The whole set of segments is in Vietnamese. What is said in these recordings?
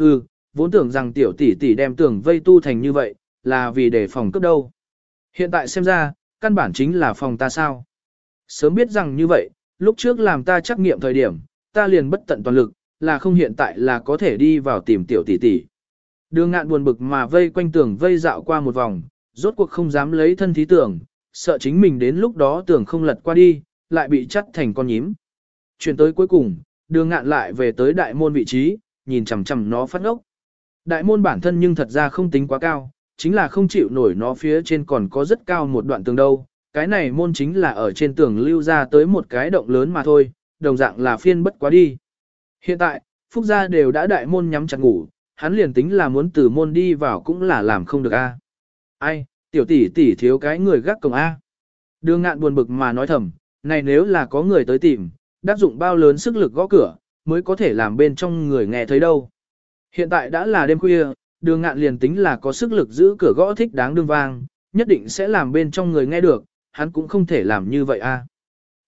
Hừ, vốn tưởng rằng tiểu tỷ tỷ đem tưởng vây tu thành như vậy, là vì để phòng cấp đâu. Hiện tại xem ra, căn bản chính là phòng ta sao. Sớm biết rằng như vậy, lúc trước làm ta trắc nghiệm thời điểm, ta liền bất tận toàn lực, là không hiện tại là có thể đi vào tìm tiểu tỷ tỷ. Đường ngạn buồn bực mà vây quanh tường vây dạo qua một vòng, rốt cuộc không dám lấy thân thí tưởng, sợ chính mình đến lúc đó tưởng không lật qua đi, lại bị chắt thành con nhím. Chuyển tới cuối cùng, đường ngạn lại về tới đại môn vị trí, nhìn chằm chằm nó phát ngốc. Đại môn bản thân nhưng thật ra không tính quá cao, chính là không chịu nổi nó phía trên còn có rất cao một đoạn tường đâu. Cái này môn chính là ở trên tường lưu ra tới một cái động lớn mà thôi, đồng dạng là phiên bất quá đi. Hiện tại, Phúc gia đều đã đại môn nhắm chặt ngủ, hắn liền tính là muốn từ môn đi vào cũng là làm không được a. Ai, tiểu tỷ tỷ thiếu cái người gác cổng a. Đường ngạn buồn bực mà nói thầm, này nếu là có người tới tìm, đáp dụng bao lớn sức lực gõ cửa, mới có thể làm bên trong người nghe thấy đâu. Hiện tại đã là đêm khuya, đường ngạn liền tính là có sức lực giữ cửa gõ thích đáng đương vang, nhất định sẽ làm bên trong người nghe được, hắn cũng không thể làm như vậy a.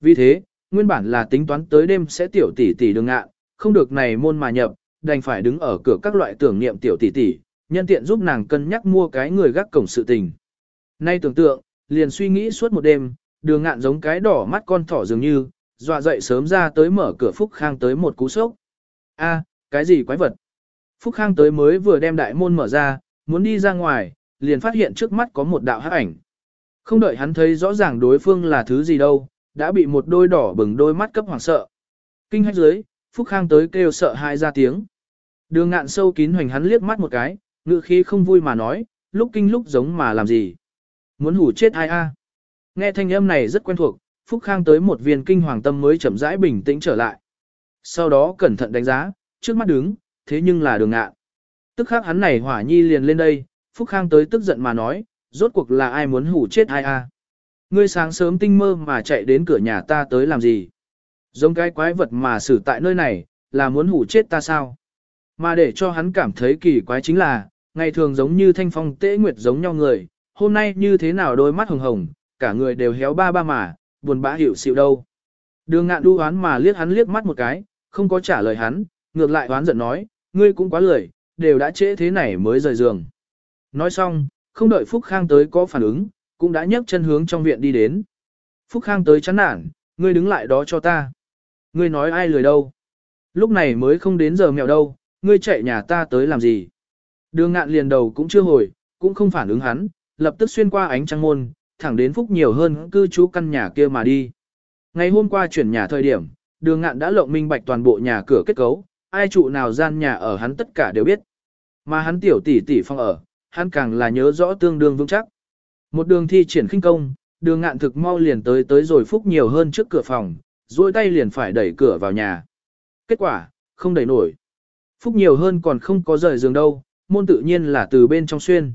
Vì thế, nguyên bản là tính toán tới đêm sẽ tiểu tỷ tỷ đường ngạn, không được này môn mà nhập, đành phải đứng ở cửa các loại tưởng niệm tiểu tỷ tỷ, nhân tiện giúp nàng cân nhắc mua cái người gác cổng sự tình. Nay tưởng tượng, liền suy nghĩ suốt một đêm, đường ngạn giống cái đỏ mắt con thỏ dường như, dọa dậy sớm ra tới mở cửa Phúc Khang tới một cú sốc. A, cái gì quái vật? Phúc Khang tới mới vừa đem đại môn mở ra, muốn đi ra ngoài, liền phát hiện trước mắt có một đạo hắc ảnh. Không đợi hắn thấy rõ ràng đối phương là thứ gì đâu, đã bị một đôi đỏ bừng đôi mắt cấp hoảng sợ. Kinh hách dưới, Phúc Khang tới kêu sợ hai ra tiếng. Đường ngạn sâu kín hoành hắn liếc mắt một cái, ngự khí không vui mà nói, lúc kinh lúc giống mà làm gì. Muốn hủ chết ai a? Nghe thanh âm này rất quen thuộc, Phúc Khang tới một viên kinh hoàng tâm mới chậm rãi bình tĩnh trở lại. Sau đó cẩn thận đánh giá, trước mắt đứng, thế nhưng là đường ngạn. Tức khắc hắn này hỏa nhi liền lên đây, Phúc Khang tới tức giận mà nói, rốt cuộc là ai muốn hủ chết ai a? Ngươi sáng sớm tinh mơ mà chạy đến cửa nhà ta tới làm gì? Giống cái quái vật mà xử tại nơi này, là muốn hủ chết ta sao? Mà để cho hắn cảm thấy kỳ quái chính là, ngày thường giống như thanh phong tễ nguyệt giống nhau người, hôm nay như thế nào đôi mắt hồng hồng, cả người đều héo ba ba mà, buồn bã hiểu xịu đâu. Đường ngạn đu hoán mà liếc hắn liếc mắt một cái, không có trả lời hắn, ngược lại hoán giận nói, ngươi cũng quá lười, đều đã trễ thế này mới rời giường. Nói xong, không đợi Phúc Khang tới có phản ứng, cũng đã nhấc chân hướng trong viện đi đến. Phúc Khang tới chán nản, ngươi đứng lại đó cho ta. Ngươi nói ai lười đâu. Lúc này mới không đến giờ mèo đâu, ngươi chạy nhà ta tới làm gì. Đường ngạn liền đầu cũng chưa hồi, cũng không phản ứng hắn, lập tức xuyên qua ánh trăng môn, thẳng đến Phúc nhiều hơn cư trú căn nhà kia mà đi. Ngày hôm qua chuyển nhà thời điểm, đường ngạn đã lộng minh bạch toàn bộ nhà cửa kết cấu, ai trụ nào gian nhà ở hắn tất cả đều biết. Mà hắn tiểu tỷ tỷ phong ở, hắn càng là nhớ rõ tương đương vững chắc. Một đường thi triển khinh công, đường ngạn thực mau liền tới tới rồi Phúc nhiều hơn trước cửa phòng, duỗi tay liền phải đẩy cửa vào nhà. Kết quả, không đẩy nổi. Phúc nhiều hơn còn không có rời giường đâu, môn tự nhiên là từ bên trong xuyên.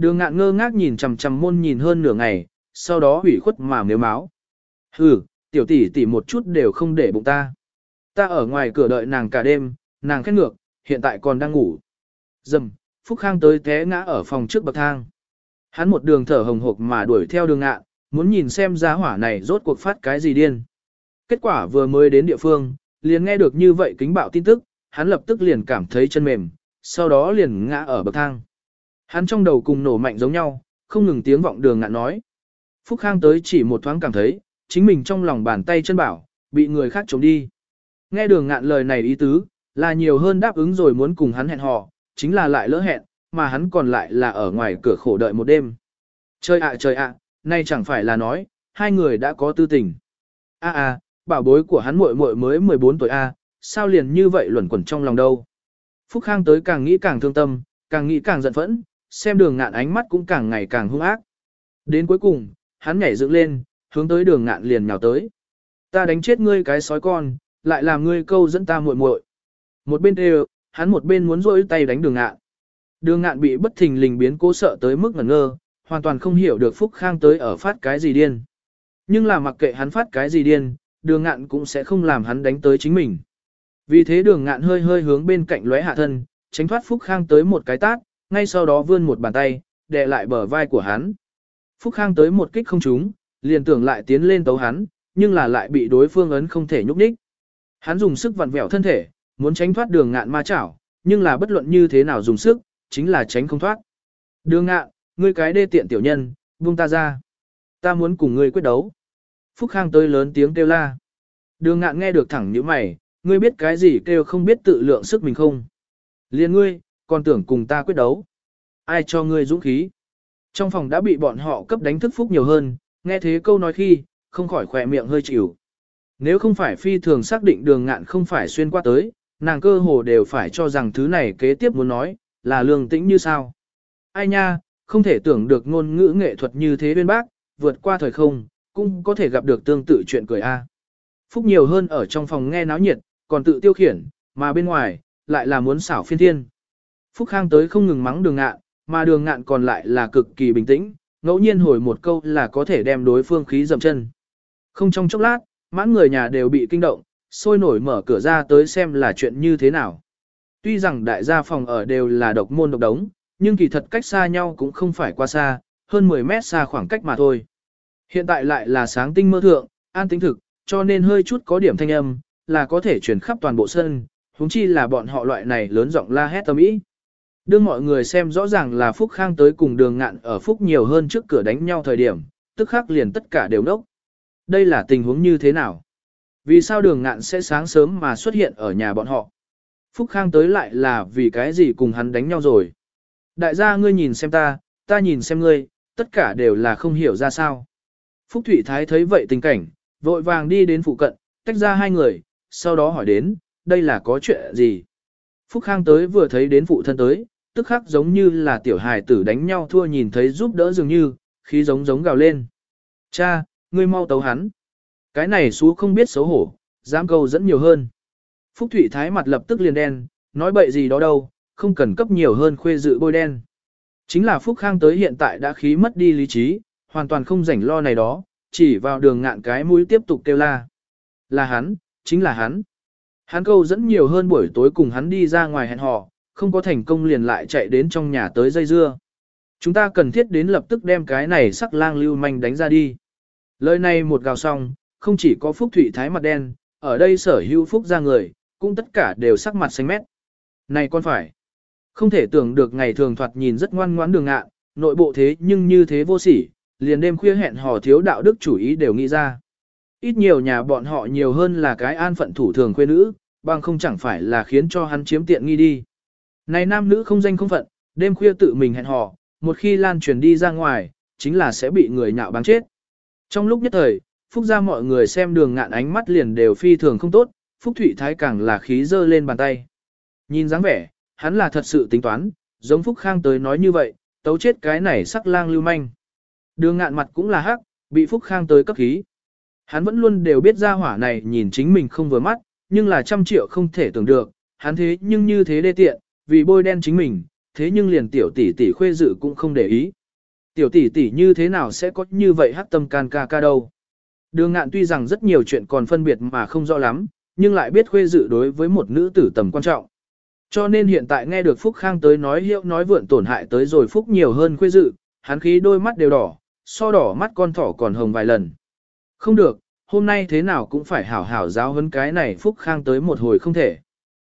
Đường ngạn ngơ ngác nhìn chằm chằm môn nhìn hơn nửa ngày, sau đó hủy khuất mà nếu máu. Hừ, tiểu tỷ tỷ một chút đều không để bụng ta. Ta ở ngoài cửa đợi nàng cả đêm, nàng khét ngược, hiện tại còn đang ngủ. Dầm, Phúc Khang tới té ngã ở phòng trước bậc thang. Hắn một đường thở hồng hộc mà đuổi theo đường ngạn, muốn nhìn xem giá hỏa này rốt cuộc phát cái gì điên. Kết quả vừa mới đến địa phương, liền nghe được như vậy kính bạo tin tức, hắn lập tức liền cảm thấy chân mềm, sau đó liền ngã ở bậc thang. Hắn trong đầu cùng nổ mạnh giống nhau, không ngừng tiếng vọng đường ngạn nói. Phúc Khang tới chỉ một thoáng cảm thấy, chính mình trong lòng bàn tay chân bảo, bị người khác trống đi. Nghe đường ngạn lời này ý tứ, là nhiều hơn đáp ứng rồi muốn cùng hắn hẹn hò, chính là lại lỡ hẹn, mà hắn còn lại là ở ngoài cửa khổ đợi một đêm. Trời ạ trời ạ, nay chẳng phải là nói, hai người đã có tư tình. A a, bảo bối của hắn muội muội mới 14 tuổi a, sao liền như vậy luẩn quẩn trong lòng đâu. Phúc Khang tới càng nghĩ càng thương tâm, càng nghĩ càng giận phẫn, xem đường ngạn ánh mắt cũng càng ngày càng hung ác. Đến cuối cùng, hắn nhảy dựng lên, hướng tới đường ngạn liền nhào tới. Ta đánh chết ngươi cái sói con, lại làm ngươi câu dẫn ta muội muội. Một bên đều, hắn một bên muốn rôi tay đánh đường ngạn. Đường ngạn bị bất thình lình biến cố sợ tới mức ngẩn ngơ, hoàn toàn không hiểu được Phúc Khang tới ở phát cái gì điên. Nhưng là mặc kệ hắn phát cái gì điên, đường ngạn cũng sẽ không làm hắn đánh tới chính mình. Vì thế đường ngạn hơi hơi hướng bên cạnh lóe hạ thân, tránh thoát Phúc Khang tới một cái tát, ngay sau đó vươn một bàn tay, đè lại bờ vai của hắn. Phúc Khang tới một kích không trúng, liền tưởng lại tiến lên tấu hắn, nhưng là lại bị đối phương ấn không thể nhúc nhích. Hắn dùng sức vặn vẹo thân thể, muốn tránh thoát đường ngạn ma chảo, nhưng là bất luận như thế nào dùng sức, chính là tránh không thoát. Đường Ngạn, ngươi cái đê tiện tiểu nhân, buông ta ra. Ta muốn cùng ngươi quyết đấu. Phúc Khang tới lớn tiếng kêu la. Đường ngạn nghe được thẳng như mày, ngươi biết cái gì kêu không biết tự lượng sức mình không. Liên ngươi, còn tưởng cùng ta quyết đấu. Ai cho ngươi dũng khí. Trong phòng đã bị bọn họ cấp đánh thức Phúc nhiều hơn, nghe thế câu nói khi, không khỏi khỏe miệng hơi chịu. Nếu không phải phi thường xác định đường ngạn không phải xuyên qua tới, nàng cơ hồ đều phải cho rằng thứ này kế tiếp muốn nói, là lương tĩnh như sao. Ai nha, không thể tưởng được ngôn ngữ nghệ thuật như thế bên bác, vượt qua thời không, cũng có thể gặp được tương tự chuyện cười a. Phúc nhiều hơn ở trong phòng nghe náo nhiệt, còn tự tiêu khiển, mà bên ngoài, lại là muốn xảo phiên thiên. Phúc Khang tới không ngừng mắng đường ngạn, mà đường ngạn còn lại là cực kỳ bình tĩnh, ngẫu nhiên hồi một câu là có thể đem đối phương khí dầm chân. Không trong chốc lát, mãn người nhà đều bị kinh động, sôi nổi mở cửa ra tới xem là chuyện như thế nào. Tuy rằng đại gia phòng ở đều là độc môn độc đống, nhưng kỳ thật cách xa nhau cũng không phải quá xa, hơn 10 mét xa khoảng cách mà thôi. Hiện tại lại là sáng tinh mơ thượng, an tính thực, cho nên hơi chút có điểm thanh âm, là có thể truyền khắp toàn bộ sân, huống chi là bọn họ loại này lớn giọng la hét tâm ý. Đương mọi người xem rõ ràng là Phúc Khang tới cùng đường ngạn ở Phúc nhiều hơn trước cửa đánh nhau thời điểm, tức khắc liền tất cả đều nốc. Đây là tình huống như thế nào? Vì sao đường ngạn sẽ sáng sớm mà xuất hiện ở nhà bọn họ? Phúc Khang tới lại là vì cái gì cùng hắn đánh nhau rồi? Đại gia ngươi nhìn xem ta, ta nhìn xem ngươi, tất cả đều là không hiểu ra sao. Phúc Thụy Thái thấy vậy tình cảnh, vội vàng đi đến phụ cận, tách ra hai người, sau đó hỏi đến, đây là có chuyện gì? Phúc Khang tới vừa thấy đến phụ thân tới, tức khắc giống như là tiểu hài tử đánh nhau thua nhìn thấy giúp đỡ dường như, khí giống giống gào lên. Cha, ngươi mau tấu hắn. Cái này xú không biết xấu hổ, dám câu dẫn nhiều hơn. Phúc Thụy Thái mặt lập tức liền đen, nói bậy gì đó đâu, không cần cấp nhiều hơn khuê dự bôi đen. Chính là Phúc Khang tới hiện tại đã khí mất đi lý trí, hoàn toàn không rảnh lo này đó, chỉ vào đường ngạn cái mũi tiếp tục kêu la. Là hắn, chính là hắn. Hắn câu dẫn nhiều hơn buổi tối cùng hắn đi ra ngoài hẹn hò, không có thành công liền lại chạy đến trong nhà tới dây dưa. Chúng ta cần thiết đến lập tức đem cái này sắc lang lưu manh đánh ra đi. Lời này một gào xong, không chỉ có Phúc Thủy Thái mặt đen, ở đây sở hữu Phúc ra người, cũng tất cả đều sắc mặt xanh mét. Này con phải, không thể tưởng được ngày thường thoạt nhìn rất ngoan ngoãn đường ngạ, nội bộ thế nhưng như thế vô sỉ, liền đêm khuya hẹn hò thiếu đạo đức chủ ý đều nghĩ ra. Ít nhiều nhà bọn họ nhiều hơn là cái an phận thủ thường quê nữ, bằng không chẳng phải là khiến cho hắn chiếm tiện nghi đi. Này nam nữ không danh không phận, đêm khuya tự mình hẹn hò, một khi lan truyền đi ra ngoài, chính là sẽ bị người nhạo báng chết. Trong lúc nhất thời, Phúc gia mọi người xem đường ngạn ánh mắt liền đều phi thường không tốt, Phúc Thụy Thái càng là khí dơ lên bàn tay. Nhìn dáng vẻ, hắn là thật sự tính toán, giống Phúc Khang tới nói như vậy, tấu chết cái này sắc lang lưu manh. Đường ngạn mặt cũng là hắc, bị Phúc Khang tới cấp khí. Hắn vẫn luôn đều biết ra hỏa này nhìn chính mình không vừa mắt, nhưng là trăm triệu không thể tưởng được, hắn thế nhưng như thế đê tiện, vì bôi đen chính mình, thế nhưng liền tiểu tỷ tỷ khuê dự cũng không để ý. Tiểu tỷ tỷ như thế nào sẽ có như vậy hắc tâm can ca ca đâu. Đường ngạn tuy rằng rất nhiều chuyện còn phân biệt mà không rõ lắm, nhưng lại biết khuê dự đối với một nữ tử tầm quan trọng. Cho nên hiện tại nghe được Phúc Khang tới nói hiệu nói vượn tổn hại tới rồi Phúc nhiều hơn khuê dự, hắn khí đôi mắt đều đỏ, so đỏ mắt con thỏ còn hồng vài lần. Không được, hôm nay thế nào cũng phải hảo hảo giáo huấn cái này Phúc Khang tới một hồi không thể.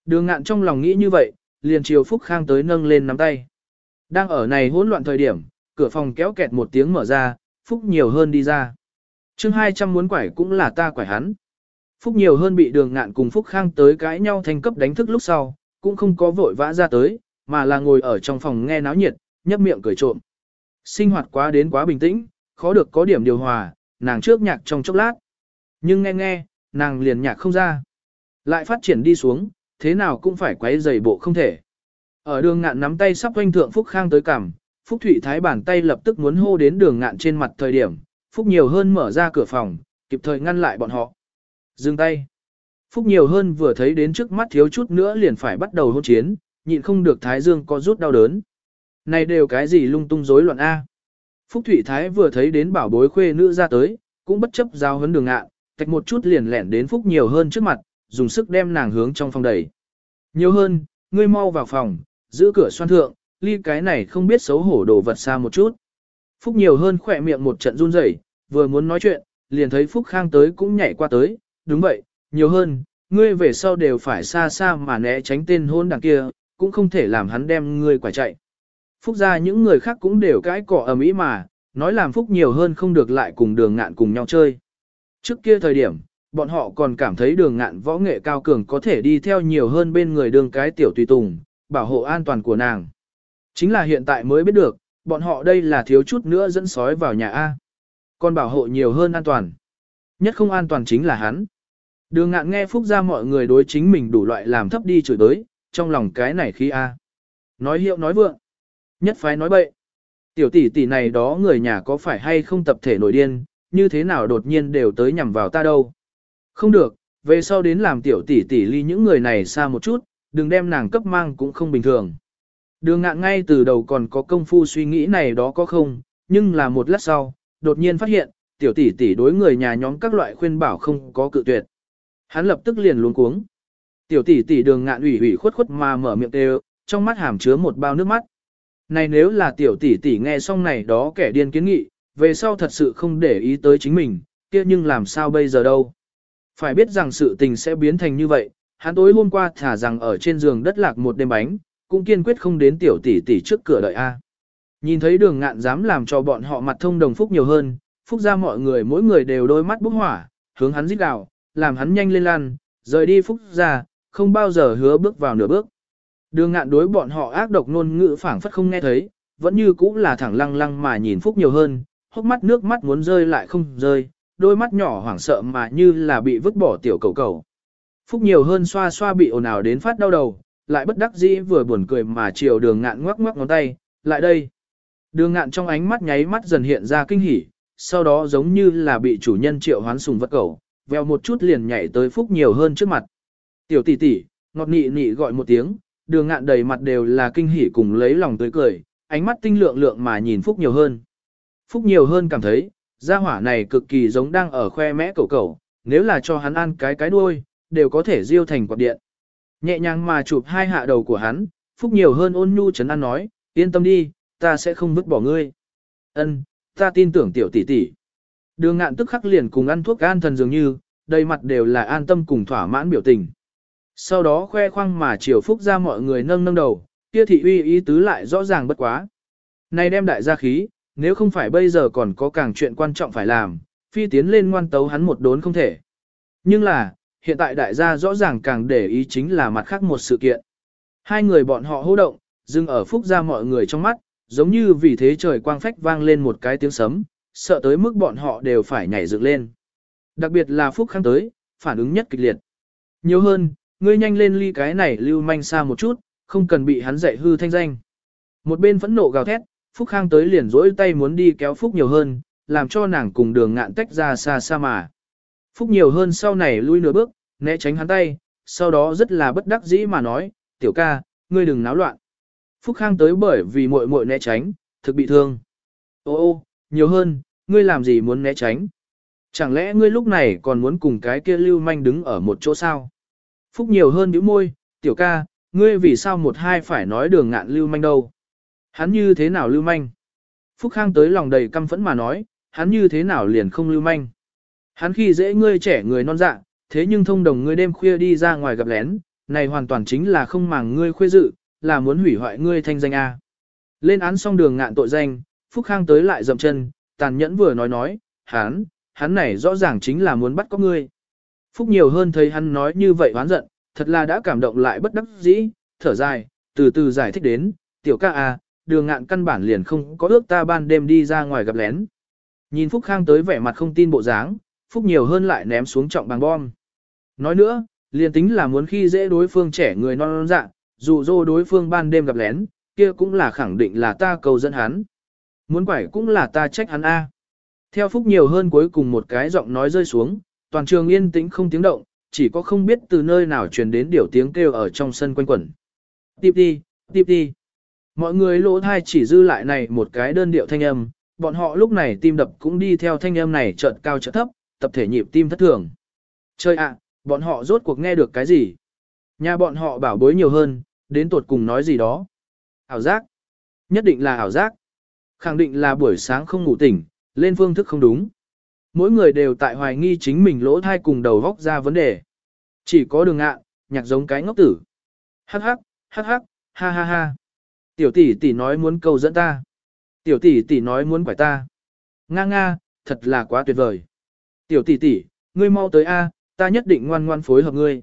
Đường ngạn trong lòng nghĩ như vậy, liền chiều Phúc Khang tới nâng lên nắm tay. Đang ở này hỗn loạn thời điểm, cửa phòng kéo kẹt một tiếng mở ra, Phúc nhiều hơn đi ra. chương 200 muốn quải cũng là ta quải hắn. Phúc nhiều hơn bị đường ngạn cùng Phúc Khang tới cãi nhau thành cấp đánh thức lúc sau, cũng không có vội vã ra tới, mà là ngồi ở trong phòng nghe náo nhiệt, nhấp miệng cười trộm. Sinh hoạt quá đến quá bình tĩnh, khó được có điểm điều hòa, nàng trước nhạc trong chốc lát. Nhưng nghe nghe, nàng liền nhạc không ra. Lại phát triển đi xuống, thế nào cũng phải quấy giày bộ không thể. Ở đường ngạn nắm tay sắp quanh thượng Phúc Khang tới cằm, Phúc Thụy Thái bàn tay lập tức muốn hô đến đường ngạn trên mặt thời điểm, Phúc nhiều hơn mở ra cửa phòng, kịp thời ngăn lại bọn họ. Dừng tay. Phúc nhiều hơn vừa thấy đến trước mắt thiếu chút nữa liền phải bắt đầu hôn chiến, nhịn không được Thái Dương có rút đau đớn. Này đều cái gì lung tung rối loạn A. Phúc Thụy Thái vừa thấy đến bảo bối khuê nữ ra tới, cũng bất chấp giao hấn đường ngạn, tạch một chút liền lẻn đến Phúc nhiều hơn trước mặt, dùng sức đem nàng hướng trong phòng đẩy. Nhiều hơn, ngươi mau vào phòng, giữ cửa xoan thượng, ly cái này không biết xấu hổ đồ vật xa một chút. Phúc nhiều hơn khỏe miệng một trận run rẩy, vừa muốn nói chuyện, liền thấy Phúc Khang tới cũng nhảy qua tới, đúng vậy, nhiều hơn, ngươi về sau đều phải xa xa mà né tránh tên hôn đằng kia, cũng không thể làm hắn đem ngươi quả chạy. Phúc ra những người khác cũng đều cãi cỏ ầm ĩ mà, nói làm Phúc nhiều hơn không được lại cùng đường ngạn cùng nhau chơi. Trước kia thời điểm, bọn họ còn cảm thấy đường ngạn võ nghệ cao cường có thể đi theo nhiều hơn bên người đường cái tiểu tùy tùng, bảo hộ an toàn của nàng. Chính là hiện tại mới biết được, bọn họ đây là thiếu chút nữa dẫn sói vào nhà A. Còn bảo hộ nhiều hơn an toàn. Nhất không an toàn chính là hắn. Đường ngạn nghe phúc ra mọi người đối chính mình đủ loại làm thấp đi chửi tới, trong lòng cái này khi A. Nói hiệu nói vượng. Nhất phái nói bậy. Tiểu tỷ tỷ này đó người nhà có phải hay không tập thể nổi điên, như thế nào đột nhiên đều tới nhằm vào ta đâu. Không được, về sau đến làm tiểu tỷ tỷ ly những người này xa một chút, đừng đem nàng cấp mang cũng không bình thường. Đường ngạn ngay từ đầu còn có công phu suy nghĩ này đó có không, nhưng là một lát sau, đột nhiên phát hiện, tiểu tỷ tỷ đối người nhà nhóm các loại khuyên bảo không có cự tuyệt. Hắn lập tức liền luống cuống. Tiểu tỷ tỷ đường ngạn ủy ủy khuất khuất mà mở miệng đều, trong mắt hàm chứa một bao nước mắt. Này nếu là tiểu tỷ tỷ nghe xong này đó kẻ điên kiến nghị, về sau thật sự không để ý tới chính mình, kia nhưng làm sao bây giờ đâu. Phải biết rằng sự tình sẽ biến thành như vậy, hắn tối hôm qua thả rằng ở trên giường đất lạc một đêm bánh, cũng kiên quyết không đến tiểu tỷ tỷ trước cửa đợi A. Nhìn thấy đường ngạn dám làm cho bọn họ mặt thông đồng phúc nhiều hơn, phúc ra mọi người mỗi người đều đôi mắt bốc hỏa, hướng hắn giết gào, làm hắn nhanh lên lan, rời đi phúc ra, không bao giờ hứa bước vào nửa bước. Đường ngạn đối bọn họ ác độc ngôn ngữ phảng phất không nghe thấy, vẫn như cũ là thẳng lăng lăng mà nhìn phúc nhiều hơn, hốc mắt nước mắt muốn rơi lại không rơi, đôi mắt nhỏ hoảng sợ mà như là bị vứt bỏ tiểu cầu cầu. Phúc nhiều hơn xoa xoa bị ồn ào đến phát đau đầu, lại bất đắc dĩ vừa buồn cười mà chiều đường ngạn ngoắc ngoắc ngón tay, lại đây. Đường ngạn trong ánh mắt nháy mắt dần hiện ra kinh hỉ, sau đó giống như là bị chủ nhân triệu hoán sùng vật cầu, veo một chút liền nhảy tới Phúc nhiều hơn trước mặt. Tiểu tỷ tỷ, ngọt nị nị gọi một tiếng, đường ngạn đầy mặt đều là kinh hỉ cùng lấy lòng tươi cười, ánh mắt tinh lượng lượng mà nhìn Phúc nhiều hơn. Phúc nhiều hơn cảm thấy, gia hỏa này cực kỳ giống đang ở khoe mẽ cầu cầu, nếu là cho hắn ăn cái cái đuôi, đều có thể diêu thành quạt điện. Nhẹ nhàng mà chụp hai hạ đầu của hắn, Phúc nhiều hơn ôn nhu chấn an nói, yên tâm đi, ta sẽ không vứt bỏ ngươi. Ân, ta tin tưởng tiểu tỷ tỷ. Đường ngạn tức khắc liền cùng ăn thuốc an thần dường như, đầy mặt đều là an tâm cùng thỏa mãn biểu tình. Sau đó khoe khoang mà chiều Phúc ra mọi người nâng nâng đầu, kia thị uy ý tứ lại rõ ràng bất quá. Này đem đại gia khí, nếu không phải bây giờ còn có càng chuyện quan trọng phải làm, phi tiến lên ngoan tấu hắn một đốn không thể. Nhưng là, hiện tại đại gia rõ ràng càng để ý chính là mặt khác một sự kiện. Hai người bọn họ hô động, dừng ở phúc ra mọi người trong mắt, giống như vì thế trời quang phách vang lên một cái tiếng sấm, sợ tới mức bọn họ đều phải nhảy dựng lên. Đặc biệt là phúc khang tới, phản ứng nhất kịch liệt. Nhiều hơn, ngươi nhanh lên ly cái này lưu manh xa một chút, không cần bị hắn dạy hư thanh danh. Một bên phẫn nộ gào thét, Phúc Khang tới liền rỗi tay muốn đi kéo Phúc nhiều hơn, làm cho nàng cùng đường ngạn tách ra xa xa mà. Phúc nhiều hơn sau này lui nửa bước, né tránh hắn tay, sau đó rất là bất đắc dĩ mà nói, tiểu ca, ngươi đừng náo loạn. Phúc Khang tới bởi vì muội muội né tránh, thực bị thương. Ô ô, nhiều hơn, ngươi làm gì muốn né tránh? Chẳng lẽ ngươi lúc này còn muốn cùng cái kia lưu manh đứng ở một chỗ sao? Phúc nhiều hơn bĩu môi, tiểu ca, ngươi vì sao một hai phải nói đường ngạn lưu manh đâu? Hắn như thế nào lưu manh? Phúc Khang tới lòng đầy căm phẫn mà nói, hắn như thế nào liền không lưu manh? Hắn khi dễ ngươi trẻ người non dạ, thế nhưng thông đồng ngươi đêm khuya đi ra ngoài gặp lén, này hoàn toàn chính là không màng ngươi khuê dự, là muốn hủy hoại ngươi thanh danh A. Lên án xong đường ngạn tội danh, Phúc Khang tới lại dậm chân, tàn nhẫn vừa nói nói, hắn, hắn này rõ ràng chính là muốn bắt có ngươi. Phúc nhiều hơn thấy hắn nói như vậy hoán giận, thật là đã cảm động lại bất đắc dĩ, thở dài, từ từ giải thích đến, tiểu ca a, đường ngạn căn bản liền không có ước ta ban đêm đi ra ngoài gặp lén. Nhìn Phúc Khang tới vẻ mặt không tin bộ dáng, Phúc nhiều hơn lại ném xuống trọng bằng bom. Nói nữa, liền tính là muốn khi dễ đối phương trẻ người non non dạ, dù dô đối phương ban đêm gặp lén, kia cũng là khẳng định là ta cầu dẫn hắn. Muốn quải cũng là ta trách hắn A. Theo Phúc nhiều hơn cuối cùng một cái giọng nói rơi xuống, toàn trường yên tĩnh không tiếng động, chỉ có không biết từ nơi nào truyền đến điều tiếng kêu ở trong sân quanh quẩn. Tiếp đi, tiếp đi. Mọi người lỗ thai chỉ dư lại này một cái đơn điệu thanh âm, bọn họ lúc này tim đập cũng đi theo thanh âm này chợt cao chợt thấp, tập thể nhịp tim thất thường. Chơi ạ, bọn họ rốt cuộc nghe được cái gì? Nhà bọn họ bảo bối nhiều hơn, đến tuột cùng nói gì đó. Ảo giác. Nhất định là ảo giác. Khẳng định là buổi sáng không ngủ tỉnh, lên phương thức không đúng. Mỗi người đều tại hoài nghi chính mình lỗ thai cùng đầu góc ra vấn đề. Chỉ có đường ngạ, nhạc giống cái ngốc tử. Hắc hắc, hắc hắc, ha ha ha. Tiểu tỷ tỷ nói muốn cầu dẫn ta. Tiểu tỷ tỷ nói muốn quải ta. Nga nga, thật là quá tuyệt vời. Tiểu tỷ tỷ, ngươi mau tới a, ta nhất định ngoan ngoan phối hợp ngươi.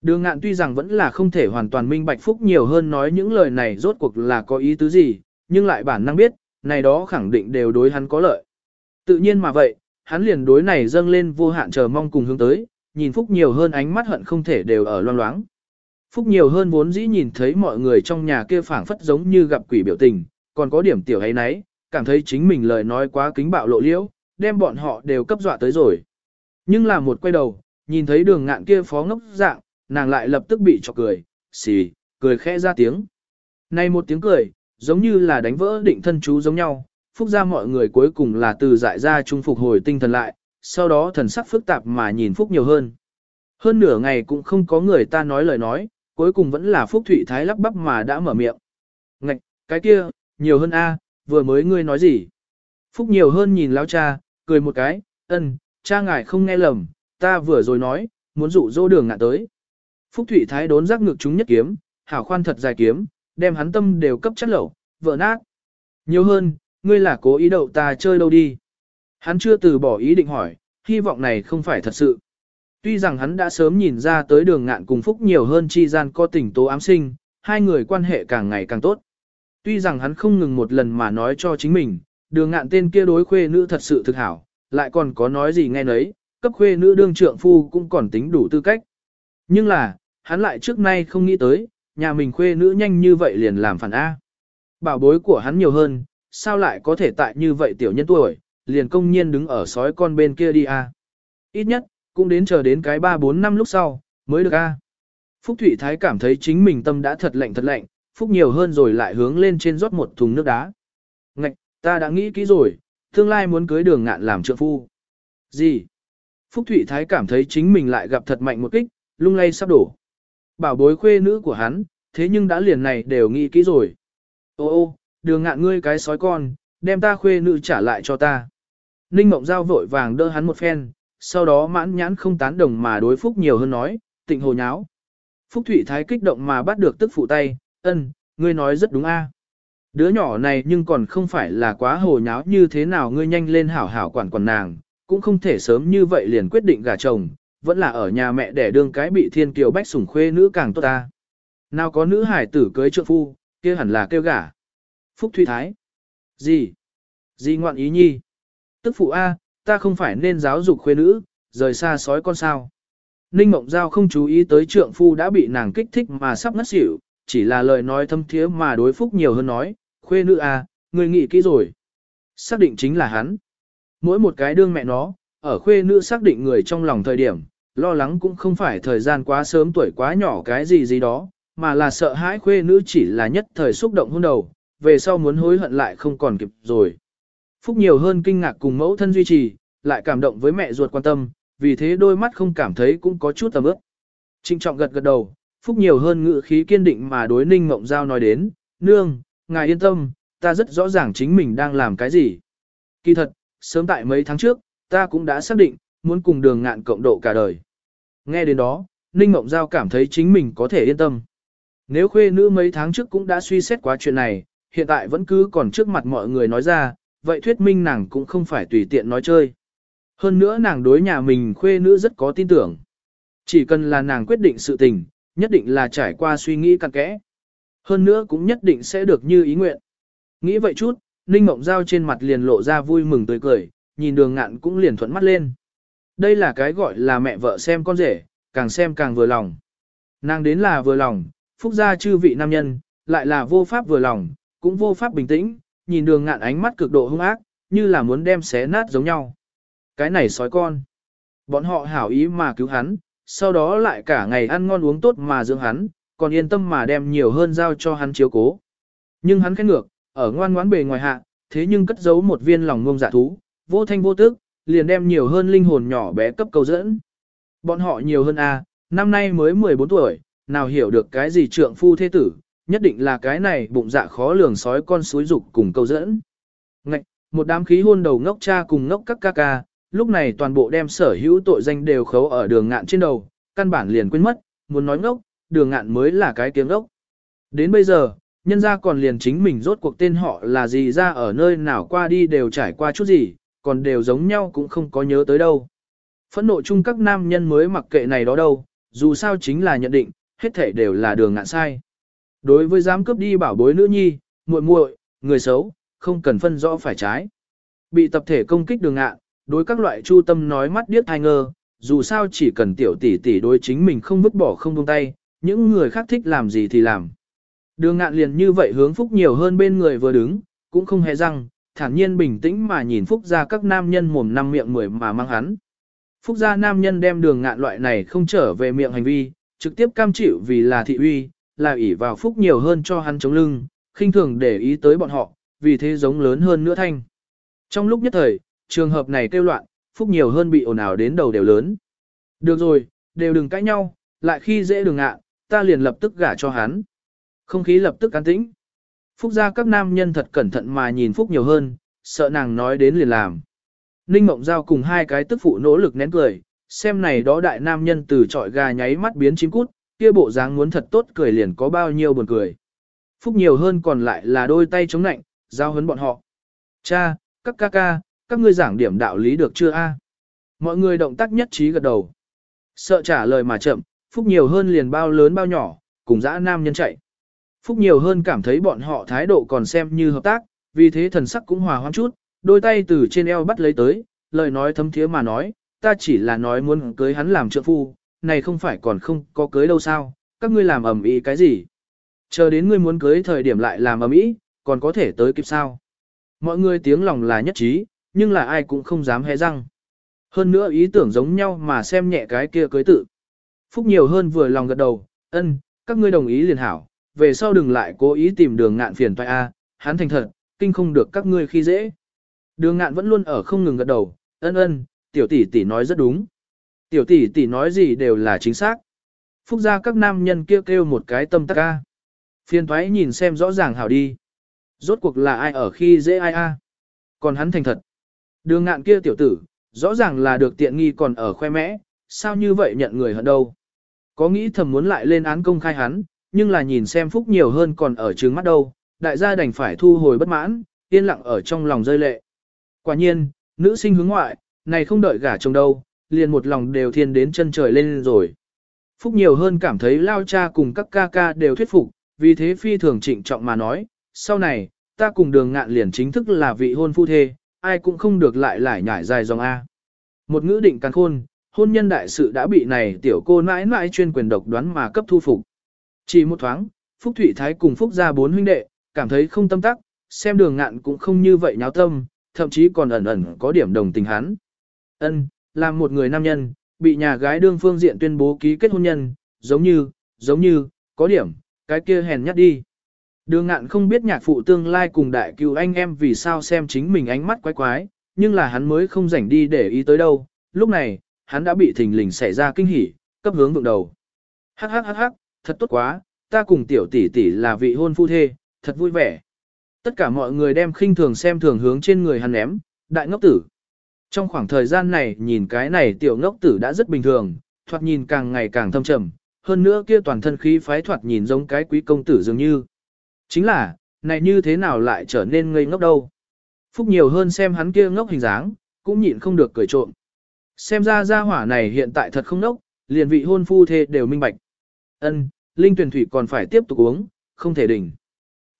Đường ngạn tuy rằng vẫn là không thể hoàn toàn minh bạch phúc nhiều hơn nói những lời này rốt cuộc là có ý tứ gì, nhưng lại bản năng biết, này đó khẳng định đều đối hắn có lợi. Tự nhiên mà vậy, hắn liền đối này dâng lên vô hạn chờ mong cùng hướng tới, nhìn phúc nhiều hơn ánh mắt hận không thể đều ở loang loáng. Phúc nhiều hơn vốn dĩ nhìn thấy mọi người trong nhà kia phảng phất giống như gặp quỷ biểu tình, còn có điểm tiểu ấy nấy, cảm thấy chính mình lời nói quá kính bạo lộ liễu, đem bọn họ đều cấp dọa tới rồi. Nhưng là một quay đầu, nhìn thấy đường ngạn kia phó ngốc dạng, nàng lại lập tức bị chọc cười, xì, cười khẽ ra tiếng. Này một tiếng cười, giống như là đánh vỡ định thân chú giống nhau, phúc ra mọi người cuối cùng là từ dại ra trung phục hồi tinh thần lại, sau đó thần sắc phức tạp mà nhìn phúc nhiều hơn. Hơn nửa ngày cũng không có người ta nói lời nói, cuối cùng vẫn là phúc thụy thái lắp bắp mà đã mở miệng. Ngạch, cái kia, nhiều hơn a, vừa mới ngươi nói gì? Phúc nhiều hơn nhìn lão cha, cười một cái, ân, cha ngài không nghe lầm, ta vừa rồi nói, muốn dụ dỗ đường ngạ tới. Phúc Thụy Thái đốn giác ngực chúng nhất kiếm, hảo khoan thật dài kiếm, đem hắn tâm đều cấp chất lẩu, vỡ nát. Nhiều hơn, ngươi là cố ý đậu ta chơi đâu đi. Hắn chưa từ bỏ ý định hỏi, hy vọng này không phải thật sự. Tuy rằng hắn đã sớm nhìn ra tới đường ngạn cùng Phúc nhiều hơn chi gian có tình tố ám sinh, hai người quan hệ càng ngày càng tốt. Tuy rằng hắn không ngừng một lần mà nói cho chính mình, đường ngạn tên kia đối khuê nữ thật sự thực hảo, lại còn có nói gì nghe nấy, cấp khuê nữ đương trượng phu cũng còn tính đủ tư cách. Nhưng là, hắn lại trước nay không nghĩ tới, nhà mình khuê nữ nhanh như vậy liền làm phản A. Bảo bối của hắn nhiều hơn, sao lại có thể tại như vậy tiểu nhân tuổi, liền công nhiên đứng ở sói con bên kia đi A. À? Ít nhất, cũng đến chờ đến cái 3-4 năm lúc sau, mới được A. À? Phúc Thụy Thái cảm thấy chính mình tâm đã thật lạnh thật lạnh, Phúc nhiều hơn rồi lại hướng lên trên rót một thùng nước đá. Ngạch, ta đã nghĩ kỹ rồi, tương lai muốn cưới đường ngạn làm trượng phu. Gì? Phúc Thụy Thái cảm thấy chính mình lại gặp thật mạnh một kích, lung lay sắp đổ. Bảo bối khuê nữ của hắn, thế nhưng đã liền này đều nghĩ kỹ rồi. Ô ô, đường ngạn ngươi cái sói con, đem ta khuê nữ trả lại cho ta. Ninh Mộng Giao vội vàng đỡ hắn một phen, sau đó mãn nhãn không tán đồng mà đối Phúc nhiều hơn nói, tịnh hồ nháo. Phúc Thụy Thái kích động mà bắt được tức phụ tay, ân, ngươi nói rất đúng a. Đứa nhỏ này nhưng còn không phải là quá hồ nháo như thế nào ngươi nhanh lên hảo hảo quản quản nàng, cũng không thể sớm như vậy liền quyết định gả chồng, vẫn là ở nhà mẹ để đương cái bị thiên kiều bách sủng khuê nữ càng tốt ta. Nào có nữ hải tử cưới trượng phu, kia hẳn là kêu gả. Phúc Thụy Thái. Gì? Gì ngoạn ý nhi? Tức phụ A, ta không phải nên giáo dục khuê nữ, rời xa sói con sao. Ninh Mộng Giao không chú ý tới trượng phu đã bị nàng kích thích mà sắp ngất xỉu, chỉ là lời nói thâm thiế mà đối phúc nhiều hơn nói, khuê nữ A, người nghĩ kỹ rồi. Xác định chính là hắn. Mỗi một cái đương mẹ nó, ở khuê nữ xác định người trong lòng thời điểm, lo lắng cũng không phải thời gian quá sớm tuổi quá nhỏ cái gì gì đó, mà là sợ hãi khuê nữ chỉ là nhất thời xúc động hôn đầu, về sau muốn hối hận lại không còn kịp rồi. Phúc nhiều hơn kinh ngạc cùng mẫu thân duy trì, lại cảm động với mẹ ruột quan tâm, vì thế đôi mắt không cảm thấy cũng có chút tầm ước. Trinh trọng gật gật đầu, Phúc nhiều hơn ngự khí kiên định mà đối ninh mộng giao nói đến, nương, ngài yên tâm, ta rất rõ ràng chính mình đang làm cái gì. Kỳ thật, sớm tại mấy tháng trước, ta cũng đã xác định, muốn cùng đường ngạn cộng độ cả đời. Nghe đến đó, Ninh Mộng Giao cảm thấy chính mình có thể yên tâm. Nếu khuê nữ mấy tháng trước cũng đã suy xét quá chuyện này, hiện tại vẫn cứ còn trước mặt mọi người nói ra, vậy thuyết minh nàng cũng không phải tùy tiện nói chơi. Hơn nữa nàng đối nhà mình khuê nữ rất có tin tưởng. Chỉ cần là nàng quyết định sự tình, nhất định là trải qua suy nghĩ cặn kẽ. Hơn nữa cũng nhất định sẽ được như ý nguyện. Nghĩ vậy chút, Ninh Mộng Giao trên mặt liền lộ ra vui mừng tươi cười, nhìn đường ngạn cũng liền thuận mắt lên. Đây là cái gọi là mẹ vợ xem con rể, càng xem càng vừa lòng. Nàng đến là vừa lòng, phúc gia chư vị nam nhân, lại là vô pháp vừa lòng, cũng vô pháp bình tĩnh, nhìn đường ngạn ánh mắt cực độ hung ác, như là muốn đem xé nát giống nhau. Cái này sói con. Bọn họ hảo ý mà cứu hắn, sau đó lại cả ngày ăn ngon uống tốt mà dưỡng hắn, còn yên tâm mà đem nhiều hơn giao cho hắn chiếu cố. Nhưng hắn khét ngược, ở ngoan ngoãn bề ngoài hạ, thế nhưng cất giấu một viên lòng ngông dạ thú, vô thanh vô tức, liền đem nhiều hơn linh hồn nhỏ bé cấp cầu dẫn. Bọn họ nhiều hơn A, năm nay mới 14 tuổi, nào hiểu được cái gì trượng phu thế tử, nhất định là cái này bụng dạ khó lường sói con suối dục cùng câu dẫn. Ngạch, một đám khí hôn đầu ngốc cha cùng ngốc các ca ca, lúc này toàn bộ đem sở hữu tội danh đều khấu ở đường ngạn trên đầu, căn bản liền quên mất, muốn nói ngốc, đường ngạn mới là cái tiếng ngốc. Đến bây giờ, nhân ra còn liền chính mình rốt cuộc tên họ là gì ra ở nơi nào qua đi đều trải qua chút gì, còn đều giống nhau cũng không có nhớ tới đâu. Phẫn nộ chung các nam nhân mới mặc kệ này đó đâu, dù sao chính là nhận định, hết thể đều là đường ngạn sai. Đối với dám cướp đi bảo bối nữ nhi, muội muội, người xấu, không cần phân rõ phải trái. Bị tập thể công kích đường ngạn, đối các loại chu tâm nói mắt điếc hai ngơ, dù sao chỉ cần tiểu tỷ tỷ đối chính mình không vứt bỏ không buông tay, những người khác thích làm gì thì làm. Đường ngạn liền như vậy hướng phúc nhiều hơn bên người vừa đứng, cũng không hề răng, thản nhiên bình tĩnh mà nhìn phúc ra các nam nhân mồm năm miệng mười mà mang hắn. Phúc gia nam nhân đem đường ngạn loại này không trở về miệng hành vi, trực tiếp cam chịu vì là thị uy, là ỷ vào phúc nhiều hơn cho hắn chống lưng, khinh thường để ý tới bọn họ, vì thế giống lớn hơn nữa thanh. Trong lúc nhất thời, trường hợp này kêu loạn, phúc nhiều hơn bị ồn ào đến đầu đều lớn. Được rồi, đều đừng cãi nhau, lại khi dễ đường ngạn, ta liền lập tức gả cho hắn. Không khí lập tức cán tĩnh. Phúc gia các nam nhân thật cẩn thận mà nhìn Phúc nhiều hơn, sợ nàng nói đến liền làm. Ninh Mộng Giao cùng hai cái tức phụ nỗ lực nén cười, xem này đó đại nam nhân từ trọi gà nháy mắt biến chim cút, kia bộ dáng muốn thật tốt cười liền có bao nhiêu buồn cười. Phúc nhiều hơn còn lại là đôi tay chống nạnh, giao hấn bọn họ. Cha, các ca ca, các ngươi giảng điểm đạo lý được chưa a? Mọi người động tác nhất trí gật đầu. Sợ trả lời mà chậm, Phúc nhiều hơn liền bao lớn bao nhỏ, cùng dã nam nhân chạy. Phúc nhiều hơn cảm thấy bọn họ thái độ còn xem như hợp tác, vì thế thần sắc cũng hòa hoãn chút, đôi tay từ trên eo bắt lấy tới, lời nói thấm thiế mà nói, ta chỉ là nói muốn cưới hắn làm trợ phu, này không phải còn không có cưới đâu sao, các ngươi làm ầm ĩ cái gì? Chờ đến ngươi muốn cưới thời điểm lại làm ầm ĩ, còn có thể tới kịp sao? Mọi người tiếng lòng là nhất trí, nhưng là ai cũng không dám hé răng. Hơn nữa ý tưởng giống nhau mà xem nhẹ cái kia cưới tự. Phúc nhiều hơn vừa lòng gật đầu, ân, các ngươi đồng ý liền hảo, về sau đừng lại cố ý tìm đường ngạn phiền toại a, hắn thành thật, kinh không được các ngươi khi dễ. Đường ngạn vẫn luôn ở không ngừng gật đầu, ân ân, tiểu tỷ tỷ nói rất đúng. Tiểu tỷ tỷ nói gì đều là chính xác. Phúc gia các nam nhân kêu kêu một cái tâm tắc ca. Phiên thoái nhìn xem rõ ràng hảo đi. Rốt cuộc là ai ở khi dễ ai a? Còn hắn thành thật. Đường ngạn kia tiểu tử, rõ ràng là được tiện nghi còn ở khoe mẽ, sao như vậy nhận người hận đâu. Có nghĩ thầm muốn lại lên án công khai hắn, nhưng là nhìn xem phúc nhiều hơn còn ở trứng mắt đâu, đại gia đành phải thu hồi bất mãn, yên lặng ở trong lòng rơi lệ. Quả nhiên, nữ sinh hướng ngoại, này không đợi gả chồng đâu, liền một lòng đều thiên đến chân trời lên rồi. Phúc nhiều hơn cảm thấy lao cha cùng các ca ca đều thuyết phục, vì thế phi thường trịnh trọng mà nói, sau này, ta cùng đường ngạn liền chính thức là vị hôn phu thê, ai cũng không được lại lại nhải dài dòng A. Một ngữ định càng khôn, hôn nhân đại sự đã bị này tiểu cô mãi mãi chuyên quyền độc đoán mà cấp thu phục. Chỉ một thoáng, Phúc Thủy Thái cùng Phúc gia bốn huynh đệ, cảm thấy không tâm tắc, xem đường ngạn cũng không như vậy nháo tâm, thậm chí còn ẩn ẩn có điểm đồng tình hắn. Ân, làm một người nam nhân, bị nhà gái đương phương diện tuyên bố ký kết hôn nhân, giống như, giống như, có điểm, cái kia hèn nhát đi. Đường ngạn không biết nhạc phụ tương lai cùng đại cựu anh em vì sao xem chính mình ánh mắt quái quái, nhưng là hắn mới không rảnh đi để ý tới đâu. Lúc này, hắn đã bị thình lình xảy ra kinh hỉ, cấp hướng vượng đầu. Hắc hắc hắc hắc, thật tốt quá, ta cùng tiểu tỷ tỷ là vị hôn phu thê, thật vui vẻ. Tất cả mọi người đem khinh thường xem thường hướng trên người hắn ném, đại ngốc tử. Trong khoảng thời gian này nhìn cái này tiểu ngốc tử đã rất bình thường, thoạt nhìn càng ngày càng thâm trầm, hơn nữa kia toàn thân khí phái thoạt nhìn giống cái quý công tử dường như. Chính là, này như thế nào lại trở nên ngây ngốc đâu. Phúc nhiều hơn xem hắn kia ngốc hình dáng, cũng nhịn không được cười trộm. Xem ra gia hỏa này hiện tại thật không ngốc, liền vị hôn phu thê đều minh bạch. Ân, linh tuyển thủy còn phải tiếp tục uống, không thể đỉnh.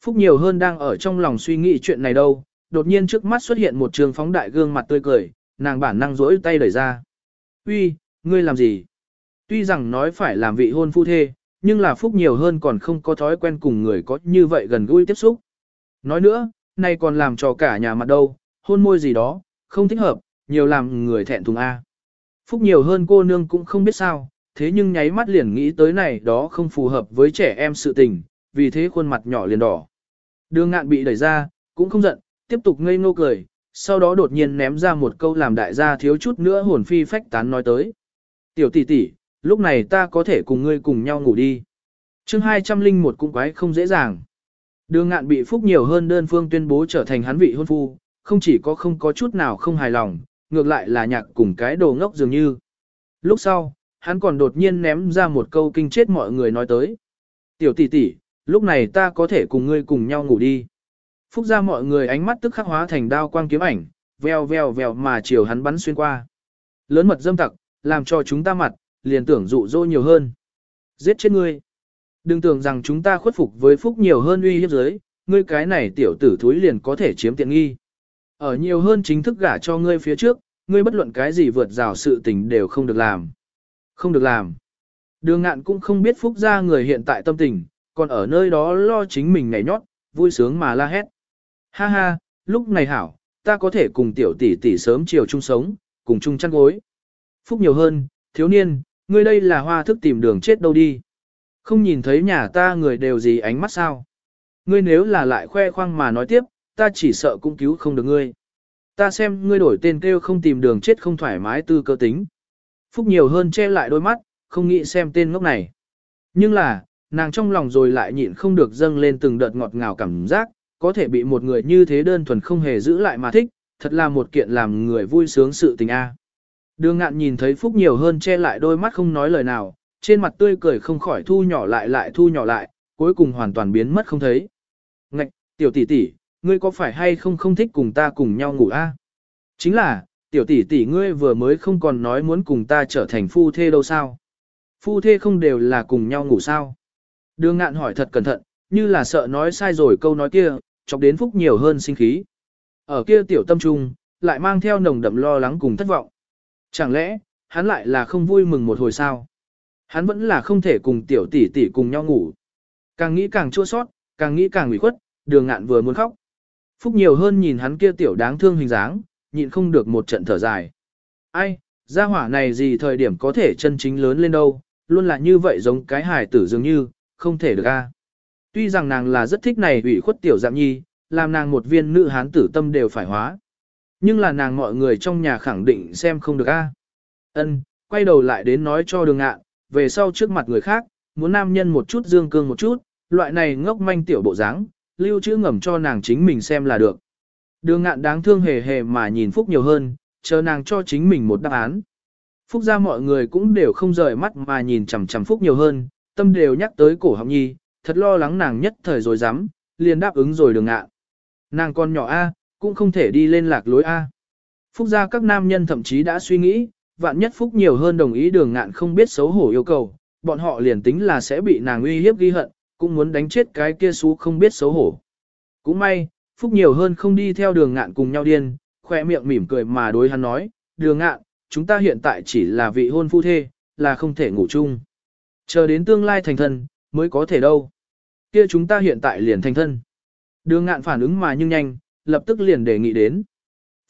Phúc nhiều hơn đang ở trong lòng suy nghĩ chuyện này đâu, đột nhiên trước mắt xuất hiện một trường phóng đại gương mặt tươi cười, nàng bản năng rỗi tay đẩy ra. Uy, ngươi làm gì? Tuy rằng nói phải làm vị hôn phu thê, nhưng là Phúc nhiều hơn còn không có thói quen cùng người có như vậy gần gũi tiếp xúc. Nói nữa, nay còn làm cho cả nhà mặt đâu, hôn môi gì đó, không thích hợp, nhiều làm người thẹn thùng A. Phúc nhiều hơn cô nương cũng không biết sao, thế nhưng nháy mắt liền nghĩ tới này đó không phù hợp với trẻ em sự tình, vì thế khuôn mặt nhỏ liền đỏ. Đường ngạn bị đẩy ra, cũng không giận, tiếp tục ngây ngô cười, sau đó đột nhiên ném ra một câu làm đại gia thiếu chút nữa hồn phi phách tán nói tới. Tiểu tỷ tỷ, lúc này ta có thể cùng ngươi cùng nhau ngủ đi. chương 201 cũng quái không dễ dàng. Đường ngạn bị phúc nhiều hơn đơn phương tuyên bố trở thành hắn vị hôn phu, không chỉ có không có chút nào không hài lòng, ngược lại là nhạc cùng cái đồ ngốc dường như. Lúc sau, hắn còn đột nhiên ném ra một câu kinh chết mọi người nói tới. Tiểu tỷ tỷ, lúc này ta có thể cùng ngươi cùng nhau ngủ đi. Phúc ra mọi người ánh mắt tức khắc hóa thành đao quang kiếm ảnh, veo veo veo mà chiều hắn bắn xuyên qua. Lớn mật dâm tặc, làm cho chúng ta mặt, liền tưởng dụ dỗ nhiều hơn. Giết chết ngươi. Đừng tưởng rằng chúng ta khuất phục với Phúc nhiều hơn uy hiếp giới, ngươi cái này tiểu tử thúi liền có thể chiếm tiện nghi. Ở nhiều hơn chính thức gả cho ngươi phía trước, ngươi bất luận cái gì vượt rào sự tình đều không được làm. Không được làm. Đường ngạn cũng không biết Phúc ra người hiện tại tâm tình, còn ở nơi đó lo chính mình nhảy nhót, vui sướng mà la hét. Ha ha, lúc này hảo, ta có thể cùng tiểu tỷ tỷ sớm chiều chung sống, cùng chung chăn gối. Phúc nhiều hơn, thiếu niên, ngươi đây là hoa thức tìm đường chết đâu đi. Không nhìn thấy nhà ta người đều gì ánh mắt sao. Ngươi nếu là lại khoe khoang mà nói tiếp, ta chỉ sợ cũng cứu không được ngươi. Ta xem ngươi đổi tên kêu không tìm đường chết không thoải mái tư cơ tính. Phúc nhiều hơn che lại đôi mắt, không nghĩ xem tên ngốc này. Nhưng là, nàng trong lòng rồi lại nhịn không được dâng lên từng đợt ngọt ngào cảm giác, có thể bị một người như thế đơn thuần không hề giữ lại mà thích, thật là một kiện làm người vui sướng sự tình a. Đường ngạn nhìn thấy Phúc nhiều hơn che lại đôi mắt không nói lời nào, trên mặt tươi cười không khỏi thu nhỏ lại lại thu nhỏ lại, cuối cùng hoàn toàn biến mất không thấy. Ngạch, tiểu tỷ tỷ, ngươi có phải hay không không thích cùng ta cùng nhau ngủ a? Chính là, tiểu tỷ tỷ ngươi vừa mới không còn nói muốn cùng ta trở thành phu thê đâu sao? Phu thê không đều là cùng nhau ngủ sao? Đường ngạn hỏi thật cẩn thận, như là sợ nói sai rồi câu nói kia, chọc đến Phúc nhiều hơn sinh khí. Ở kia tiểu tâm trung, lại mang theo nồng đậm lo lắng cùng thất vọng. Chẳng lẽ, hắn lại là không vui mừng một hồi sao? Hắn vẫn là không thể cùng tiểu tỷ tỷ cùng nhau ngủ. Càng nghĩ càng chua sót, càng nghĩ càng ủy khuất, đường ngạn vừa muốn khóc. Phúc nhiều hơn nhìn hắn kia tiểu đáng thương hình dáng, nhịn không được một trận thở dài. Ai, gia hỏa này gì thời điểm có thể chân chính lớn lên đâu, luôn là như vậy giống cái hài tử dường như, không thể được a. Tuy rằng nàng là rất thích này ủy khuất tiểu dạng nhi, làm nàng một viên nữ hán tử tâm đều phải hóa. Nhưng là nàng mọi người trong nhà khẳng định xem không được a. Ân, quay đầu lại đến nói cho đường ngạn, về sau trước mặt người khác, muốn nam nhân một chút dương cương một chút, loại này ngốc manh tiểu bộ dáng, lưu trữ ngầm cho nàng chính mình xem là được. Đường ngạn đáng thương hề hề mà nhìn Phúc nhiều hơn, chờ nàng cho chính mình một đáp án. Phúc ra mọi người cũng đều không rời mắt mà nhìn chằm chằm Phúc nhiều hơn, tâm đều nhắc tới cổ học nhi, thật lo lắng nàng nhất thời rồi dám, liền đáp ứng rồi đường ngạn. Nàng con nhỏ A, cũng không thể đi lên lạc lối A. Phúc gia các nam nhân thậm chí đã suy nghĩ, vạn nhất Phúc nhiều hơn đồng ý đường ngạn không biết xấu hổ yêu cầu, bọn họ liền tính là sẽ bị nàng uy hiếp ghi hận, cũng muốn đánh chết cái kia xú không biết xấu hổ. Cũng may, Phúc nhiều hơn không đi theo đường ngạn cùng nhau điên, khoe miệng mỉm cười mà đối hắn nói, đường ngạn, chúng ta hiện tại chỉ là vị hôn phu thê, là không thể ngủ chung. Chờ đến tương lai thành thần mới có thể đâu. Kia chúng ta hiện tại liền thành thân. Đường ngạn phản ứng mà nhưng nhanh, lập tức liền đề nghị đến.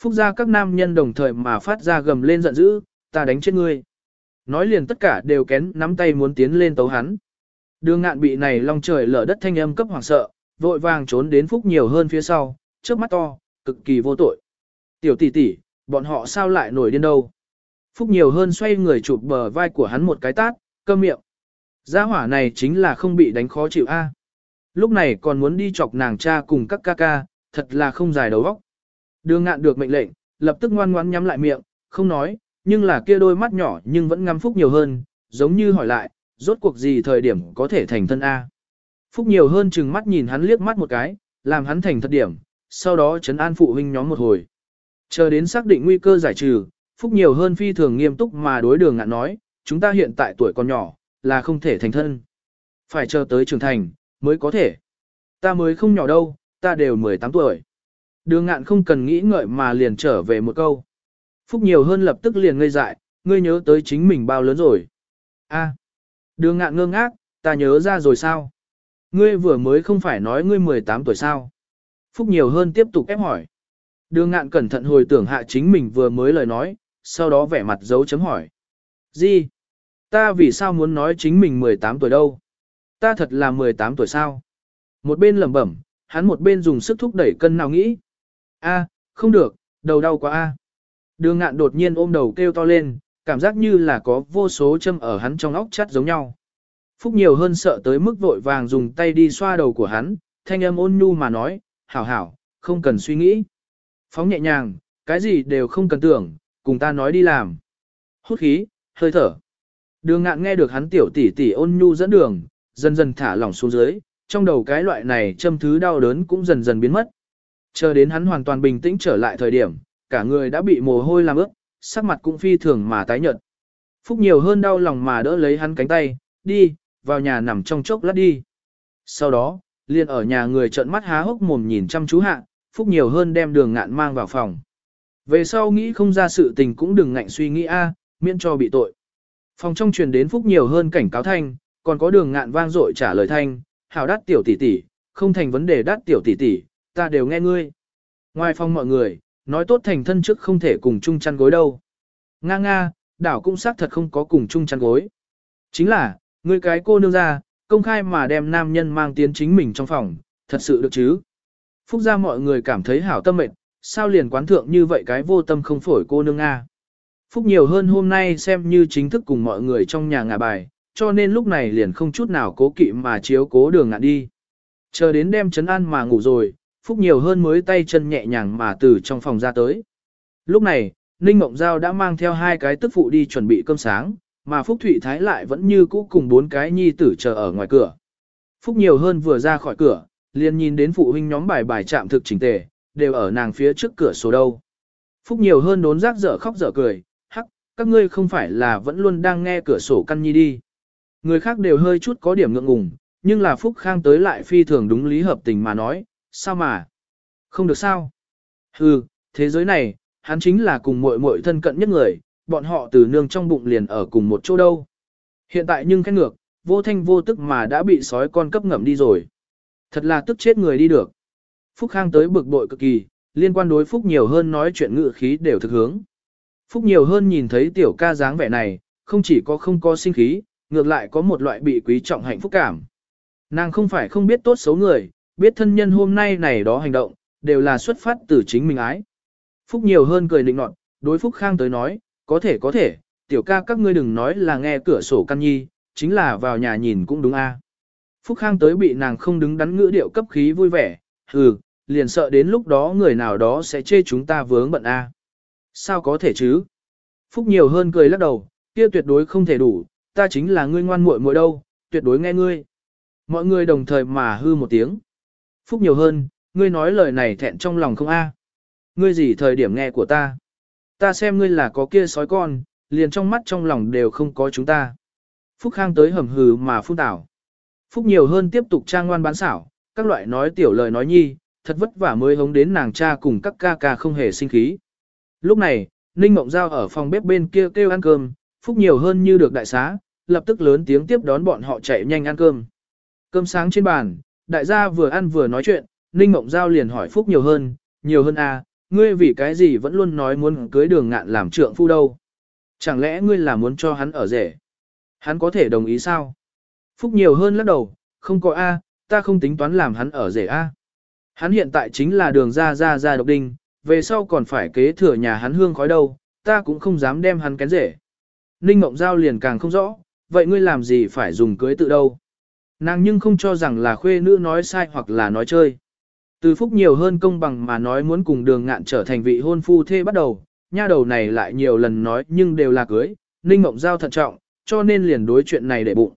Phúc ra các nam nhân đồng thời mà phát ra gầm lên giận dữ, ta đánh chết ngươi. Nói liền tất cả đều kén nắm tay muốn tiến lên tấu hắn. Đường ngạn bị này long trời lở đất thanh âm cấp hoàng sợ, vội vàng trốn đến Phúc nhiều hơn phía sau, trước mắt to, cực kỳ vô tội. Tiểu tỷ tỷ, bọn họ sao lại nổi điên đâu. Phúc nhiều hơn xoay người chụp bờ vai của hắn một cái tát, cơm miệng. Gia hỏa này chính là không bị đánh khó chịu a. Lúc này còn muốn đi chọc nàng cha cùng các ca ca, thật là không dài đầu óc. Đường ngạn được mệnh lệnh, lập tức ngoan ngoãn nhắm lại miệng, không nói, nhưng là kia đôi mắt nhỏ nhưng vẫn ngắm Phúc nhiều hơn, giống như hỏi lại, rốt cuộc gì thời điểm có thể thành thân A. Phúc nhiều hơn chừng mắt nhìn hắn liếc mắt một cái, làm hắn thành thật điểm, sau đó chấn an phụ huynh nhóm một hồi. Chờ đến xác định nguy cơ giải trừ, Phúc nhiều hơn phi thường nghiêm túc mà đối đường ngạn nói, chúng ta hiện tại tuổi còn nhỏ, là không thể thành thân. Phải chờ tới trưởng thành, mới có thể. Ta mới không nhỏ đâu, ta đều 18 tuổi. Đường ngạn không cần nghĩ ngợi mà liền trở về một câu. Phúc nhiều hơn lập tức liền ngây dại, ngươi nhớ tới chính mình bao lớn rồi. a đường ngạn ngơ ngác, ta nhớ ra rồi sao? Ngươi vừa mới không phải nói ngươi 18 tuổi sao? Phúc nhiều hơn tiếp tục ép hỏi. Đường ngạn cẩn thận hồi tưởng hạ chính mình vừa mới lời nói, sau đó vẻ mặt dấu chấm hỏi. Gì? Ta vì sao muốn nói chính mình 18 tuổi đâu? Ta thật là 18 tuổi sao? Một bên lẩm bẩm, hắn một bên dùng sức thúc đẩy cân nào nghĩ. A, không được, đầu đau quá a. Đường ngạn đột nhiên ôm đầu kêu to lên, cảm giác như là có vô số châm ở hắn trong óc chắt giống nhau. Phúc nhiều hơn sợ tới mức vội vàng dùng tay đi xoa đầu của hắn, thanh âm ôn nhu mà nói, hảo hảo, không cần suy nghĩ. Phóng nhẹ nhàng, cái gì đều không cần tưởng, cùng ta nói đi làm. Hút khí, hơi thở. Đường ngạn nghe được hắn tiểu tỷ tỷ ôn nhu dẫn đường, dần dần thả lỏng xuống dưới, trong đầu cái loại này châm thứ đau đớn cũng dần dần biến mất. Chờ đến hắn hoàn toàn bình tĩnh trở lại thời điểm, cả người đã bị mồ hôi làm ướt, sắc mặt cũng phi thường mà tái nhợt. Phúc nhiều hơn đau lòng mà đỡ lấy hắn cánh tay, đi, vào nhà nằm trong chốc lát đi. Sau đó, liền ở nhà người trợn mắt há hốc mồm nhìn chăm chú hạ, Phúc nhiều hơn đem đường ngạn mang vào phòng. Về sau nghĩ không ra sự tình cũng đừng ngạnh suy nghĩ a, miễn cho bị tội. Phòng trong truyền đến Phúc nhiều hơn cảnh cáo thanh, còn có đường ngạn vang dội trả lời thanh, hảo đắt tiểu tỷ tỷ, không thành vấn đề đắt tiểu tỷ tỷ, ta đều nghe ngươi. Ngoài phòng mọi người, nói tốt thành thân trước không thể cùng chung chăn gối đâu. Nga nga, đảo cũng xác thật không có cùng chung chăn gối. Chính là, ngươi cái cô nương ra, công khai mà đem nam nhân mang tiến chính mình trong phòng, thật sự được chứ. Phúc ra mọi người cảm thấy hảo tâm mệt, sao liền quán thượng như vậy cái vô tâm không phổi cô nương Nga. Phúc nhiều hơn hôm nay xem như chính thức cùng mọi người trong nhà ngả bài, cho nên lúc này liền không chút nào cố kỵ mà chiếu cố đường ngạn đi. Chờ đến đêm chấn an mà ngủ rồi, Phúc nhiều hơn mới tay chân nhẹ nhàng mà từ trong phòng ra tới. Lúc này, Ninh Mộng Giao đã mang theo hai cái tức phụ đi chuẩn bị cơm sáng, mà Phúc Thụy Thái lại vẫn như cũ cùng bốn cái nhi tử chờ ở ngoài cửa. Phúc nhiều hơn vừa ra khỏi cửa, liền nhìn đến phụ huynh nhóm bài bài chạm thực chỉnh tề, đều ở nàng phía trước cửa sổ đâu. Phúc nhiều hơn đốn rác dở khóc dở cười, hắc, các ngươi không phải là vẫn luôn đang nghe cửa sổ căn nhi đi. Người khác đều hơi chút có điểm ngượng ngùng, nhưng là Phúc Khang tới lại phi thường đúng lý hợp tình mà nói, sao mà? Không được sao? Hừ, thế giới này, hắn chính là cùng muội muội thân cận nhất người, bọn họ từ nương trong bụng liền ở cùng một chỗ đâu. Hiện tại nhưng cái ngược, vô thanh vô tức mà đã bị sói con cấp ngậm đi rồi. Thật là tức chết người đi được. Phúc Khang tới bực bội cực kỳ, liên quan đối Phúc nhiều hơn nói chuyện ngự khí đều thực hướng. Phúc nhiều hơn nhìn thấy tiểu ca dáng vẻ này, không chỉ có không có sinh khí, ngược lại có một loại bị quý trọng hạnh phúc cảm. Nàng không phải không biết tốt xấu người, biết thân nhân hôm nay này đó hành động, đều là xuất phát từ chính mình ái. Phúc nhiều hơn cười định nọt, đối Phúc Khang tới nói, có thể có thể, tiểu ca các ngươi đừng nói là nghe cửa sổ căn nhi, chính là vào nhà nhìn cũng đúng a. Phúc Khang tới bị nàng không đứng đắn ngữ điệu cấp khí vui vẻ, hừ, liền sợ đến lúc đó người nào đó sẽ chê chúng ta vướng bận a. Sao có thể chứ? Phúc nhiều hơn cười lắc đầu, kia tuyệt đối không thể đủ, ta chính là ngươi ngoan muội muội đâu, tuyệt đối nghe ngươi. Mọi người đồng thời mà hư một tiếng. Phúc nhiều hơn, ngươi nói lời này thẹn trong lòng không a? Ngươi gì thời điểm nghe của ta? Ta xem ngươi là có kia sói con, liền trong mắt trong lòng đều không có chúng ta. Phúc Khang tới hầm hừ mà phun tảo. Phúc nhiều hơn tiếp tục trang ngoan bán xảo, các loại nói tiểu lời nói nhi, thật vất vả mới hống đến nàng cha cùng các ca ca không hề sinh khí. Lúc này, Ninh Mộng Giao ở phòng bếp bên kia kêu ăn cơm, Phúc nhiều hơn như được đại xá, lập tức lớn tiếng tiếp đón bọn họ chạy nhanh ăn cơm. Cơm sáng trên bàn, đại gia vừa ăn vừa nói chuyện, Ninh Mộng Giao liền hỏi Phúc nhiều hơn, nhiều hơn à, ngươi vì cái gì vẫn luôn nói muốn cưới đường ngạn làm trượng phu đâu. Chẳng lẽ ngươi là muốn cho hắn ở rể? Hắn có thể đồng ý sao? Phúc nhiều hơn lắc đầu, không có A, ta không tính toán làm hắn ở rể A. Hắn hiện tại chính là đường ra ra ra độc đinh, về sau còn phải kế thừa nhà hắn hương khói đâu, ta cũng không dám đem hắn kén rể. Ninh Mộng Giao liền càng không rõ, vậy ngươi làm gì phải dùng cưới tự đâu. Nàng nhưng không cho rằng là khuê nữ nói sai hoặc là nói chơi. Từ phúc nhiều hơn công bằng mà nói muốn cùng đường ngạn trở thành vị hôn phu thê bắt đầu, nha đầu này lại nhiều lần nói nhưng đều là cưới, Ninh Mộng Giao thận trọng, cho nên liền đối chuyện này để bụng.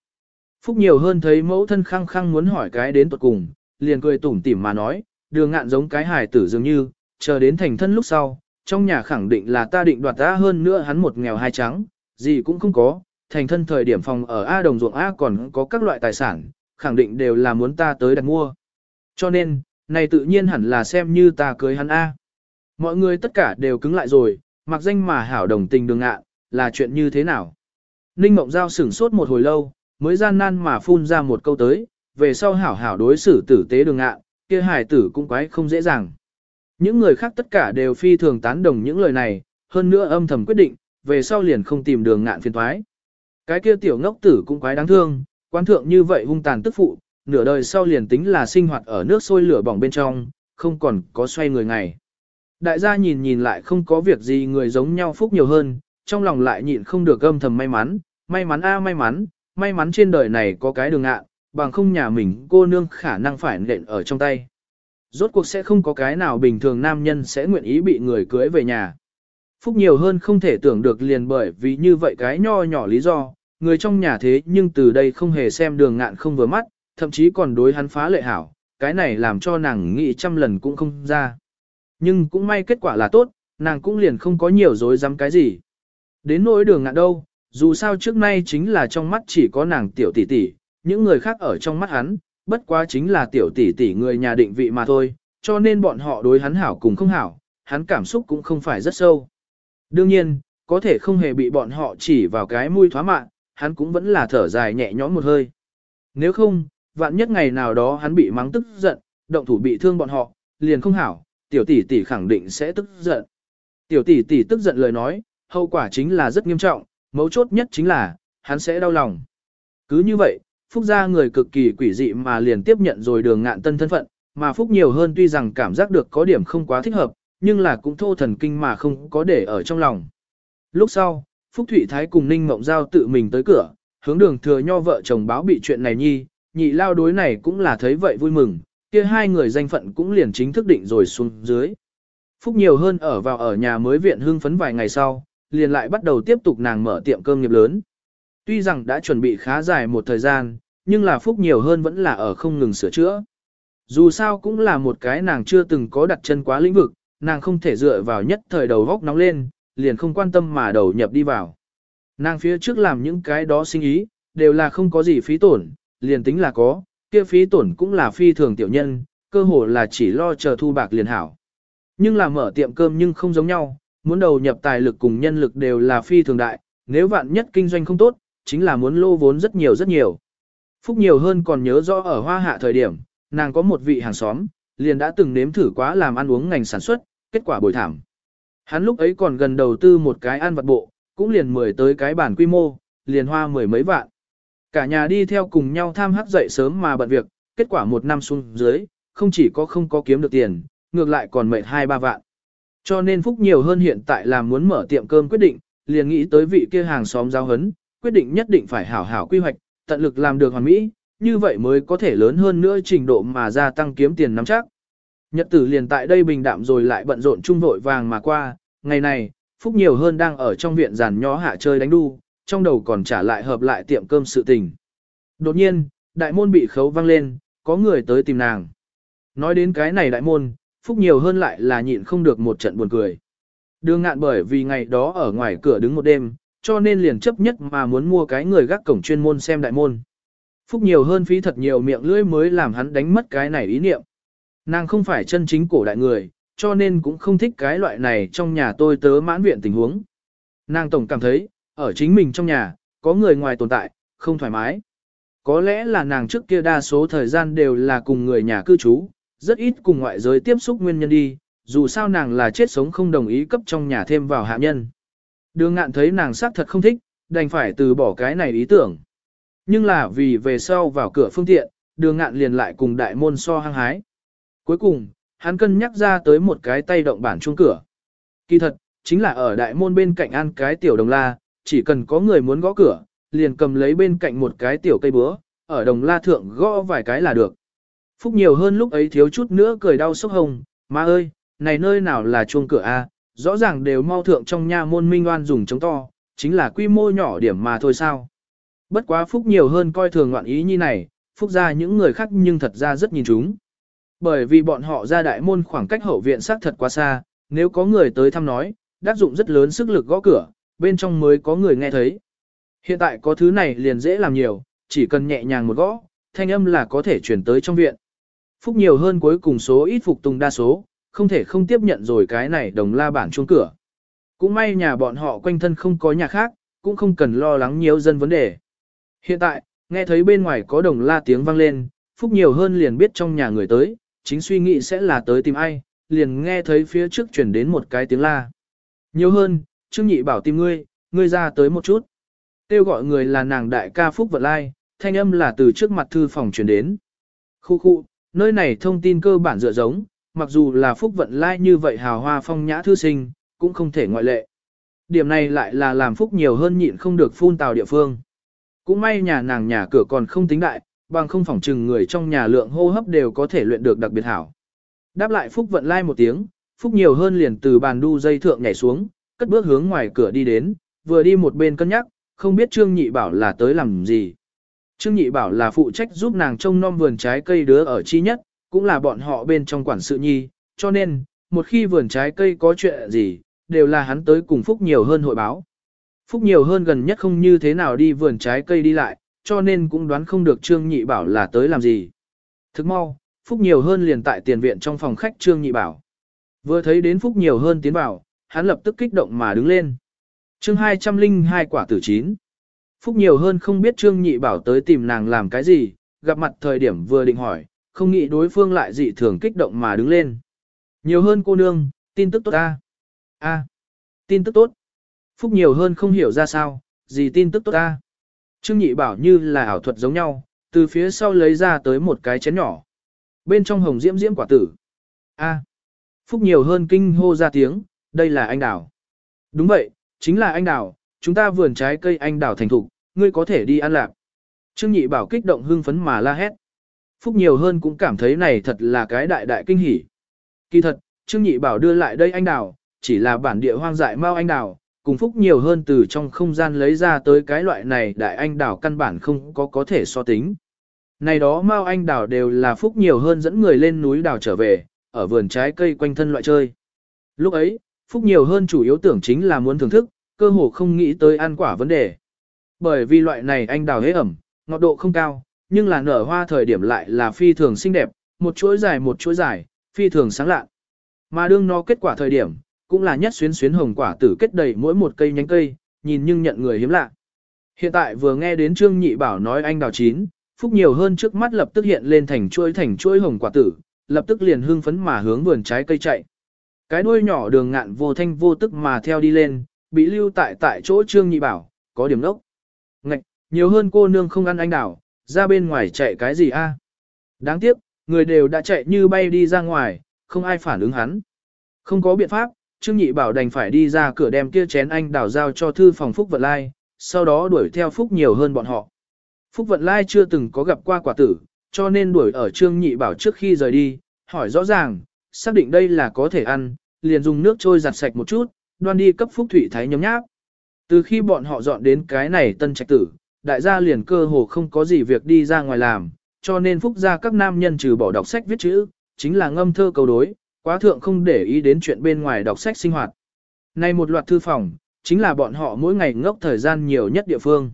Phúc nhiều hơn thấy mẫu thân khăng khăng muốn hỏi cái đến tuật cùng, liền cười tủm tỉm mà nói, đường ngạn giống cái hài tử dường như, chờ đến thành thân lúc sau, trong nhà khẳng định là ta định đoạt ta hơn nữa hắn một nghèo hai trắng, gì cũng không có, thành thân thời điểm phòng ở A đồng ruộng A còn có các loại tài sản, khẳng định đều là muốn ta tới đặt mua. Cho nên, này tự nhiên hẳn là xem như ta cưới hắn A. Mọi người tất cả đều cứng lại rồi, mặc danh mà hảo đồng tình đường ngạ là chuyện như thế nào? Ninh Mộng Giao sửng sốt một hồi lâu, mới gian nan mà phun ra một câu tới, về sau hảo hảo đối xử tử tế đường ngạ kia hài tử cũng quái không dễ dàng. Những người khác tất cả đều phi thường tán đồng những lời này, hơn nữa âm thầm quyết định, về sau liền không tìm đường ngạn phiền thoái. Cái kia tiểu ngốc tử cũng quái đáng thương, quan thượng như vậy hung tàn tức phụ, nửa đời sau liền tính là sinh hoạt ở nước sôi lửa bỏng bên trong, không còn có xoay người ngày. Đại gia nhìn nhìn lại không có việc gì người giống nhau phúc nhiều hơn, trong lòng lại nhịn không được âm thầm may mắn, may mắn a may mắn, may mắn trên đời này có cái đường ạ, bằng không nhà mình cô nương khả năng phải nện ở trong tay. Rốt cuộc sẽ không có cái nào bình thường nam nhân sẽ nguyện ý bị người cưới về nhà. Phúc nhiều hơn không thể tưởng được liền bởi vì như vậy cái nho nhỏ lý do, người trong nhà thế nhưng từ đây không hề xem đường ngạn không vừa mắt, thậm chí còn đối hắn phá lệ hảo, cái này làm cho nàng nghĩ trăm lần cũng không ra. Nhưng cũng may kết quả là tốt, nàng cũng liền không có nhiều dối dám cái gì. Đến nỗi đường ngạn đâu, dù sao trước nay chính là trong mắt chỉ có nàng tiểu tỷ tỷ, những người khác ở trong mắt hắn, bất quá chính là tiểu tỷ tỷ người nhà định vị mà thôi, cho nên bọn họ đối hắn hảo cùng không hảo, hắn cảm xúc cũng không phải rất sâu. Đương nhiên, có thể không hề bị bọn họ chỉ vào cái mũi thoá mạng hắn cũng vẫn là thở dài nhẹ nhõm một hơi. Nếu không, vạn nhất ngày nào đó hắn bị mắng tức giận, động thủ bị thương bọn họ, liền không hảo, tiểu tỷ tỷ khẳng định sẽ tức giận. Tiểu tỷ tỷ tức giận lời nói, hậu quả chính là rất nghiêm trọng, mấu chốt nhất chính là, hắn sẽ đau lòng. Cứ như vậy, Phúc gia người cực kỳ quỷ dị mà liền tiếp nhận rồi đường ngạn tân thân phận, mà Phúc nhiều hơn tuy rằng cảm giác được có điểm không quá thích hợp, nhưng là cũng thô thần kinh mà không có để ở trong lòng. Lúc sau, Phúc Thụy Thái cùng Ninh Mộng Giao tự mình tới cửa, hướng đường thừa nho vợ chồng báo bị chuyện này nhi, nhị lao đối này cũng là thấy vậy vui mừng, kia hai người danh phận cũng liền chính thức định rồi xuống dưới. Phúc nhiều hơn ở vào ở nhà mới viện hưng phấn vài ngày sau, liền lại bắt đầu tiếp tục nàng mở tiệm cơm nghiệp lớn. Tuy rằng đã chuẩn bị khá dài một thời gian, nhưng là Phúc nhiều hơn vẫn là ở không ngừng sửa chữa. Dù sao cũng là một cái nàng chưa từng có đặt chân quá lĩnh vực, nàng không thể dựa vào nhất thời đầu góc nóng lên, liền không quan tâm mà đầu nhập đi vào. Nàng phía trước làm những cái đó sinh ý, đều là không có gì phí tổn, liền tính là có, kia phí tổn cũng là phi thường tiểu nhân, cơ hồ là chỉ lo chờ thu bạc liền hảo. Nhưng là mở tiệm cơm nhưng không giống nhau, muốn đầu nhập tài lực cùng nhân lực đều là phi thường đại, nếu vạn nhất kinh doanh không tốt, chính là muốn lô vốn rất nhiều rất nhiều. Phúc nhiều hơn còn nhớ rõ ở hoa hạ thời điểm, nàng có một vị hàng xóm, liền đã từng nếm thử quá làm ăn uống ngành sản xuất, kết quả bồi thảm. Hắn lúc ấy còn gần đầu tư một cái ăn vật bộ, cũng liền mười tới cái bản quy mô, liền hoa mười mấy vạn. Cả nhà đi theo cùng nhau tham hát dậy sớm mà bận việc, kết quả một năm xuống dưới, không chỉ có không có kiếm được tiền, ngược lại còn mệt hai ba vạn. Cho nên Phúc nhiều hơn hiện tại là muốn mở tiệm cơm quyết định, liền nghĩ tới vị kia hàng xóm giao hấn, quyết định nhất định phải hảo hảo quy hoạch, tận lực làm được hoàn mỹ, như vậy mới có thể lớn hơn nữa trình độ mà gia tăng kiếm tiền nắm chắc. Nhật tử liền tại đây bình đạm rồi lại bận rộn chung vội vàng mà qua, ngày này, Phúc nhiều hơn đang ở trong viện giàn nhó hạ chơi đánh đu, trong đầu còn trả lại hợp lại tiệm cơm sự tình. Đột nhiên, đại môn bị khấu vang lên, có người tới tìm nàng. Nói đến cái này đại môn, Phúc nhiều hơn lại là nhịn không được một trận buồn cười. Đường ngạn bởi vì ngày đó ở ngoài cửa đứng một đêm, cho nên liền chấp nhất mà muốn mua cái người gác cổng chuyên môn xem đại môn. Phúc nhiều hơn phí thật nhiều miệng lưỡi mới làm hắn đánh mất cái này ý niệm. Nàng không phải chân chính cổ đại người, cho nên cũng không thích cái loại này trong nhà tôi tớ mãn viện tình huống. Nàng tổng cảm thấy, ở chính mình trong nhà, có người ngoài tồn tại, không thoải mái. Có lẽ là nàng trước kia đa số thời gian đều là cùng người nhà cư trú, rất ít cùng ngoại giới tiếp xúc nguyên nhân đi, dù sao nàng là chết sống không đồng ý cấp trong nhà thêm vào hạ nhân. Đường ngạn thấy nàng xác thật không thích, đành phải từ bỏ cái này ý tưởng. Nhưng là vì về sau vào cửa phương tiện, đường ngạn liền lại cùng đại môn so hăng hái. Cuối cùng, hắn cân nhắc ra tới một cái tay động bản chuông cửa. Kỳ thật, chính là ở đại môn bên cạnh ăn cái tiểu đồng la, chỉ cần có người muốn gõ cửa, liền cầm lấy bên cạnh một cái tiểu cây búa, ở đồng la thượng gõ vài cái là được. Phúc nhiều hơn lúc ấy thiếu chút nữa cười đau sốc hồng, má ơi, này nơi nào là chuông cửa a? rõ ràng đều mau thượng trong nha môn minh oan dùng chống to, chính là quy mô nhỏ điểm mà thôi sao. Bất quá Phúc nhiều hơn coi thường ngoạn ý như này, Phúc ra những người khác nhưng thật ra rất nhìn chúng. Bởi vì bọn họ ra đại môn khoảng cách hậu viện xác thật quá xa, nếu có người tới thăm nói, đáp dụng rất lớn sức lực gõ cửa, bên trong mới có người nghe thấy. Hiện tại có thứ này liền dễ làm nhiều, chỉ cần nhẹ nhàng một gõ, thanh âm là có thể chuyển tới trong viện. Phúc nhiều hơn cuối cùng số ít phục tùng đa số, không thể không tiếp nhận rồi cái này đồng la bản chuông cửa. Cũng may nhà bọn họ quanh thân không có nhà khác, cũng không cần lo lắng nhiều dân vấn đề. Hiện tại, nghe thấy bên ngoài có đồng la tiếng vang lên, Phúc nhiều hơn liền biết trong nhà người tới, chính suy nghĩ sẽ là tới tìm ai, liền nghe thấy phía trước chuyển đến một cái tiếng la. Nhiều hơn, Trương Nhị bảo tìm ngươi, ngươi ra tới một chút. Tiêu gọi người là nàng đại ca Phúc Vận Lai, thanh âm là từ trước mặt thư phòng chuyển đến. Khu khu, nơi này thông tin cơ bản dựa giống, mặc dù là Phúc Vận Lai như vậy hào hoa phong nhã thư sinh, cũng không thể ngoại lệ. Điểm này lại là làm Phúc nhiều hơn nhịn không được phun tào địa phương. Cũng may nhà nàng nhà cửa còn không tính đại, bằng không phỏng chừng người trong nhà lượng hô hấp đều có thể luyện được đặc biệt hảo. Đáp lại Phúc Vận Lai một tiếng, Phúc nhiều hơn liền từ bàn đu dây thượng nhảy xuống, cất bước hướng ngoài cửa đi đến, vừa đi một bên cân nhắc, không biết Trương Nhị bảo là tới làm gì. Trương Nhị Bảo là phụ trách giúp nàng trông nom vườn trái cây đứa ở chi nhất, cũng là bọn họ bên trong quản sự nhi, cho nên, một khi vườn trái cây có chuyện gì, đều là hắn tới cùng Phúc nhiều hơn hội báo. Phúc nhiều hơn gần nhất không như thế nào đi vườn trái cây đi lại, cho nên cũng đoán không được Trương Nhị Bảo là tới làm gì. Thức mau, Phúc nhiều hơn liền tại tiền viện trong phòng khách Trương Nhị Bảo. Vừa thấy đến Phúc nhiều hơn tiến vào, hắn lập tức kích động mà đứng lên. chương 202 quả tử chín. Phúc nhiều hơn không biết Trương Nhị Bảo tới tìm nàng làm cái gì, gặp mặt thời điểm vừa định hỏi, không nghĩ đối phương lại dị thường kích động mà đứng lên. Nhiều hơn cô nương, tin tức tốt ta. A, tin tức tốt. Phúc nhiều hơn không hiểu ra sao, gì tin tức tốt ta. Trương Nhị Bảo như là ảo thuật giống nhau, từ phía sau lấy ra tới một cái chén nhỏ. Bên trong hồng diễm diễm quả tử. A. Phúc nhiều hơn kinh hô ra tiếng, đây là anh đào. Đúng vậy, chính là anh đào, chúng ta vườn trái cây anh đào thành thục, ngươi có thể đi ăn lạc. Trương Nhị Bảo kích động hưng phấn mà la hét. Phúc nhiều hơn cũng cảm thấy này thật là cái đại đại kinh hỉ. Kỳ thật, Trương Nhị Bảo đưa lại đây anh đào, chỉ là bản địa hoang dại mau anh đào, cùng Phúc nhiều hơn từ trong không gian lấy ra tới cái loại này đại anh đào căn bản không có có thể so tính. Này đó mau anh đào đều là Phúc nhiều hơn dẫn người lên núi đào trở về, ở vườn trái cây quanh thân loại chơi. Lúc ấy, Phúc nhiều hơn chủ yếu tưởng chính là muốn thưởng thức, cơ hồ không nghĩ tới ăn quả vấn đề. Bởi vì loại này anh đào hế ẩm, ngọt độ không cao, nhưng là nở hoa thời điểm lại là phi thường xinh đẹp, một chuỗi dài một chuỗi dài, phi thường sáng lạ. Mà đương nó kết quả thời điểm, cũng là nhất xuyến xuyến hồng quả tử kết đầy mỗi một cây nhánh cây, nhìn nhưng nhận người hiếm lạ. Hiện tại vừa nghe đến Trương Nhị Bảo nói anh đào chín, phúc nhiều hơn trước mắt lập tức hiện lên thành chuỗi thành chuỗi hồng quả tử, lập tức liền hưng phấn mà hướng vườn trái cây chạy. Cái đuôi nhỏ đường ngạn vô thanh vô tức mà theo đi lên, bị lưu tại tại chỗ Trương Nhị Bảo, có điểm nốc. Ngạch, nhiều hơn cô nương không ăn anh đào, ra bên ngoài chạy cái gì a? Đáng tiếc, người đều đã chạy như bay đi ra ngoài, không ai phản ứng hắn. Không có biện pháp, Trương Nhị Bảo đành phải đi ra cửa đem kia chén anh đào giao cho thư phòng Phúc Vận Lai, sau đó đuổi theo Phúc nhiều hơn bọn họ. Phúc Vận Lai chưa từng có gặp qua quả tử, cho nên đuổi ở Trương Nhị Bảo trước khi rời đi, hỏi rõ ràng, xác định đây là có thể ăn, liền dùng nước trôi giặt sạch một chút, đoan đi cấp Phúc Thủy Thái nhấm nháp. Từ khi bọn họ dọn đến cái này tân trạch tử, đại gia liền cơ hồ không có gì việc đi ra ngoài làm, cho nên Phúc gia các nam nhân trừ bỏ đọc sách viết chữ, chính là ngâm thơ cầu đối, quá thượng không để ý đến chuyện bên ngoài đọc sách sinh hoạt. Nay một loạt thư phòng, chính là bọn họ mỗi ngày ngốc thời gian nhiều nhất địa phương.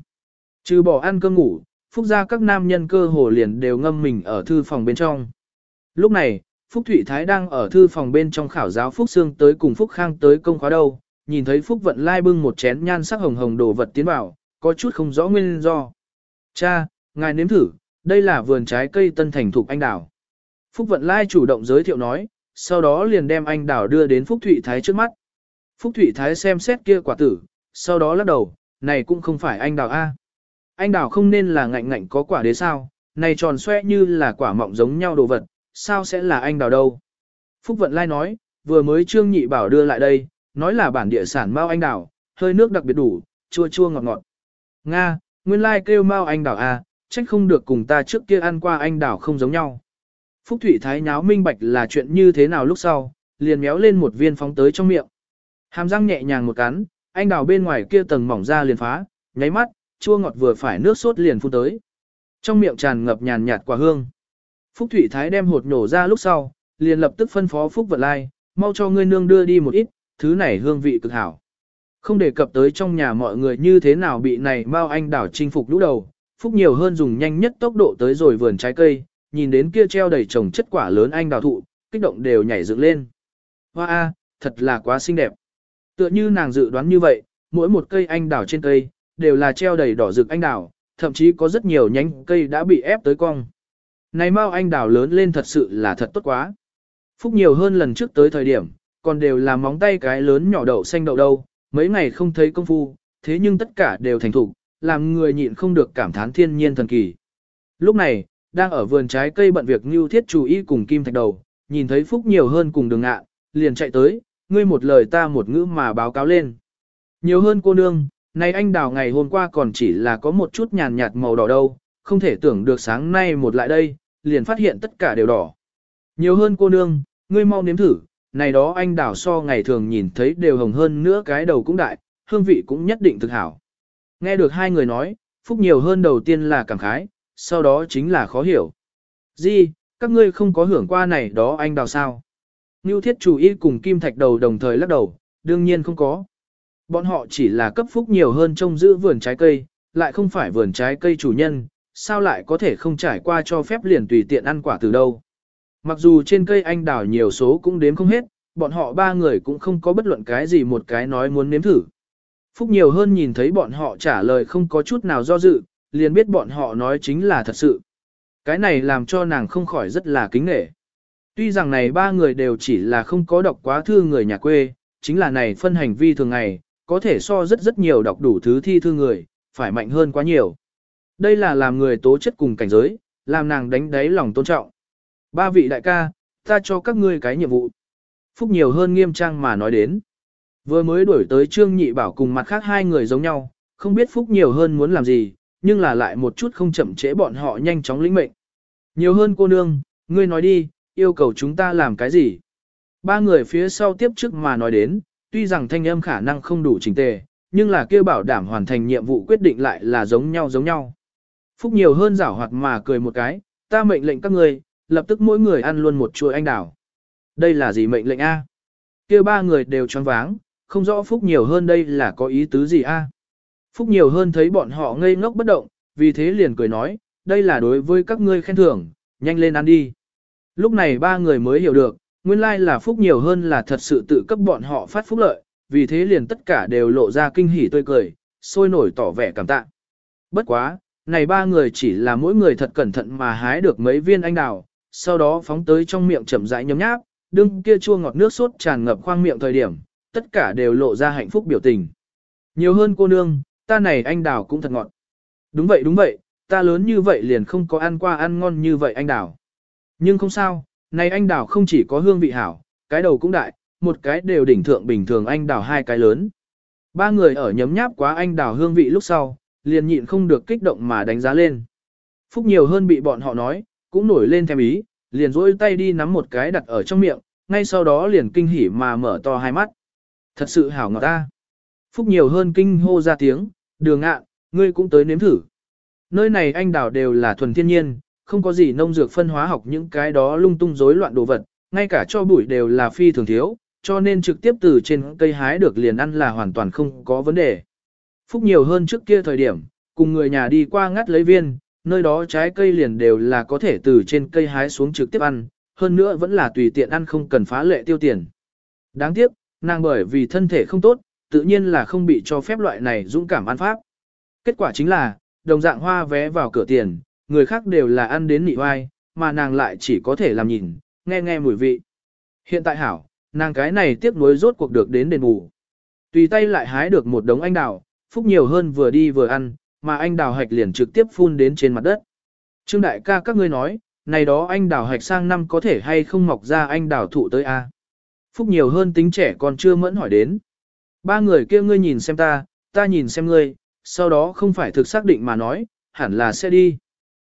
Trừ bỏ ăn cơm ngủ, Phúc gia các nam nhân cơ hồ liền đều ngâm mình ở thư phòng bên trong. Lúc này, Phúc Thụy Thái đang ở thư phòng bên trong khảo giáo Phúc Sương tới cùng Phúc Khang tới công khóa đâu, nhìn thấy Phúc Vận Lai bưng một chén nhan sắc hồng hồng đồ vật tiến vào, có chút không rõ nguyên do. Cha, ngài nếm thử, đây là vườn trái cây tân thành thục anh đào. Phúc Vận Lai chủ động giới thiệu nói, sau đó liền đem anh đào đưa đến Phúc Thụy Thái trước mắt. Phúc Thụy Thái xem xét kia quả tử, sau đó lắc đầu, này cũng không phải anh đào A. Anh đào không nên là ngạnh ngạnh có quả đế sao, này tròn xoe như là quả mọng giống nhau đồ vật, sao sẽ là anh đào đâu. Phúc Vận Lai nói, vừa mới Trương Nhị Bảo đưa lại đây, nói là bản địa sản mao anh đào, hơi nước đặc biệt đủ, chua chua ngọt ngọt. Nga, nguyên lai kêu mao anh đào A, trách không được cùng ta trước kia ăn qua anh đào không giống nhau. Phúc Thụy Thái nháo minh bạch là chuyện như thế nào lúc sau, liền méo lên một viên phóng tới trong miệng. Hàm răng nhẹ nhàng một cắn, anh đào bên ngoài kia tầng mỏng ra liền phá, nháy mắt, chua ngọt vừa phải nước sốt liền phun tới. Trong miệng tràn ngập nhàn nhạt quả hương. Phúc Thụy Thái đem hột nhổ ra lúc sau, liền lập tức phân phó Phúc Vật Lai, mau cho ngươi nương đưa đi một ít, thứ này hương vị cực hảo. Không đề cập tới trong nhà mọi người như thế nào bị này mau anh đảo chinh phục lũ đầu, Phúc nhiều hơn dùng nhanh nhất tốc độ tới rồi vườn trái cây, nhìn đến kia treo đầy trồng chất quả lớn anh đào thụ, kích động đều nhảy dựng lên. Hoa a, thật là quá xinh đẹp. Tựa như nàng dự đoán như vậy, mỗi một cây anh đào trên cây, đều là treo đầy đỏ rực anh đào, thậm chí có rất nhiều nhánh cây đã bị ép tới cong. Này mau anh đào lớn lên thật sự là thật tốt quá. Phúc nhiều hơn lần trước tới thời điểm, còn đều là móng tay cái lớn nhỏ đậu xanh đậu đâu, mấy ngày không thấy công phu, thế nhưng tất cả đều thành thục, làm người nhịn không được cảm thán thiên nhiên thần kỳ. Lúc này, đang ở vườn trái cây bận việc Ngưu Thiết chú ý cùng Kim Thạch Đầu, nhìn thấy Phúc nhiều hơn cùng đường ngạ, liền chạy tới, ngươi một lời ta một ngữ mà báo cáo lên. Nhiều hơn cô nương, này anh đào ngày hôm qua còn chỉ là có một chút nhàn nhạt màu đỏ đâu, không thể tưởng được sáng nay một lại đây, liền phát hiện tất cả đều đỏ. Nhiều hơn cô nương, ngươi mau nếm thử, này đó anh đào so ngày thường nhìn thấy đều hồng hơn nữa cái đầu cũng đại, hương vị cũng nhất định thực hảo. Nghe được hai người nói, Phúc nhiều hơn đầu tiên là cảm khái, sau đó chính là khó hiểu. di, các ngươi không có hưởng qua này đó anh đào sao? Ngưu thiết chủ y cùng kim thạch đầu đồng thời lắc đầu, đương nhiên không có. Bọn họ chỉ là cấp phúc nhiều hơn trong giữ vườn trái cây, lại không phải vườn trái cây chủ nhân, sao lại có thể không trải qua cho phép liền tùy tiện ăn quả từ đâu. Mặc dù trên cây anh đào nhiều số cũng đếm không hết, bọn họ ba người cũng không có bất luận cái gì một cái nói muốn nếm thử. Phúc nhiều hơn nhìn thấy bọn họ trả lời không có chút nào do dự, liền biết bọn họ nói chính là thật sự. Cái này làm cho nàng không khỏi rất là kính nghệ. Tuy rằng này ba người đều chỉ là không có đọc quá thư người nhà quê, chính là này phân hành vi thường ngày, có thể so rất rất nhiều đọc đủ thứ thi thư người, phải mạnh hơn quá nhiều. Đây là làm người tố chất cùng cảnh giới, làm nàng đánh đáy lòng tôn trọng. Ba vị đại ca, ta cho các ngươi cái nhiệm vụ. Phúc nhiều hơn nghiêm trang mà nói đến. Vừa mới đuổi tới Trương Nhị Bảo cùng mặt khác hai người giống nhau, không biết Phúc nhiều hơn muốn làm gì, nhưng là lại một chút không chậm trễ bọn họ nhanh chóng lĩnh mệnh. Nhiều hơn cô nương, ngươi nói đi, yêu cầu chúng ta làm cái gì? Ba người phía sau tiếp trước mà nói đến, tuy rằng thanh âm khả năng không đủ trình tề, nhưng là kêu bảo đảm hoàn thành nhiệm vụ quyết định lại là giống nhau giống nhau. Phúc nhiều hơn giảo hoạt mà cười một cái, ta mệnh lệnh các người lập tức mỗi người ăn luôn một chuỗi anh đào. Đây là gì mệnh lệnh A? Kêu ba người đều choáng váng, không rõ Phúc nhiều hơn đây là có ý tứ gì A. Phúc nhiều hơn thấy bọn họ ngây ngốc bất động, vì thế liền cười nói, đây là đối với các ngươi khen thưởng, nhanh lên ăn đi. Lúc này ba người mới hiểu được, nguyên lai là Phúc nhiều hơn là thật sự tự cấp bọn họ phát phúc lợi, vì thế liền tất cả đều lộ ra kinh hỉ tươi cười, sôi nổi tỏ vẻ cảm tạ. Bất quá, này ba người chỉ là mỗi người thật cẩn thận mà hái được mấy viên anh đào, sau đó phóng tới trong miệng chậm rãi nhấm nháp, đương kia chua ngọt nước sốt tràn ngập khoang miệng thời điểm, tất cả đều lộ ra hạnh phúc biểu tình. Nhiều hơn cô nương, ta này anh đào cũng thật ngọt. Đúng vậy đúng vậy, ta lớn như vậy liền không có ăn qua ăn ngon như vậy anh đào. Nhưng không sao, này anh đào không chỉ có hương vị hảo, cái đầu cũng đại, một cái đều đỉnh thượng bình thường anh đào hai cái lớn. Ba người ở nhấm nháp quá anh đào hương vị lúc sau, liền nhịn không được kích động mà đánh giá lên. Phúc nhiều hơn bị bọn họ nói, cũng nổi lên thèm ý, liền rỗi tay đi nắm một cái đặt ở trong miệng, ngay sau đó liền kinh hỉ mà mở to hai mắt. Thật sự hảo ngọt ta. Phúc nhiều hơn kinh hô ra tiếng, đường ạ, ngươi cũng tới nếm thử. Nơi này anh đào đều là thuần thiên nhiên, không có gì nông dược phân hóa học những cái đó lung tung rối loạn đồ vật, ngay cả cho bụi đều là phi thường thiếu, cho nên trực tiếp từ trên cây hái được liền ăn là hoàn toàn không có vấn đề. Phúc nhiều hơn trước kia thời điểm, cùng người nhà đi qua ngắt lấy viên, nơi đó trái cây liền đều là có thể từ trên cây hái xuống trực tiếp ăn, hơn nữa vẫn là tùy tiện ăn không cần phá lệ tiêu tiền. Đáng tiếc, nàng bởi vì thân thể không tốt, tự nhiên là không bị cho phép loại này dũng cảm ăn pháp. Kết quả chính là, đồng dạng hoa vé vào cửa tiền, người khác đều là ăn đến nị oai, mà nàng lại chỉ có thể làm nhìn, nghe nghe mùi vị. Hiện tại hảo, nàng cái này tiếc nuối rốt cuộc được đến đền bù. Tùy tay lại hái được một đống anh đào, phúc nhiều hơn vừa đi vừa ăn, mà anh đào hạch liền trực tiếp phun đến trên mặt đất. Trương đại ca các ngươi nói, này đó anh đào hạch sang năm có thể hay không mọc ra anh đào thụ tới a? Phúc nhiều hơn tính trẻ còn chưa mẫn hỏi đến. Ba người kia ngươi nhìn xem ta, ta nhìn xem ngươi, sau đó không phải thực xác định mà nói, hẳn là sẽ đi.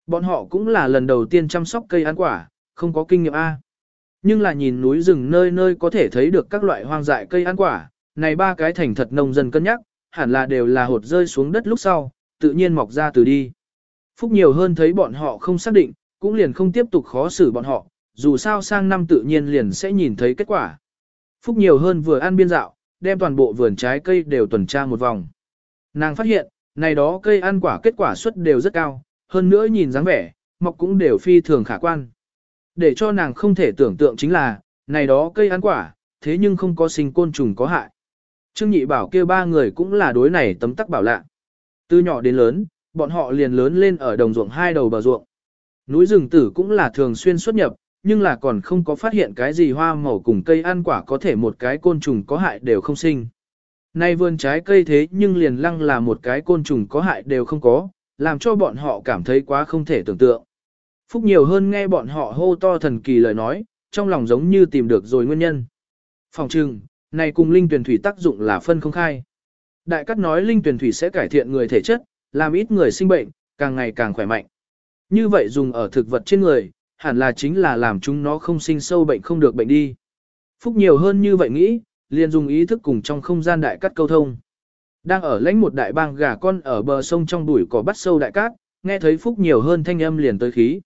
Bọn họ cũng là lần đầu tiên chăm sóc cây ăn quả, không có kinh nghiệm A. Nhưng là nhìn núi rừng nơi nơi có thể thấy được các loại hoang dại cây ăn quả, này ba cái thành thật nông dân cân nhắc, hẳn là đều là hột rơi xuống đất lúc sau, tự nhiên mọc ra từ đi. Phúc nhiều hơn thấy bọn họ không xác định, cũng liền không tiếp tục khó xử bọn họ, dù sao sang năm tự nhiên liền sẽ nhìn thấy kết quả. Phúc nhiều hơn vừa ăn biên dạo, đem toàn bộ vườn trái cây đều tuần tra một vòng. Nàng phát hiện, này đó cây ăn quả kết quả suất đều rất cao, hơn nữa nhìn dáng vẻ, mọc cũng đều phi thường khả quan. Để cho nàng không thể tưởng tượng chính là, này đó cây ăn quả, thế nhưng không có sinh côn trùng có hại. Trương nhị bảo kia ba người cũng là đối này tấm tắc bảo lạ. Từ nhỏ đến lớn, bọn họ liền lớn lên ở đồng ruộng hai đầu bờ ruộng. Núi rừng tử cũng là thường xuyên xuất nhập, nhưng là còn không có phát hiện cái gì hoa màu cùng cây ăn quả có thể một cái côn trùng có hại đều không sinh. Nay vườn trái cây thế nhưng liền lăng là một cái côn trùng có hại đều không có, làm cho bọn họ cảm thấy quá không thể tưởng tượng. Phúc nhiều hơn nghe bọn họ hô to thần kỳ lời nói, trong lòng giống như tìm được rồi nguyên nhân. Phòng trừng, này cùng linh tuyển thủy tác dụng là phân không khai. Đại cắt nói linh tuyển thủy sẽ cải thiện người thể chất, làm ít người sinh bệnh, càng ngày càng khỏe mạnh. Như vậy dùng ở thực vật trên người, hẳn là chính là làm chúng nó không sinh sâu bệnh không được bệnh đi. Phúc nhiều hơn như vậy nghĩ, liền dùng ý thức cùng trong không gian đại cắt câu thông. Đang ở lãnh một đại bang gà con ở bờ sông trong bụi cỏ bắt sâu đại cát, nghe thấy phúc nhiều hơn thanh âm liền tới khí.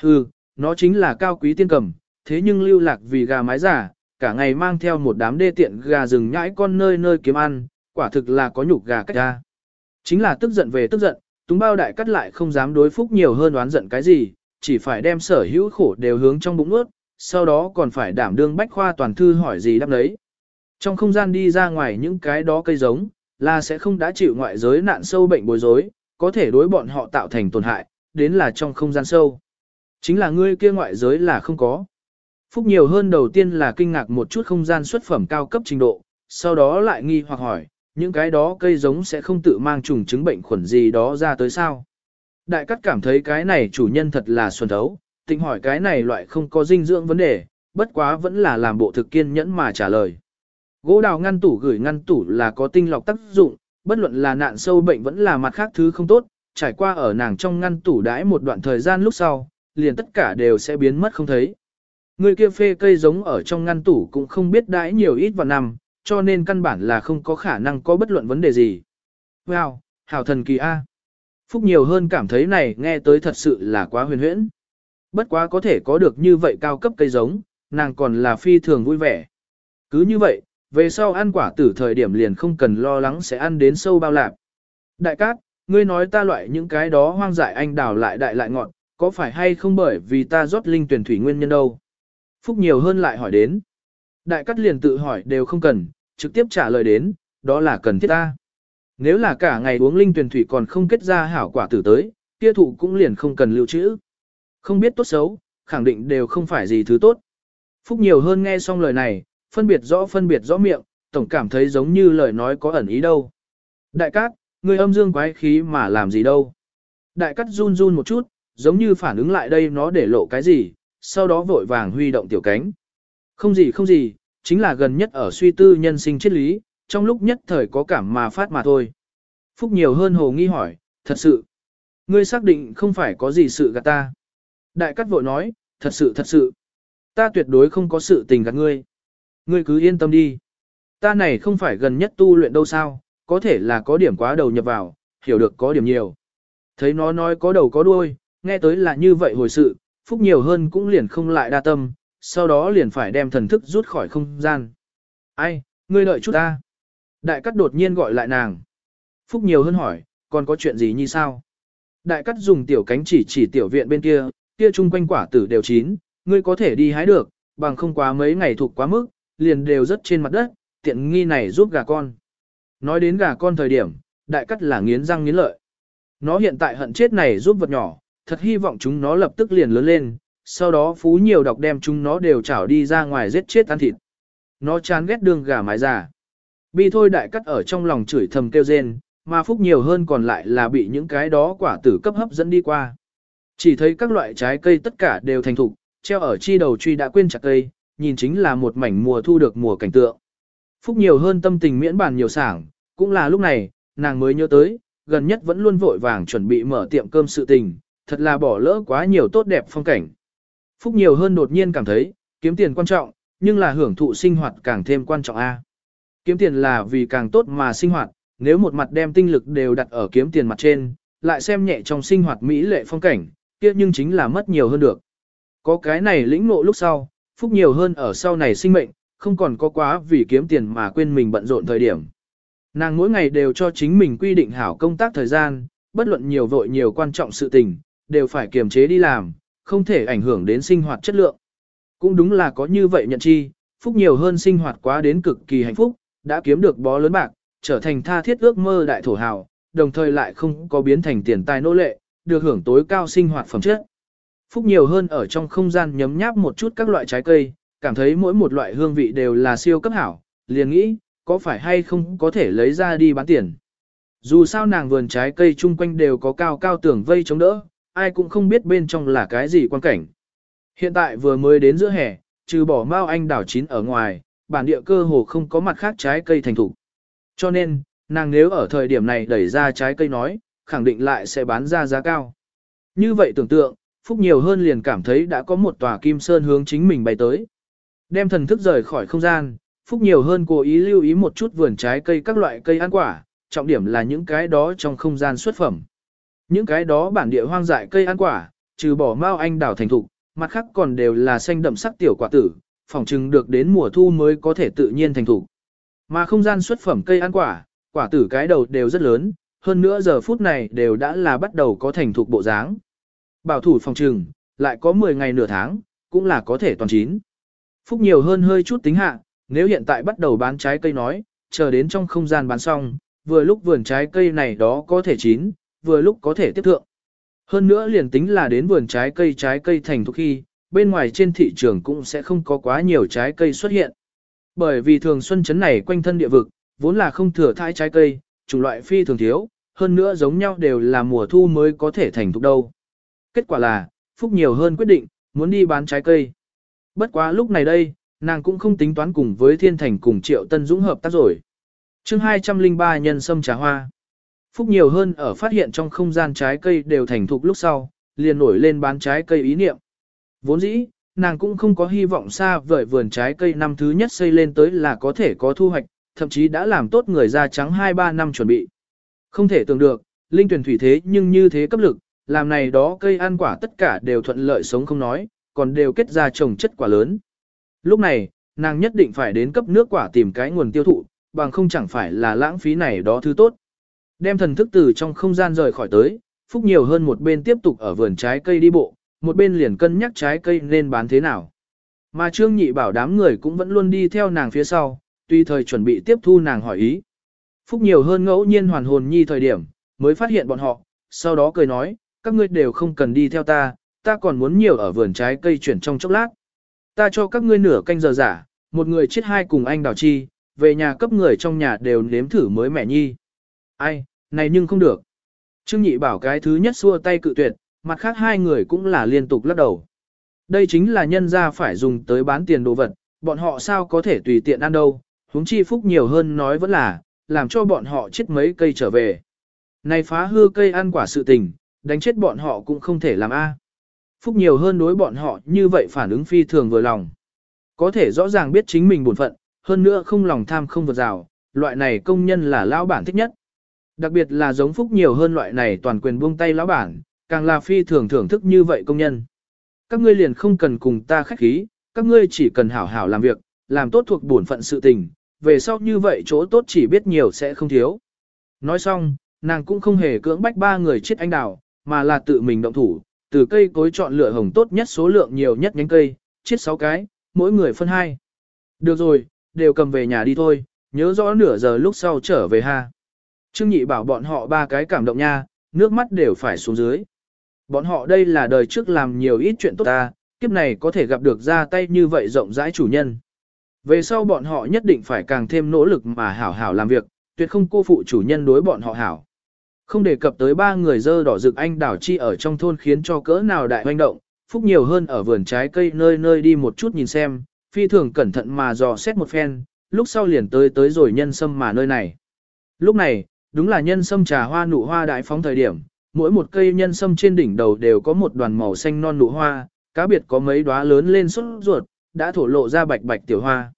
Hừ, nó chính là cao quý tiên cầm, thế nhưng lưu lạc vì gà mái giả, cả ngày mang theo một đám đê tiện gà rừng nhãi con nơi nơi kiếm ăn, quả thực là có nhục gà cách ra. Chính là tức giận về tức giận, túng bao đại cắt lại không dám đối phúc nhiều hơn oán giận cái gì, chỉ phải đem sở hữu khổ đều hướng trong bụng ướt, sau đó còn phải đảm đương bách khoa toàn thư hỏi gì đáp đấy. Trong không gian đi ra ngoài những cái đó cây giống, là sẽ không đã chịu ngoại giới nạn sâu bệnh bối rối, có thể đối bọn họ tạo thành tổn hại, đến là trong không gian sâu. Chính là ngươi kia ngoại giới là không có. Phúc nhiều hơn đầu tiên là kinh ngạc một chút không gian xuất phẩm cao cấp trình độ, sau đó lại nghi hoặc hỏi, những cái đó cây giống sẽ không tự mang trùng chứng bệnh khuẩn gì đó ra tới sao. Đại cắt cảm thấy cái này chủ nhân thật là xuân thấu, tình hỏi cái này loại không có dinh dưỡng vấn đề, bất quá vẫn là làm bộ thực kiên nhẫn mà trả lời. Gỗ đào ngăn tủ gửi ngăn tủ là có tinh lọc tác dụng, bất luận là nạn sâu bệnh vẫn là mặt khác thứ không tốt, trải qua ở nàng trong ngăn tủ đãi một đoạn thời gian lúc sau, liền tất cả đều sẽ biến mất không thấy. Người kia phê cây giống ở trong ngăn tủ cũng không biết đãi nhiều ít vào năm, cho nên căn bản là không có khả năng có bất luận vấn đề gì. Wow, hảo thần kỳ A. Phúc nhiều hơn cảm thấy này nghe tới thật sự là quá huyền huyễn. Bất quá có thể có được như vậy cao cấp cây giống, nàng còn là phi thường vui vẻ. Cứ như vậy, về sau ăn quả tử thời điểm liền không cần lo lắng sẽ ăn đến sâu bao lạp. Đại cát, ngươi nói ta loại những cái đó hoang dại anh đào lại đại lại ngọn, có phải hay không bởi vì ta rót linh tuyển thủy nguyên nhân đâu? Phúc nhiều hơn lại hỏi đến. Đại cát liền tự hỏi đều không cần, trực tiếp trả lời đến, đó là cần thiết ta. Nếu là cả ngày uống linh tuyển thủy còn không kết ra hảo quả tử tới, kia thụ cũng liền không cần lưu trữ. Không biết tốt xấu, khẳng định đều không phải gì thứ tốt. Phúc nhiều hơn nghe xong lời này, phân biệt rõ phân biệt rõ miệng, tổng cảm thấy giống như lời nói có ẩn ý đâu. Đại cát, người âm dương quái khí mà làm gì đâu. Đại cát run run một chút, giống như phản ứng lại đây nó để lộ cái gì, sau đó vội vàng huy động tiểu cánh. Không gì không gì, chính là gần nhất ở suy tư nhân sinh triết lý, trong lúc nhất thời có cảm mà phát mà thôi. Phúc nhiều hơn hồ nghi hỏi, thật sự. Ngươi xác định không phải có gì sự gạt ta. Đại cát vội nói, thật sự thật sự. Ta tuyệt đối không có sự tình gạt ngươi. Ngươi cứ yên tâm đi. Ta này không phải gần nhất tu luyện đâu sao, có thể là có điểm quá đầu nhập vào, hiểu được có điểm nhiều. Thấy nó nói có đầu có đuôi, nghe tới là như vậy hồi sự, phúc nhiều hơn cũng liền không lại đa tâm, sau đó liền phải đem thần thức rút khỏi không gian. Ai, ngươi đợi chút ta. Đại cắt đột nhiên gọi lại nàng. Phúc nhiều hơn hỏi, còn có chuyện gì như sao? Đại cắt dùng tiểu cánh chỉ chỉ tiểu viện bên kia, kia chung quanh quả tử đều chín, ngươi có thể đi hái được, bằng không quá mấy ngày thuộc quá mức, liền đều rất trên mặt đất, tiện nghi này giúp gà con. Nói đến gà con thời điểm, đại cắt là nghiến răng nghiến lợi. Nó hiện tại hận chết này giúp vật nhỏ, thật hy vọng chúng nó lập tức liền lớn lên, sau đó phú nhiều độc đem chúng nó đều chảo đi ra ngoài giết chết ăn thịt. Nó chán ghét đường gà mái già. Bi thôi đại cắt ở trong lòng chửi thầm kêu rên, mà phúc nhiều hơn còn lại là bị những cái đó quả tử cấp hấp dẫn đi qua. Chỉ thấy các loại trái cây tất cả đều thành thục, treo ở chi đầu truy đã quên chặt cây, nhìn chính là một mảnh mùa thu được mùa cảnh tượng. Phúc nhiều hơn tâm tình miễn bàn nhiều sảng, cũng là lúc này, nàng mới nhớ tới, gần nhất vẫn luôn vội vàng chuẩn bị mở tiệm cơm sự tình, thật là bỏ lỡ quá nhiều tốt đẹp phong cảnh. Phúc nhiều hơn đột nhiên cảm thấy, kiếm tiền quan trọng, nhưng là hưởng thụ sinh hoạt càng thêm quan trọng a. Kiếm tiền là vì càng tốt mà sinh hoạt, nếu một mặt đem tinh lực đều đặt ở kiếm tiền mặt trên, lại xem nhẹ trong sinh hoạt mỹ lệ phong cảnh, kia nhưng chính là mất nhiều hơn được. Có cái này lĩnh ngộ lúc sau, phúc nhiều hơn ở sau này sinh mệnh, không còn có quá vì kiếm tiền mà quên mình bận rộn thời điểm. Nàng mỗi ngày đều cho chính mình quy định hảo công tác thời gian, bất luận nhiều vội nhiều quan trọng sự tình, đều phải kiềm chế đi làm, không thể ảnh hưởng đến sinh hoạt chất lượng. Cũng đúng là có như vậy nhận chi, phúc nhiều hơn sinh hoạt quá đến cực kỳ hạnh phúc, đã kiếm được bó lớn bạc, trở thành tha thiết ước mơ đại thổ hào, đồng thời lại không có biến thành tiền tài nô lệ, được hưởng tối cao sinh hoạt phẩm chất. Phúc nhiều hơn ở trong không gian nhấm nháp một chút các loại trái cây, cảm thấy mỗi một loại hương vị đều là siêu cấp hảo, liền nghĩ, có phải hay không có thể lấy ra đi bán tiền. Dù sao nàng vườn trái cây chung quanh đều có cao cao tưởng vây chống đỡ, ai cũng không biết bên trong là cái gì quan cảnh. Hiện tại vừa mới đến giữa hè, trừ bỏ mao anh đảo chín ở ngoài, bản địa cơ hồ không có mặt khác trái cây thành thủ. Cho nên, nàng nếu ở thời điểm này đẩy ra trái cây nói, khẳng định lại sẽ bán ra giá cao. Như vậy tưởng tượng, Phúc nhiều hơn liền cảm thấy đã có một tòa kim sơn hướng chính mình bay tới. Đem thần thức rời khỏi không gian, Phúc nhiều hơn cố ý lưu ý một chút vườn trái cây các loại cây ăn quả, trọng điểm là những cái đó trong không gian xuất phẩm. Những cái đó bản địa hoang dại cây ăn quả, trừ bỏ mao anh đảo thành thục, mặt khác còn đều là xanh đậm sắc tiểu quả tử, phòng chừng được đến mùa thu mới có thể tự nhiên thành thủ, Mà không gian xuất phẩm cây ăn quả, quả tử cái đầu đều rất lớn, hơn nữa giờ phút này đều đã là bắt đầu có thành thục bộ dáng. Bảo thủ phòng trừng, lại có 10 ngày nửa tháng, cũng là có thể toàn chín. Phúc nhiều hơn hơi chút tính hạ, nếu hiện tại bắt đầu bán trái cây nói, chờ đến trong không gian bán xong, vừa lúc vườn trái cây này đó có thể chín, vừa lúc có thể tiếp thượng. Hơn nữa liền tính là đến vườn trái cây trái cây thành thục khi, bên ngoài trên thị trường cũng sẽ không có quá nhiều trái cây xuất hiện. Bởi vì thường xuân chấn này quanh thân địa vực, vốn là không thừa thai trái cây, chủng loại phi thường thiếu, hơn nữa giống nhau đều là mùa thu mới có thể thành thục đâu. Kết quả là, Phúc nhiều hơn quyết định, muốn đi bán trái cây. Bất quá lúc này đây, nàng cũng không tính toán cùng với Thiên Thành cùng Triệu Tân Dũng hợp tác rồi. chương 203 nhân sâm trà hoa. Phúc nhiều hơn ở phát hiện trong không gian trái cây đều thành thục lúc sau, liền nổi lên bán trái cây ý niệm. Vốn dĩ, nàng cũng không có hy vọng xa vời vườn trái cây năm thứ nhất xây lên tới là có thể có thu hoạch, thậm chí đã làm tốt người da trắng 2-3 năm chuẩn bị. Không thể tưởng được, linh tuyển thủy thế nhưng như thế cấp lực, làm này đó cây ăn quả tất cả đều thuận lợi sống không nói, còn đều kết ra trồng chất quả lớn. Lúc này, nàng nhất định phải đến cấp nước quả tìm cái nguồn tiêu thụ, bằng không chẳng phải là lãng phí này đó thứ tốt. Đem thần thức từ trong không gian rời khỏi tới, Phúc nhiều hơn một bên tiếp tục ở vườn trái cây đi bộ, một bên liền cân nhắc trái cây nên bán thế nào. Mà Trương Nhị bảo đám người cũng vẫn luôn đi theo nàng phía sau, tùy thời chuẩn bị tiếp thu nàng hỏi ý. Phúc nhiều hơn ngẫu nhiên hoàn hồn nhi thời điểm, mới phát hiện bọn họ, sau đó cười nói, các ngươi đều không cần đi theo ta, ta còn muốn nhiều ở vườn trái cây chuyển trong chốc lát. Ta cho các ngươi nửa canh giờ giả, một người chết hai cùng anh đào chi, về nhà cấp người trong nhà đều nếm thử mới mẹ nhi. Ai, này nhưng không được. Trương Nhị bảo cái thứ nhất xua tay cự tuyệt, mặt khác hai người cũng là liên tục lắc đầu. Đây chính là nhân ra phải dùng tới bán tiền đồ vật, bọn họ sao có thể tùy tiện ăn đâu, huống chi phúc nhiều hơn nói vẫn là, làm cho bọn họ chết mấy cây trở về. Này phá hư cây ăn quả sự tình, đánh chết bọn họ cũng không thể làm A. Phúc nhiều hơn đối bọn họ như vậy phản ứng phi thường vừa lòng. Có thể rõ ràng biết chính mình buồn phận, hơn nữa không lòng tham không vượt rào, loại này công nhân là lão bản thích nhất. Đặc biệt là giống Phúc nhiều hơn loại này toàn quyền buông tay lão bản, càng là phi thường thưởng thức như vậy công nhân. Các ngươi liền không cần cùng ta khách khí, các ngươi chỉ cần hảo hảo làm việc, làm tốt thuộc bổn phận sự tình, về sau như vậy chỗ tốt chỉ biết nhiều sẽ không thiếu. Nói xong, nàng cũng không hề cưỡng bách ba người chết anh đào, mà là tự mình động thủ, từ cây cối chọn lựa hồng tốt nhất số lượng nhiều nhất nhánh cây, chết 6 cái, mỗi người phân hai. Được rồi, đều cầm về nhà đi thôi, nhớ rõ nửa giờ lúc sau trở về ha. Trương Nhị bảo bọn họ ba cái cảm động nha, nước mắt đều phải xuống dưới. Bọn họ đây là đời trước làm nhiều ít chuyện tốt ta, kiếp này có thể gặp được ra tay như vậy rộng rãi chủ nhân. Về sau bọn họ nhất định phải càng thêm nỗ lực mà hảo hảo làm việc, tuyệt không cô phụ chủ nhân đối bọn họ hảo. Không đề cập tới ba người dơ đỏ rực anh đảo chi ở trong thôn khiến cho cỡ nào đại hoành động, phúc nhiều hơn ở vườn trái cây nơi nơi đi một chút nhìn xem, phi thường cẩn thận mà dò xét một phen, lúc sau liền tới tới rồi nhân sâm mà nơi này. Lúc này, đúng là nhân sâm trà hoa nụ hoa đại phóng thời điểm, mỗi một cây nhân sâm trên đỉnh đầu đều có một đoàn màu xanh non nụ hoa, cá biệt có mấy đóa lớn lên xuất ruột, đã thổ lộ ra bạch bạch tiểu hoa.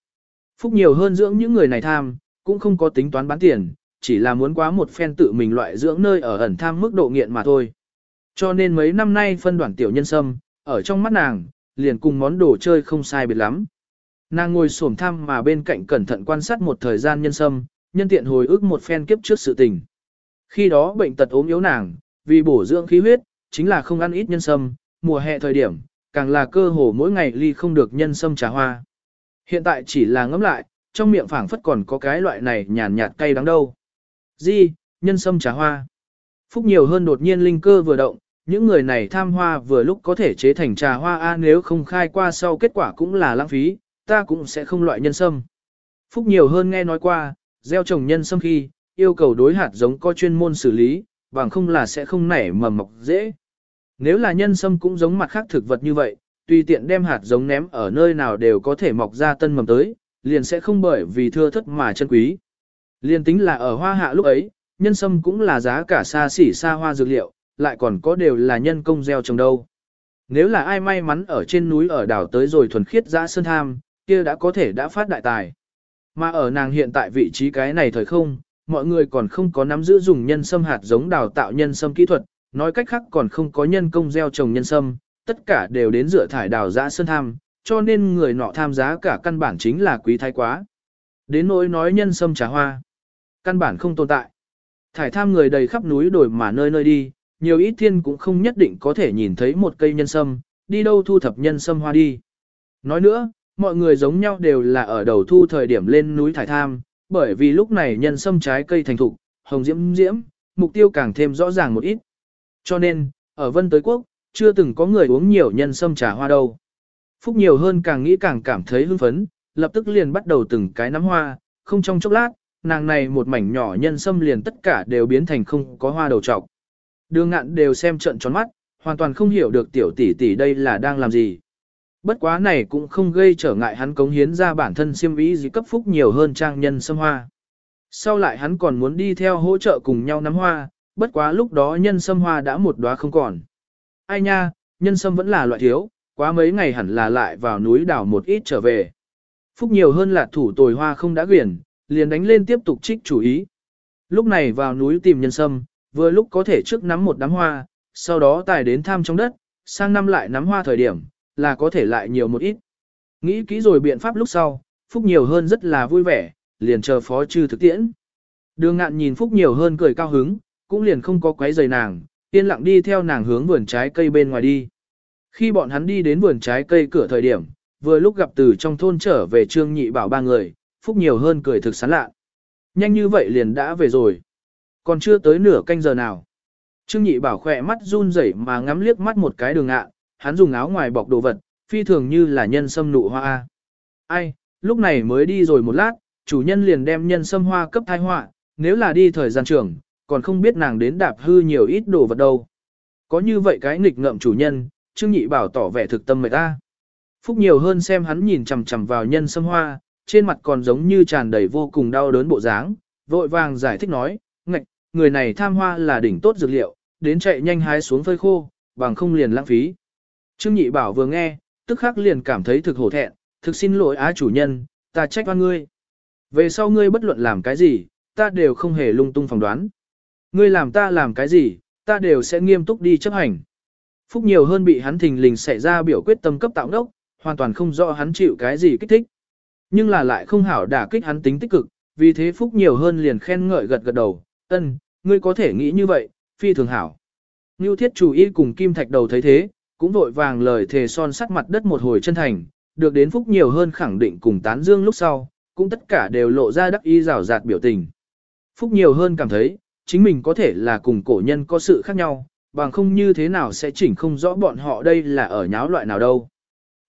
Phúc nhiều hơn dưỡng những người này tham, cũng không có tính toán bán tiền, chỉ là muốn quá một phen tự mình loại dưỡng nơi ở ẩn tham mức độ nghiện mà thôi. Cho nên mấy năm nay phân đoạn tiểu nhân sâm, ở trong mắt nàng, liền cùng món đồ chơi không sai biệt lắm. Nàng ngồi xổm thăm mà bên cạnh cẩn thận quan sát một thời gian nhân sâm, nhân tiện hồi ức một phen kiếp trước sự tình. Khi đó bệnh tật ốm yếu nàng, vì bổ dưỡng khí huyết, chính là không ăn ít nhân sâm, mùa hè thời điểm, càng là cơ hồ mỗi ngày ly không được nhân sâm trà hoa. Hiện tại chỉ là ngấm lại, trong miệng phảng phất còn có cái loại này nhàn nhạt cay đắng đâu. Di, nhân sâm trà hoa. Phúc nhiều hơn đột nhiên linh cơ vừa động, những người này tham hoa vừa lúc có thể chế thành trà hoa A nếu không khai qua sau kết quả cũng là lãng phí, ta cũng sẽ không loại nhân sâm. Phúc nhiều hơn nghe nói qua, gieo trồng nhân sâm khi, yêu cầu đối hạt giống có chuyên môn xử lý, bằng không là sẽ không nảy mầm mọc dễ. Nếu là nhân sâm cũng giống mặt khác thực vật như vậy, tùy tiện đem hạt giống ném ở nơi nào đều có thể mọc ra tân mầm tới, liền sẽ không bởi vì thưa thất mà chân quý. Liền tính là ở hoa hạ lúc ấy, nhân sâm cũng là giá cả xa xỉ xa hoa dược liệu, lại còn có đều là nhân công gieo trồng đâu. Nếu là ai may mắn ở trên núi ở đảo tới rồi thuần khiết ra sơn tham, kia đã có thể đã phát đại tài. Mà ở nàng hiện tại vị trí cái này thời không, mọi người còn không có nắm giữ dùng nhân sâm hạt giống đào tạo nhân sâm kỹ thuật, nói cách khác còn không có nhân công gieo trồng nhân sâm, tất cả đều đến dựa thải đào giã sơn tham, cho nên người nọ tham giá cả căn bản chính là quý thái quá. Đến nỗi nói nhân sâm trà hoa, căn bản không tồn tại. Thải tham người đầy khắp núi đồi mà nơi nơi đi, nhiều ít thiên cũng không nhất định có thể nhìn thấy một cây nhân sâm, đi đâu thu thập nhân sâm hoa đi. Nói nữa, mọi người giống nhau đều là ở đầu thu thời điểm lên núi thải tham, bởi vì lúc này nhân sâm trái cây thành thục, hồng diễm diễm, mục tiêu càng thêm rõ ràng một ít. Cho nên, ở Vân Tới Quốc, chưa từng có người uống nhiều nhân sâm trà hoa đâu. Phúc nhiều hơn càng nghĩ càng cảm thấy hưng phấn, lập tức liền bắt đầu từng cái nắm hoa, không trong chốc lát, nàng này một mảnh nhỏ nhân sâm liền tất cả đều biến thành không có hoa đầu trọc. Đường ngạn đều xem trận tròn mắt, hoàn toàn không hiểu được tiểu tỷ tỷ đây là đang làm gì. Bất quá này cũng không gây trở ngại hắn cống hiến ra bản thân siêm ý gì cấp phúc nhiều hơn trang nhân sâm hoa. Sau lại hắn còn muốn đi theo hỗ trợ cùng nhau nắm hoa, bất quá lúc đó nhân sâm hoa đã một đóa không còn. Ai nha, nhân sâm vẫn là loại thiếu, quá mấy ngày hẳn là lại vào núi đảo một ít trở về. Phúc nhiều hơn là thủ tồi hoa không đã quyển, liền đánh lên tiếp tục trích chủ ý. Lúc này vào núi tìm nhân sâm, vừa lúc có thể trước nắm một đám hoa, sau đó tài đến tham trong đất, sang năm lại nắm hoa thời điểm, là có thể lại nhiều một ít. Nghĩ kỹ rồi biện pháp lúc sau, Phúc nhiều hơn rất là vui vẻ, liền chờ phó trừ thực tiễn. Đường ngạn nhìn Phúc nhiều hơn cười cao hứng, cũng liền không có quấy giày nàng, yên lặng đi theo nàng hướng vườn trái cây bên ngoài đi. Khi bọn hắn đi đến vườn trái cây cửa thời điểm, vừa lúc gặp từ trong thôn trở về Trương Nhị Bảo ba người, Phúc nhiều hơn cười thực sán lạ. Nhanh như vậy liền đã về rồi. Còn chưa tới nửa canh giờ nào. Trương Nhị Bảo khỏe mắt run rẩy mà ngắm liếc mắt một cái đường ngạn hắn dùng áo ngoài bọc đồ vật, phi thường như là nhân sâm nụ hoa. Ai, lúc này mới đi rồi một lát, chủ nhân liền đem nhân sâm hoa cấp thai họa, nếu là đi thời gian trường, còn không biết nàng đến đạp hư nhiều ít đồ vật đâu. Có như vậy cái nghịch ngợm chủ nhân, Trương Nhị Bảo tỏ vẻ thực tâm mệt ta. Phúc nhiều hơn xem hắn nhìn chằm chằm vào nhân sâm hoa, trên mặt còn giống như tràn đầy vô cùng đau đớn bộ dáng, vội vàng giải thích nói, ngạch, người này tham hoa là đỉnh tốt dược liệu, đến chạy nhanh hái xuống phơi khô, bằng không liền lãng phí. Trương Nhị Bảo vừa nghe, tức khắc liền cảm thấy thực hổ thẹn, thực xin lỗi á chủ nhân, ta trách oan ngươi. Về sau ngươi bất luận làm cái gì, ta đều không hề lung tung phỏng đoán. Ngươi làm ta làm cái gì, ta đều sẽ nghiêm túc đi chấp hành. Phúc nhiều hơn bị hắn thình lình xảy ra biểu quyết tâm cấp tạo đốc, hoàn toàn không rõ hắn chịu cái gì kích thích. Nhưng là lại không hảo đả kích hắn tính tích cực, vì thế Phúc nhiều hơn liền khen ngợi gật gật đầu, ân, ngươi có thể nghĩ như vậy, phi thường hảo. Ngưu thiết chủ y cùng kim thạch đầu thấy thế, cũng vội vàng lời thề son sắt mặt đất một hồi chân thành, được đến Phúc nhiều hơn khẳng định cùng tán dương lúc sau, cũng tất cả đều lộ ra đắc ý rào rạt biểu tình. Phúc nhiều hơn cảm thấy, chính mình có thể là cùng cổ nhân có sự khác nhau, bằng không như thế nào sẽ chỉnh không rõ bọn họ đây là ở nháo loại nào đâu.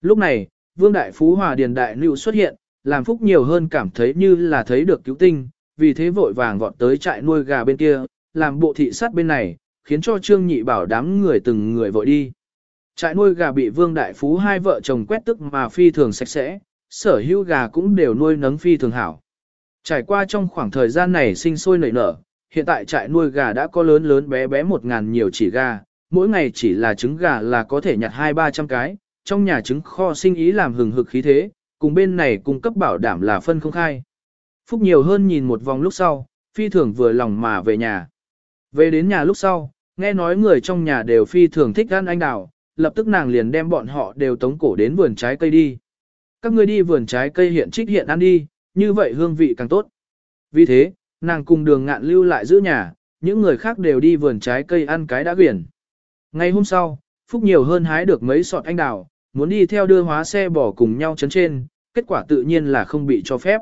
Lúc này, Vương Đại Phú Hòa Điền Đại Nữu xuất hiện, làm Phúc nhiều hơn cảm thấy như là thấy được cứu tinh, vì thế vội vàng vọt tới trại nuôi gà bên kia, làm bộ thị sát bên này, khiến cho Trương Nhị bảo đám người từng người vội đi. Trại nuôi gà bị Vương Đại Phú hai vợ chồng quét tức mà phi thường sạch sẽ, sở hữu gà cũng đều nuôi nấng phi thường hảo. Trải qua trong khoảng thời gian này sinh sôi nảy nở, hiện tại trại nuôi gà đã có lớn lớn bé bé một ngàn nhiều chỉ gà, mỗi ngày chỉ là trứng gà là có thể nhặt hai ba trăm cái, trong nhà trứng kho sinh ý làm hừng hực khí thế, cùng bên này cung cấp bảo đảm là phân không khai. Phúc nhiều hơn nhìn một vòng lúc sau, phi thường vừa lòng mà về nhà. Về đến nhà lúc sau, nghe nói người trong nhà đều phi thường thích ăn anh đào, lập tức nàng liền đem bọn họ đều tống cổ đến vườn trái cây đi. Các ngươi đi vườn trái cây hiện trích hiện ăn đi, như vậy hương vị càng tốt. Vì thế, nàng cùng đường ngạn lưu lại giữ nhà, những người khác đều đi vườn trái cây ăn cái đã quyển. Ngày hôm sau, Phúc nhiều hơn hái được mấy sọt anh đào, muốn đi theo đưa hóa xe bỏ cùng nhau chấn trên, kết quả tự nhiên là không bị cho phép.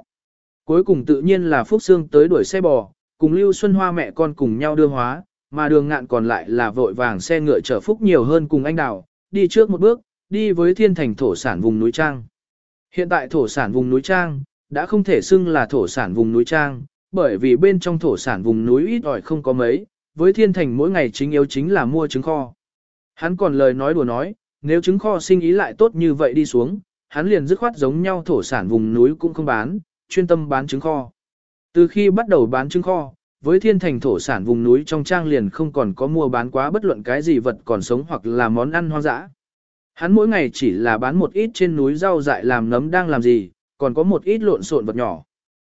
Cuối cùng tự nhiên là Phúc Sương tới đuổi xe bò, cùng Lưu Xuân Hoa mẹ con cùng nhau đưa hóa, mà đường ngạn còn lại là vội vàng xe ngựa chở Phúc nhiều hơn cùng anh đào, đi trước một bước, đi với thiên thành thổ sản vùng núi Trang. Hiện tại thổ sản vùng núi Trang, đã không thể xưng là thổ sản vùng núi Trang, bởi vì bên trong thổ sản vùng núi ít ỏi không có mấy, với thiên thành mỗi ngày chính yếu chính là mua trứng kho. Hắn còn lời nói đùa nói, nếu trứng kho sinh ý lại tốt như vậy đi xuống, hắn liền dứt khoát giống nhau thổ sản vùng núi cũng không bán, chuyên tâm bán trứng kho. Từ khi bắt đầu bán trứng kho, với thiên thành thổ sản vùng núi trong trang liền không còn có mua bán quá bất luận cái gì vật còn sống hoặc là món ăn hoang dã. Hắn mỗi ngày chỉ là bán một ít trên núi rau dại làm nấm đang làm gì, còn có một ít lộn xộn vật nhỏ.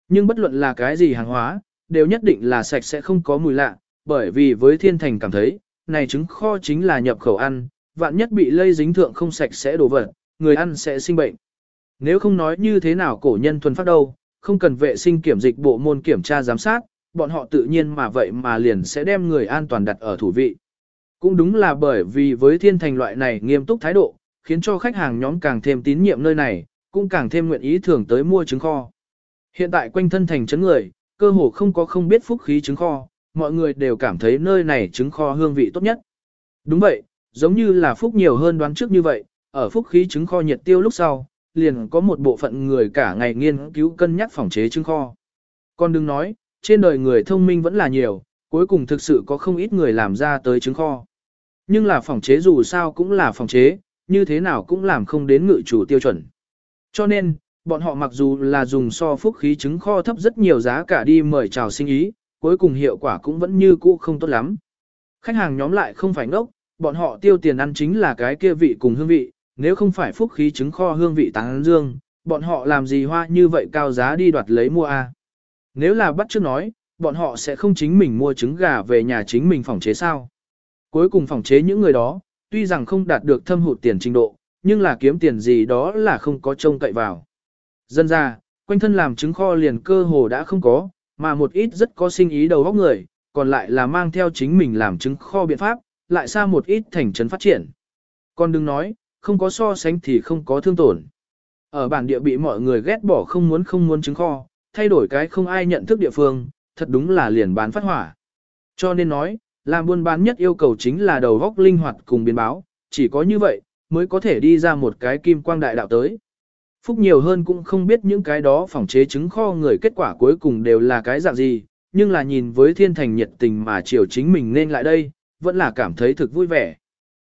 Nhưng bất luận là cái gì hàng hóa, đều nhất định là sạch sẽ không có mùi lạ, bởi vì với thiên thành cảm thấy, này trứng kho chính là nhập khẩu ăn, vạn nhất bị lây dính thượng không sạch sẽ đổ vật, người ăn sẽ sinh bệnh. Nếu không nói như thế nào cổ nhân thuần phát đâu, không cần vệ sinh kiểm dịch bộ môn kiểm tra giám sát, bọn họ tự nhiên mà vậy mà liền sẽ đem người an toàn đặt ở thủ vị. Cũng đúng là bởi vì với thiên thành loại này nghiêm túc thái độ, khiến cho khách hàng nhóm càng thêm tín nhiệm nơi này, cũng càng thêm nguyện ý thường tới mua trứng kho. Hiện tại quanh thân thành trấn người, cơ hồ không có không biết phúc khí trứng kho, mọi người đều cảm thấy nơi này trứng kho hương vị tốt nhất. Đúng vậy, giống như là phúc nhiều hơn đoán trước như vậy, ở phúc khí trứng kho nhiệt tiêu lúc sau, liền có một bộ phận người cả ngày nghiên cứu cân nhắc phòng chế trứng kho. Còn đừng nói, trên đời người thông minh vẫn là nhiều, cuối cùng thực sự có không ít người làm ra tới trứng kho. Nhưng là phòng chế dù sao cũng là phòng chế, như thế nào cũng làm không đến ngự chủ tiêu chuẩn. Cho nên, bọn họ mặc dù là dùng so phúc khí trứng kho thấp rất nhiều giá cả đi mời chào sinh ý, cuối cùng hiệu quả cũng vẫn như cũ không tốt lắm. Khách hàng nhóm lại không phải ngốc, bọn họ tiêu tiền ăn chính là cái kia vị cùng hương vị, nếu không phải phúc khí trứng kho hương vị tán dương, bọn họ làm gì hoa như vậy cao giá đi đoạt lấy mua a? Nếu là bắt trước nói, bọn họ sẽ không chính mình mua trứng gà về nhà chính mình phòng chế sao. Cuối cùng phòng chế những người đó, tuy rằng không đạt được thâm hụt tiền trình độ, nhưng là kiếm tiền gì đó là không có trông cậy vào. Dân ra, quanh thân làm trứng kho liền cơ hồ đã không có, mà một ít rất có sinh ý đầu óc người, còn lại là mang theo chính mình làm trứng kho biện pháp, lại xa một ít thành trấn phát triển. Còn đừng nói, không có so sánh thì không có thương tổn. Ở bản địa bị mọi người ghét bỏ không muốn không muốn trứng kho, thay đổi cái không ai nhận thức địa phương, thật đúng là liền bán phát hỏa. Cho nên nói, làm buôn bán nhất yêu cầu chính là đầu góc linh hoạt cùng biến báo, chỉ có như vậy, mới có thể đi ra một cái kim quang đại đạo tới. Phúc nhiều hơn cũng không biết những cái đó phòng chế chứng kho người kết quả cuối cùng đều là cái dạng gì, nhưng là nhìn với thiên thành nhiệt tình mà chiều chính mình nên lại đây, vẫn là cảm thấy thực vui vẻ.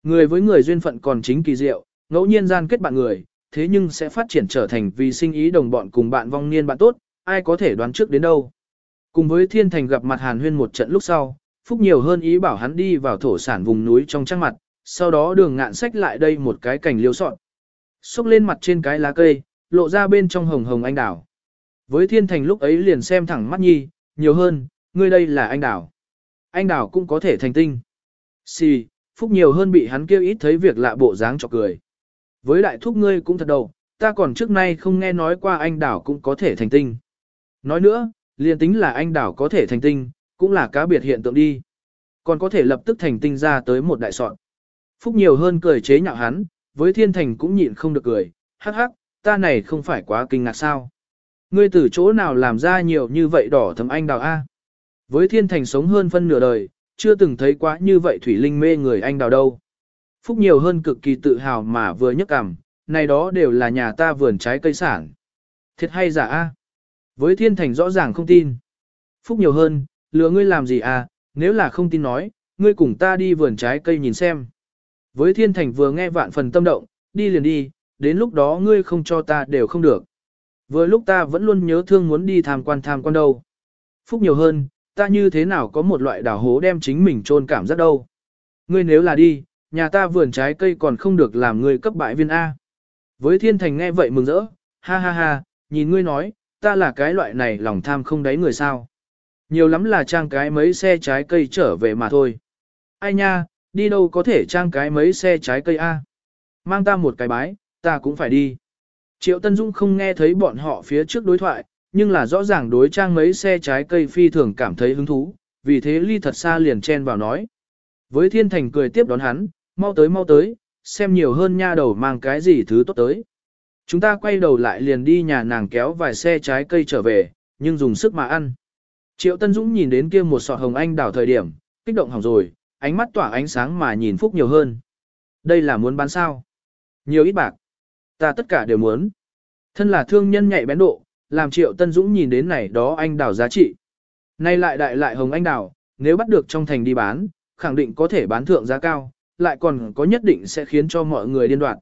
Người với người duyên phận còn chính kỳ diệu, ngẫu nhiên gian kết bạn người, thế nhưng sẽ phát triển trở thành vì sinh ý đồng bọn cùng bạn vong niên bạn tốt, ai có thể đoán trước đến đâu. Cùng với thiên thành gặp mặt hàn huyên một trận lúc sau, Phúc nhiều hơn ý bảo hắn đi vào thổ sản vùng núi trong trang mặt, sau đó đường ngạn sách lại đây một cái cành liêu sọn. Xúc lên mặt trên cái lá cây, lộ ra bên trong hồng hồng anh đào. Với thiên thành lúc ấy liền xem thẳng mắt nhi, nhiều hơn, ngươi đây là anh đào. Anh đào cũng có thể thành tinh. Xì, phúc nhiều hơn bị hắn kêu ít thấy việc lạ bộ dáng cho cười. Với đại thúc ngươi cũng thật đầu, ta còn trước nay không nghe nói qua anh đảo cũng có thể thành tinh. Nói nữa, liền tính là anh đảo có thể thành tinh, cũng là cá biệt hiện tượng đi. Còn có thể lập tức thành tinh ra tới một đại soạn. Phúc nhiều hơn cười chế nhạo hắn, với thiên thành cũng nhịn không được cười, hắc hắc, ta này không phải quá kinh ngạc sao. Ngươi từ chỗ nào làm ra nhiều như vậy đỏ thấm anh đào A. Với thiên thành sống hơn phân nửa đời, chưa từng thấy quá như vậy thủy linh mê người anh đào đâu. Phúc nhiều hơn cực kỳ tự hào mà vừa nhấc cằm, này đó đều là nhà ta vườn trái cây sản. Thiệt hay giả A. Với thiên thành rõ ràng không tin. Phúc nhiều hơn, lừa ngươi làm gì à, nếu là không tin nói, ngươi cùng ta đi vườn trái cây nhìn xem. Với thiên thành vừa nghe vạn phần tâm động, đi liền đi, đến lúc đó ngươi không cho ta đều không được. Vừa lúc ta vẫn luôn nhớ thương muốn đi tham quan tham quan đâu. Phúc nhiều hơn, ta như thế nào có một loại đảo hố đem chính mình trôn cảm giác đâu. Ngươi nếu là đi, nhà ta vườn trái cây còn không được làm ngươi cấp bại viên A. Với thiên thành nghe vậy mừng rỡ, ha ha ha, nhìn ngươi nói, ta là cái loại này lòng tham không đáy người sao. Nhiều lắm là trang cái mấy xe trái cây trở về mà thôi. Ai nha, đi đâu có thể trang cái mấy xe trái cây a? Mang ta một cái bái, ta cũng phải đi. Triệu Tân Dung không nghe thấy bọn họ phía trước đối thoại, nhưng là rõ ràng đối trang mấy xe trái cây phi thường cảm thấy hứng thú, vì thế ly thật xa liền chen vào nói. Với thiên thành cười tiếp đón hắn, mau tới mau tới, xem nhiều hơn nha đầu mang cái gì thứ tốt tới. Chúng ta quay đầu lại liền đi nhà nàng kéo vài xe trái cây trở về, nhưng dùng sức mà ăn. Triệu Tân Dũng nhìn đến kia một sọt hồng anh đảo thời điểm, kích động hỏng rồi, ánh mắt tỏa ánh sáng mà nhìn Phúc nhiều hơn. Đây là muốn bán sao? Nhiều ít bạc. Ta tất cả đều muốn. Thân là thương nhân nhạy bén độ, làm Triệu Tân Dũng nhìn đến này đó anh đảo giá trị. Nay lại đại lại hồng anh đảo, nếu bắt được trong thành đi bán, khẳng định có thể bán thượng giá cao, lại còn có nhất định sẽ khiến cho mọi người điên đoạt.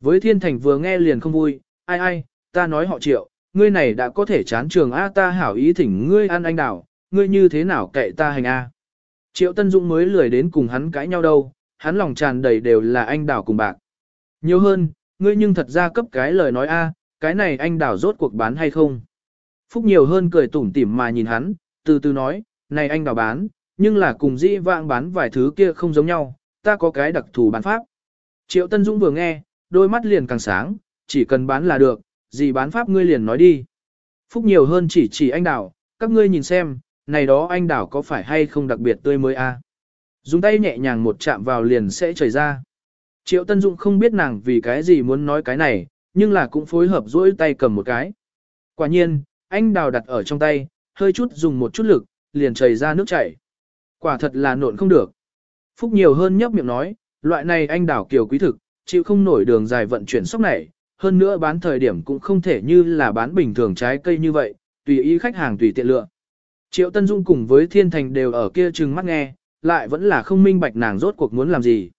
Với thiên thành vừa nghe liền không vui, ai ai, ta nói họ Triệu, ngươi này đã có thể chán trường A ta hảo ý thỉnh ngươi ăn anh đảo, ngươi như thế nào kệ ta hành A. Triệu Tân Dũng mới lười đến cùng hắn cãi nhau đâu, hắn lòng tràn đầy đều là anh đảo cùng bạc. Nhiều hơn, ngươi nhưng thật ra cấp cái lời nói A, cái này anh đảo rốt cuộc bán hay không. Phúc nhiều hơn cười tủm tỉm mà nhìn hắn, từ từ nói, này anh đảo bán, nhưng là cùng dĩ vãng bán vài thứ kia không giống nhau, ta có cái đặc thù bán pháp. Triệu Tân Dũng vừa nghe, đôi mắt liền càng sáng, chỉ cần bán là được, gì bán pháp ngươi liền nói đi. Phúc nhiều hơn chỉ chỉ anh đảo, các ngươi nhìn xem, này đó anh đảo có phải hay không đặc biệt tươi mới a? À? Dùng tay nhẹ nhàng một chạm vào liền sẽ chảy ra. Triệu Tân Dũng không biết nàng vì cái gì muốn nói cái này, nhưng là cũng phối hợp duỗi tay cầm một cái. Quả nhiên, anh đào đặt ở trong tay, hơi chút dùng một chút lực, liền chảy ra nước chảy. Quả thật là nộn không được. Phúc nhiều hơn nhấp miệng nói, loại này anh đào kiều quý thực, chịu không nổi đường dài vận chuyển sốc này, hơn nữa bán thời điểm cũng không thể như là bán bình thường trái cây như vậy, tùy ý khách hàng tùy tiện lựa. Triệu Tân Dung cùng với Thiên Thành đều ở kia trừng mắt nghe, lại vẫn là không minh bạch nàng rốt cuộc muốn làm gì.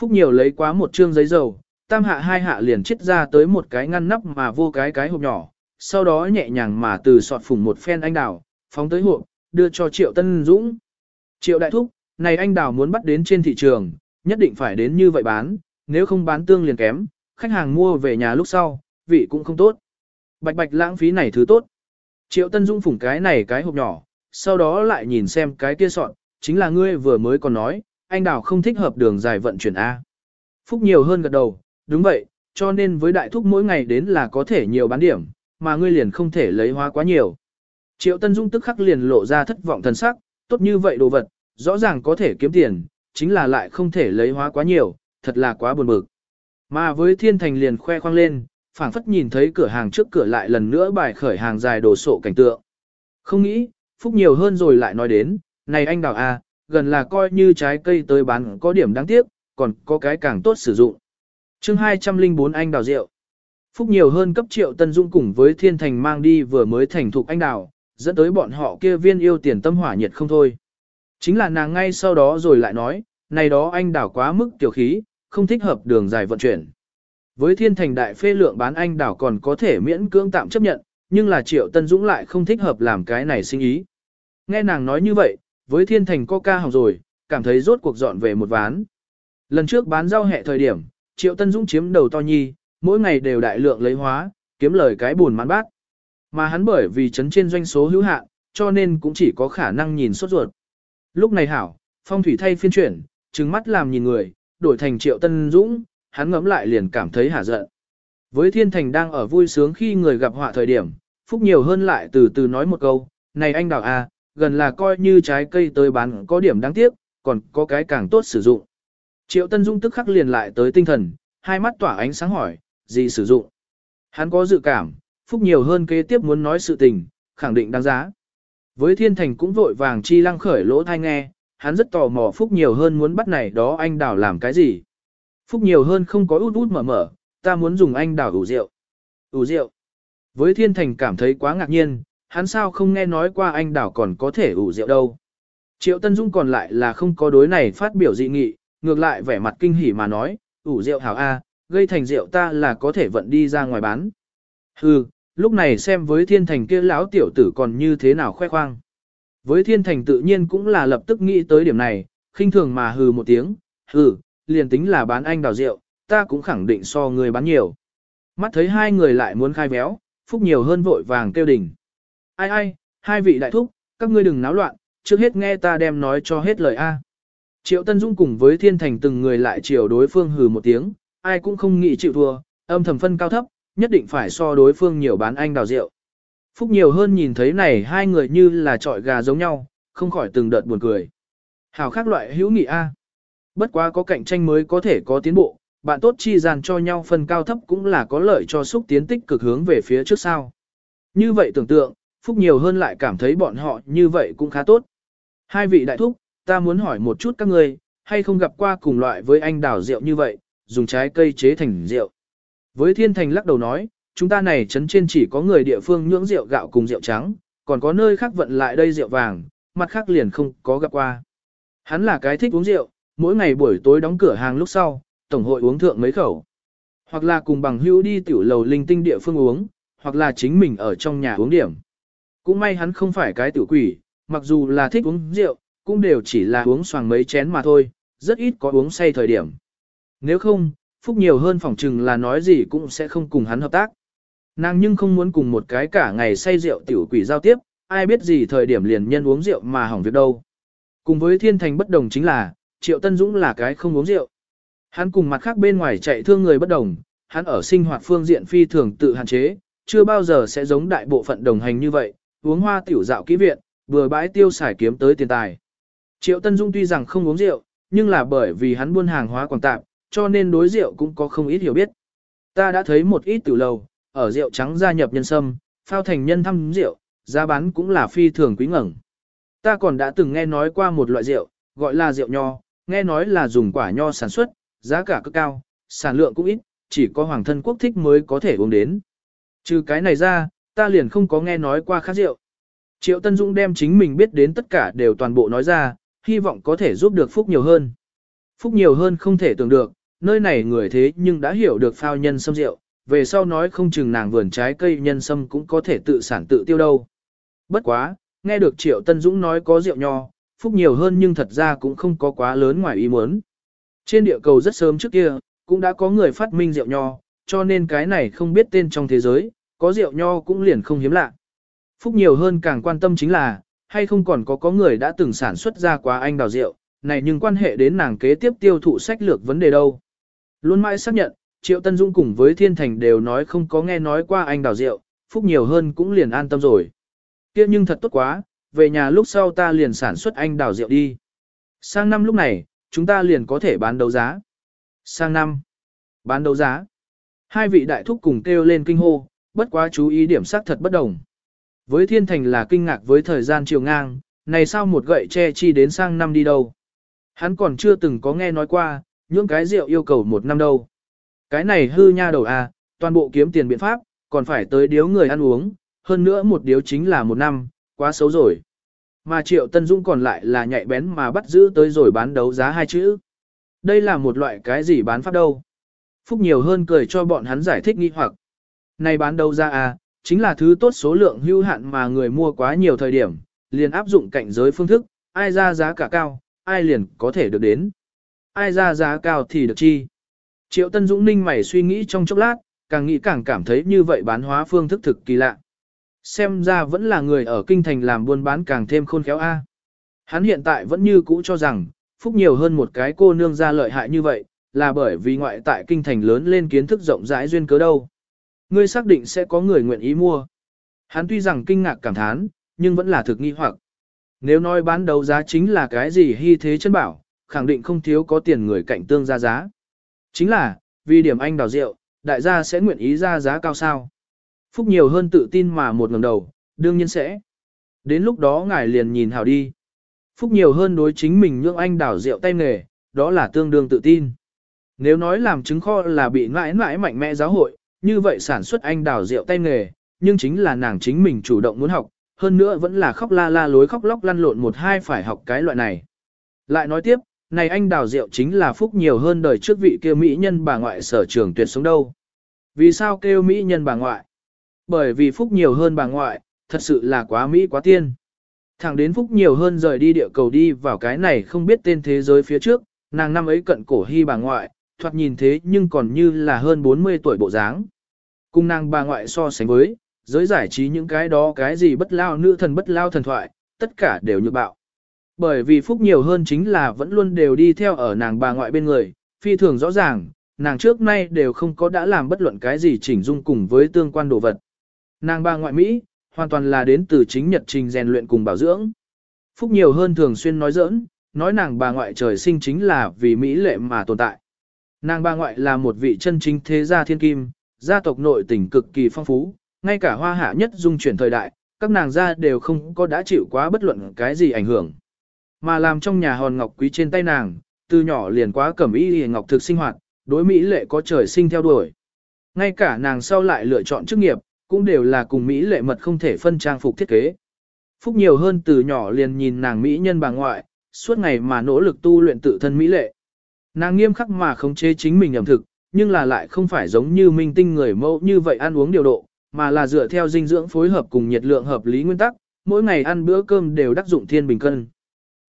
Phúc nhiều lấy quá một trương giấy dầu, tam hạ hai hạ liền chết ra tới một cái ngăn nắp mà vô cái cái hộp nhỏ, sau đó nhẹ nhàng mà từ sọt phùng một phen anh đào, phóng tới hộp, đưa cho Triệu Tân Dũng. Triệu Đại Thúc, này anh đào muốn bắt đến trên thị trường, nhất định phải đến như vậy bán, nếu không bán tương liền kém, khách hàng mua về nhà lúc sau, vị cũng không tốt. Bạch bạch lãng phí này thứ tốt. Triệu Tân Dung phủng cái này cái hộp nhỏ, sau đó lại nhìn xem cái kia sọn, chính là ngươi vừa mới còn nói, anh đào không thích hợp đường dài vận chuyển A. Phúc nhiều hơn gật đầu, đúng vậy, cho nên với đại thúc mỗi ngày đến là có thể nhiều bán điểm, mà ngươi liền không thể lấy hóa quá nhiều. Triệu Tân Dung tức khắc liền lộ ra thất vọng thần sắc, tốt như vậy đồ vật, rõ ràng có thể kiếm tiền, chính là lại không thể lấy hóa quá nhiều, thật là quá buồn bực. Mà với thiên thành liền khoe khoang lên, phảng phất nhìn thấy cửa hàng trước cửa lại lần nữa bài khởi hàng dài đồ sộ cảnh tượng. Không nghĩ, phúc nhiều hơn rồi lại nói đến, này anh đào à, gần là coi như trái cây tới bán có điểm đáng tiếc, còn có cái càng tốt sử dụng. chương 204 anh đào rượu. Phúc nhiều hơn cấp triệu tân dung cùng với thiên thành mang đi vừa mới thành thục anh đào, dẫn tới bọn họ kia viên yêu tiền tâm hỏa nhiệt không thôi. Chính là nàng ngay sau đó rồi lại nói, này đó anh đảo quá mức tiểu khí, không thích hợp đường dài vận chuyển. Với thiên thành đại phê lượng bán anh đảo còn có thể miễn cưỡng tạm chấp nhận, nhưng là triệu tân dũng lại không thích hợp làm cái này sinh ý. Nghe nàng nói như vậy, với thiên thành coca hỏng rồi, cảm thấy rốt cuộc dọn về một ván. Lần trước bán rau hẹ thời điểm, triệu tân dũng chiếm đầu to nhi, mỗi ngày đều đại lượng lấy hóa, kiếm lời cái buồn mãn bát. Mà hắn bởi vì chấn trên doanh số hữu hạn, cho nên cũng chỉ có khả năng nhìn sốt ruột. Lúc này hảo, phong thủy thay phiên chuyển, trừng mắt làm nhìn người, đổi thành triệu tân dũng, hắn ngẫm lại liền cảm thấy hả giận. Với thiên thành đang ở vui sướng khi người gặp họa thời điểm, phúc nhiều hơn lại từ từ nói một câu, này anh đào à, gần là coi như trái cây tới bán có điểm đáng tiếc, còn có cái càng tốt sử dụng. Triệu Tân Dung tức khắc liền lại tới tinh thần, hai mắt tỏa ánh sáng hỏi, gì sử dụng. Hắn có dự cảm, phúc nhiều hơn kế tiếp muốn nói sự tình, khẳng định đáng giá. Với thiên thành cũng vội vàng chi lăng khởi lỗ thai nghe, hắn rất tò mò Phúc nhiều hơn muốn bắt này đó anh đào làm cái gì. Phúc nhiều hơn không có út út mở mở, ta muốn dùng anh đào ủ rượu. ủ rượu. Với thiên thành cảm thấy quá ngạc nhiên, hắn sao không nghe nói qua anh đào còn có thể ủ rượu đâu. Triệu Tân Dung còn lại là không có đối này phát biểu dị nghị, ngược lại vẻ mặt kinh hỉ mà nói, ủ rượu hảo A, gây thành rượu ta là có thể vận đi ra ngoài bán. Hừ, lúc này xem với thiên thành kia lão tiểu tử còn như thế nào khoe khoang. Với thiên thành tự nhiên cũng là lập tức nghĩ tới điểm này, khinh thường mà hừ một tiếng, hừ, liền tính là bán anh đào rượu, ta cũng khẳng định so người bán nhiều. Mắt thấy hai người lại muốn khai béo, phúc nhiều hơn vội vàng kêu đỉnh. Ai ai, hai vị đại thúc, các ngươi đừng náo loạn, trước hết nghe ta đem nói cho hết lời A. Triệu Tân Dung cùng với thiên thành từng người lại chiều đối phương hừ một tiếng, ai cũng không nghĩ chịu thua, âm thầm phân cao thấp, nhất định phải so đối phương nhiều bán anh đào rượu. Phúc nhiều hơn nhìn thấy này hai người như là trọi gà giống nhau, không khỏi từng đợt buồn cười. Hảo khác loại hữu nghị A. Bất quá có cạnh tranh mới có thể có tiến bộ, bạn tốt chi dàn cho nhau phần cao thấp cũng là có lợi cho xúc tiến tích cực hướng về phía trước sau. Như vậy tưởng tượng, Phúc nhiều hơn lại cảm thấy bọn họ như vậy cũng khá tốt. Hai vị đại thúc, ta muốn hỏi một chút các ngươi, hay không gặp qua cùng loại với anh đào rượu như vậy, dùng trái cây chế thành rượu. Với thiên thành lắc đầu nói, chúng ta này trấn trên chỉ có người địa phương nhưỡng rượu gạo cùng rượu trắng, còn có nơi khác vận lại đây rượu vàng, mặt khác liền không có gặp qua. Hắn là cái thích uống rượu, mỗi ngày buổi tối đóng cửa hàng lúc sau, tổng hội uống thượng mấy khẩu. Hoặc là cùng bằng hữu đi tiểu lầu linh tinh địa phương uống, hoặc là chính mình ở trong nhà uống điểm. Cũng may hắn không phải cái tiểu quỷ, mặc dù là thích uống rượu, cũng đều chỉ là uống xoàng mấy chén mà thôi, rất ít có uống say thời điểm. Nếu không, Phúc nhiều hơn phỏng chừng là nói gì cũng sẽ không cùng hắn hợp tác. Nàng nhưng không muốn cùng một cái cả ngày say rượu tiểu quỷ giao tiếp, ai biết gì thời điểm liền nhân uống rượu mà hỏng việc đâu. Cùng với thiên thành bất đồng chính là, Triệu Tân Dũng là cái không uống rượu. Hắn cùng mặt khác bên ngoài chạy thương người bất đồng, hắn ở sinh hoạt phương diện phi thường tự hạn chế, chưa bao giờ sẽ giống đại bộ phận đồng hành như vậy, uống hoa tiểu dạo kỹ viện, vừa bãi tiêu xài kiếm tới tiền tài. Triệu Tân Dung tuy rằng không uống rượu, nhưng là bởi vì hắn buôn hàng hóa quảng tạp, cho nên đối rượu cũng có không ít hiểu biết. Ta đã thấy một ít tiểu lầu, ở rượu trắng gia nhập nhân sâm, phao thành nhân thăm rượu, giá bán cũng là phi thường quý ngẩng. Ta còn đã từng nghe nói qua một loại rượu, gọi là rượu nho, nghe nói là dùng quả nho sản xuất, giá cả cực cao, sản lượng cũng ít, chỉ có hoàng thân quốc thích mới có thể uống đến. Trừ cái này ra, ta liền không có nghe nói qua khác rượu. Triệu Tân Dũng đem chính mình biết đến tất cả đều toàn bộ nói ra, hy vọng có thể giúp được Phúc nhiều hơn. Phúc nhiều hơn không thể tưởng được, nơi này người thế nhưng đã hiểu được phao nhân sâm rượu, về sau nói không chừng nàng vườn trái cây nhân sâm cũng có thể tự sản tự tiêu đâu. Bất quá, nghe được Triệu Tân Dũng nói có rượu nho, Phúc nhiều hơn nhưng thật ra cũng không có quá lớn ngoài ý muốn. Trên địa cầu rất sớm trước kia, cũng đã có người phát minh rượu nho, cho nên cái này không biết tên trong thế giới, có rượu nho cũng liền không hiếm lạ. Phúc nhiều hơn càng quan tâm chính là, hay không còn có có người đã từng sản xuất ra quá anh đào rượu, này nhưng quan hệ đến nàng kế tiếp tiêu thụ sách lược vấn đề đâu. Luôn mãi xác nhận, Triệu Tân Dung cùng với Thiên Thành đều nói không có nghe nói qua anh đào rượu, Phúc nhiều hơn cũng liền an tâm rồi. kia nhưng thật tốt quá, về nhà lúc sau ta liền sản xuất anh đào rượu đi. Sang năm lúc này, chúng ta liền có thể bán đấu giá. Sang năm, bán đấu giá. Hai vị đại thúc cùng kêu lên kinh hô, bất quá chú ý điểm sắc thật bất đồng. Với thiên thành là kinh ngạc với thời gian chiều ngang, này sao một gậy che chi đến sang năm đi đâu. Hắn còn chưa từng có nghe nói qua, những cái rượu yêu cầu một năm đâu. Cái này hư nha đầu à, toàn bộ kiếm tiền biện pháp, còn phải tới điếu người ăn uống, hơn nữa một điếu chính là một năm, quá xấu rồi. Mà Triệu Tân Dung còn lại là nhạy bén mà bắt giữ tới rồi bán đấu giá hai chữ. Đây là một loại cái gì bán pháp đâu. Phúc nhiều hơn cười cho bọn hắn giải thích nghi hoặc. Này bán đấu giá à, chính là thứ tốt số lượng hữu hạn mà người mua quá nhiều thời điểm, liền áp dụng cạnh giới phương thức, ai ra giá cả cao, ai liền có thể được đến. Ai ra giá cao thì được chi. Triệu Tân Dũng ninh mày suy nghĩ trong chốc lát, càng nghĩ càng cảm thấy như vậy bán hóa phương thức thực kỳ lạ. Xem ra vẫn là người ở kinh thành làm buôn bán càng thêm khôn khéo a. Hắn hiện tại vẫn như cũ cho rằng, phúc nhiều hơn một cái cô nương ra lợi hại như vậy, là bởi vì ngoại tại kinh thành lớn lên kiến thức rộng rãi duyên cớ đâu. Ngươi xác định sẽ có người nguyện ý mua. Hắn tuy rằng kinh ngạc cảm thán, nhưng vẫn là thực nghi hoặc. Nếu nói bán đấu giá chính là cái gì hy thế chân bảo, khẳng định không thiếu có tiền người cạnh tương ra giá. Chính là, vì điểm anh đào rượu, đại gia sẽ nguyện ý ra giá cao sao. Phúc nhiều hơn tự tin mà một ngầm đầu, đương nhiên sẽ. Đến lúc đó ngài liền nhìn hảo đi. Phúc nhiều hơn đối chính mình nhượng anh đào rượu tay nghề, đó là tương đương tự tin. Nếu nói làm trứng kho là bị mãi mãi mạnh mẽ giáo hội, như vậy sản xuất anh đào rượu tay nghề, nhưng chính là nàng chính mình chủ động muốn học, hơn nữa vẫn là khóc la la lối khóc lóc lăn lộn một hai phải học cái loại này. Lại nói tiếp, này anh đào rượu chính là phúc nhiều hơn đời trước vị kêu mỹ nhân bà ngoại sở trường tuyệt sống đâu. Vì sao kêu mỹ nhân bà ngoại? Bởi vì phúc nhiều hơn bà ngoại, thật sự là quá mỹ quá tiên. Thẳng đến phúc nhiều hơn rời đi địa cầu đi vào cái này không biết tên thế giới phía trước, nàng năm ấy cận cổ hy bà ngoại, thoạt nhìn thế nhưng còn như là hơn 40 tuổi bộ dáng. cùng nàng bà ngoại so sánh với, giới giải trí những cái đó cái gì bất lao nữ thần bất lao thần thoại, tất cả đều như bạo. Bởi vì phúc nhiều hơn chính là vẫn luôn đều đi theo ở nàng bà ngoại bên người, phi thường rõ ràng, nàng trước nay đều không có đã làm bất luận cái gì chỉnh dung cùng với tương quan đồ vật. Nàng bà ngoại Mỹ, hoàn toàn là đến từ chính nhật trình rèn luyện cùng bảo dưỡng. Phúc nhiều hơn thường xuyên nói giỡn, nói nàng bà ngoại trời sinh chính là vì Mỹ lệ mà tồn tại. Nàng bà ngoại là một vị chân chính thế gia thiên kim, gia tộc nội tình cực kỳ phong phú, ngay cả hoa hạ nhất dung chuyển thời đại, các nàng gia đều không có đã chịu quá bất luận cái gì ảnh hưởng. Mà làm trong nhà hòn ngọc quý trên tay nàng, từ nhỏ liền quá cẩm y hề ngọc thực sinh hoạt, đối Mỹ lệ có trời sinh theo đuổi. Ngay cả nàng sau lại lựa chọn chức nghiệp, cũng đều là cùng Mỹ lệ mật không thể phân trang phục thiết kế. Phúc nhiều hơn từ nhỏ liền nhìn nàng Mỹ nhân bà ngoại, suốt ngày mà nỗ lực tu luyện tự thân Mỹ lệ. Nàng nghiêm khắc mà khống chế chính mình ẩm thực, nhưng là lại không phải giống như minh tinh người mẫu như vậy ăn uống điều độ, mà là dựa theo dinh dưỡng phối hợp cùng nhiệt lượng hợp lý nguyên tắc, mỗi ngày ăn bữa cơm đều đắc dụng thiên bình cân.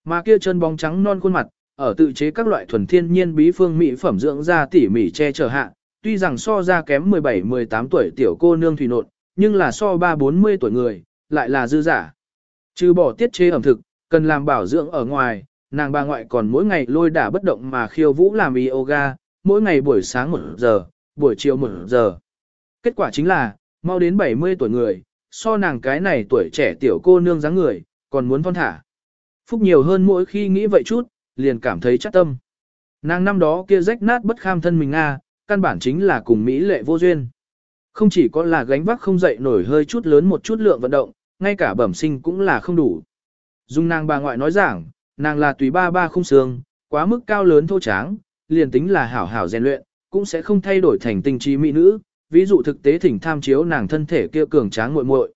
Mà kia chân bóng trắng non khuôn mặt, ở tự chế các loại thuần thiên nhiên bí phương mỹ phẩm dưỡng da tỉ mỉ che chở hạ, tuy rằng so ra kém 17-18 tuổi tiểu cô nương thủy nộn, nhưng là so 3-40 tuổi người, lại là dư giả. Trừ bỏ tiết chế ẩm thực, cần làm bảo dưỡng ở ngoài, nàng bà ngoại còn mỗi ngày lôi đả bất động mà khiêu vũ làm yoga, mỗi ngày buổi sáng 1 giờ, buổi chiều 1 giờ. Kết quả chính là, mau đến 70 tuổi người, so nàng cái này tuổi trẻ tiểu cô nương dáng người, còn muốn thon thả. Phúc nhiều hơn mỗi khi nghĩ vậy chút, liền cảm thấy chắc tâm. Nàng năm đó kia rách nát bất kham thân mình Nga, căn bản chính là cùng Mỹ lệ vô duyên. Không chỉ có là gánh vác không dậy nổi hơi chút lớn một chút lượng vận động, ngay cả bẩm sinh cũng là không đủ. Dung nàng bà ngoại nói giảng, nàng là tùy ba ba không xương, quá mức cao lớn thô tráng, liền tính là hảo hảo rèn luyện, cũng sẽ không thay đổi thành tình trí mỹ nữ, ví dụ thực tế thỉnh tham chiếu nàng thân thể kia cường tráng muội muội.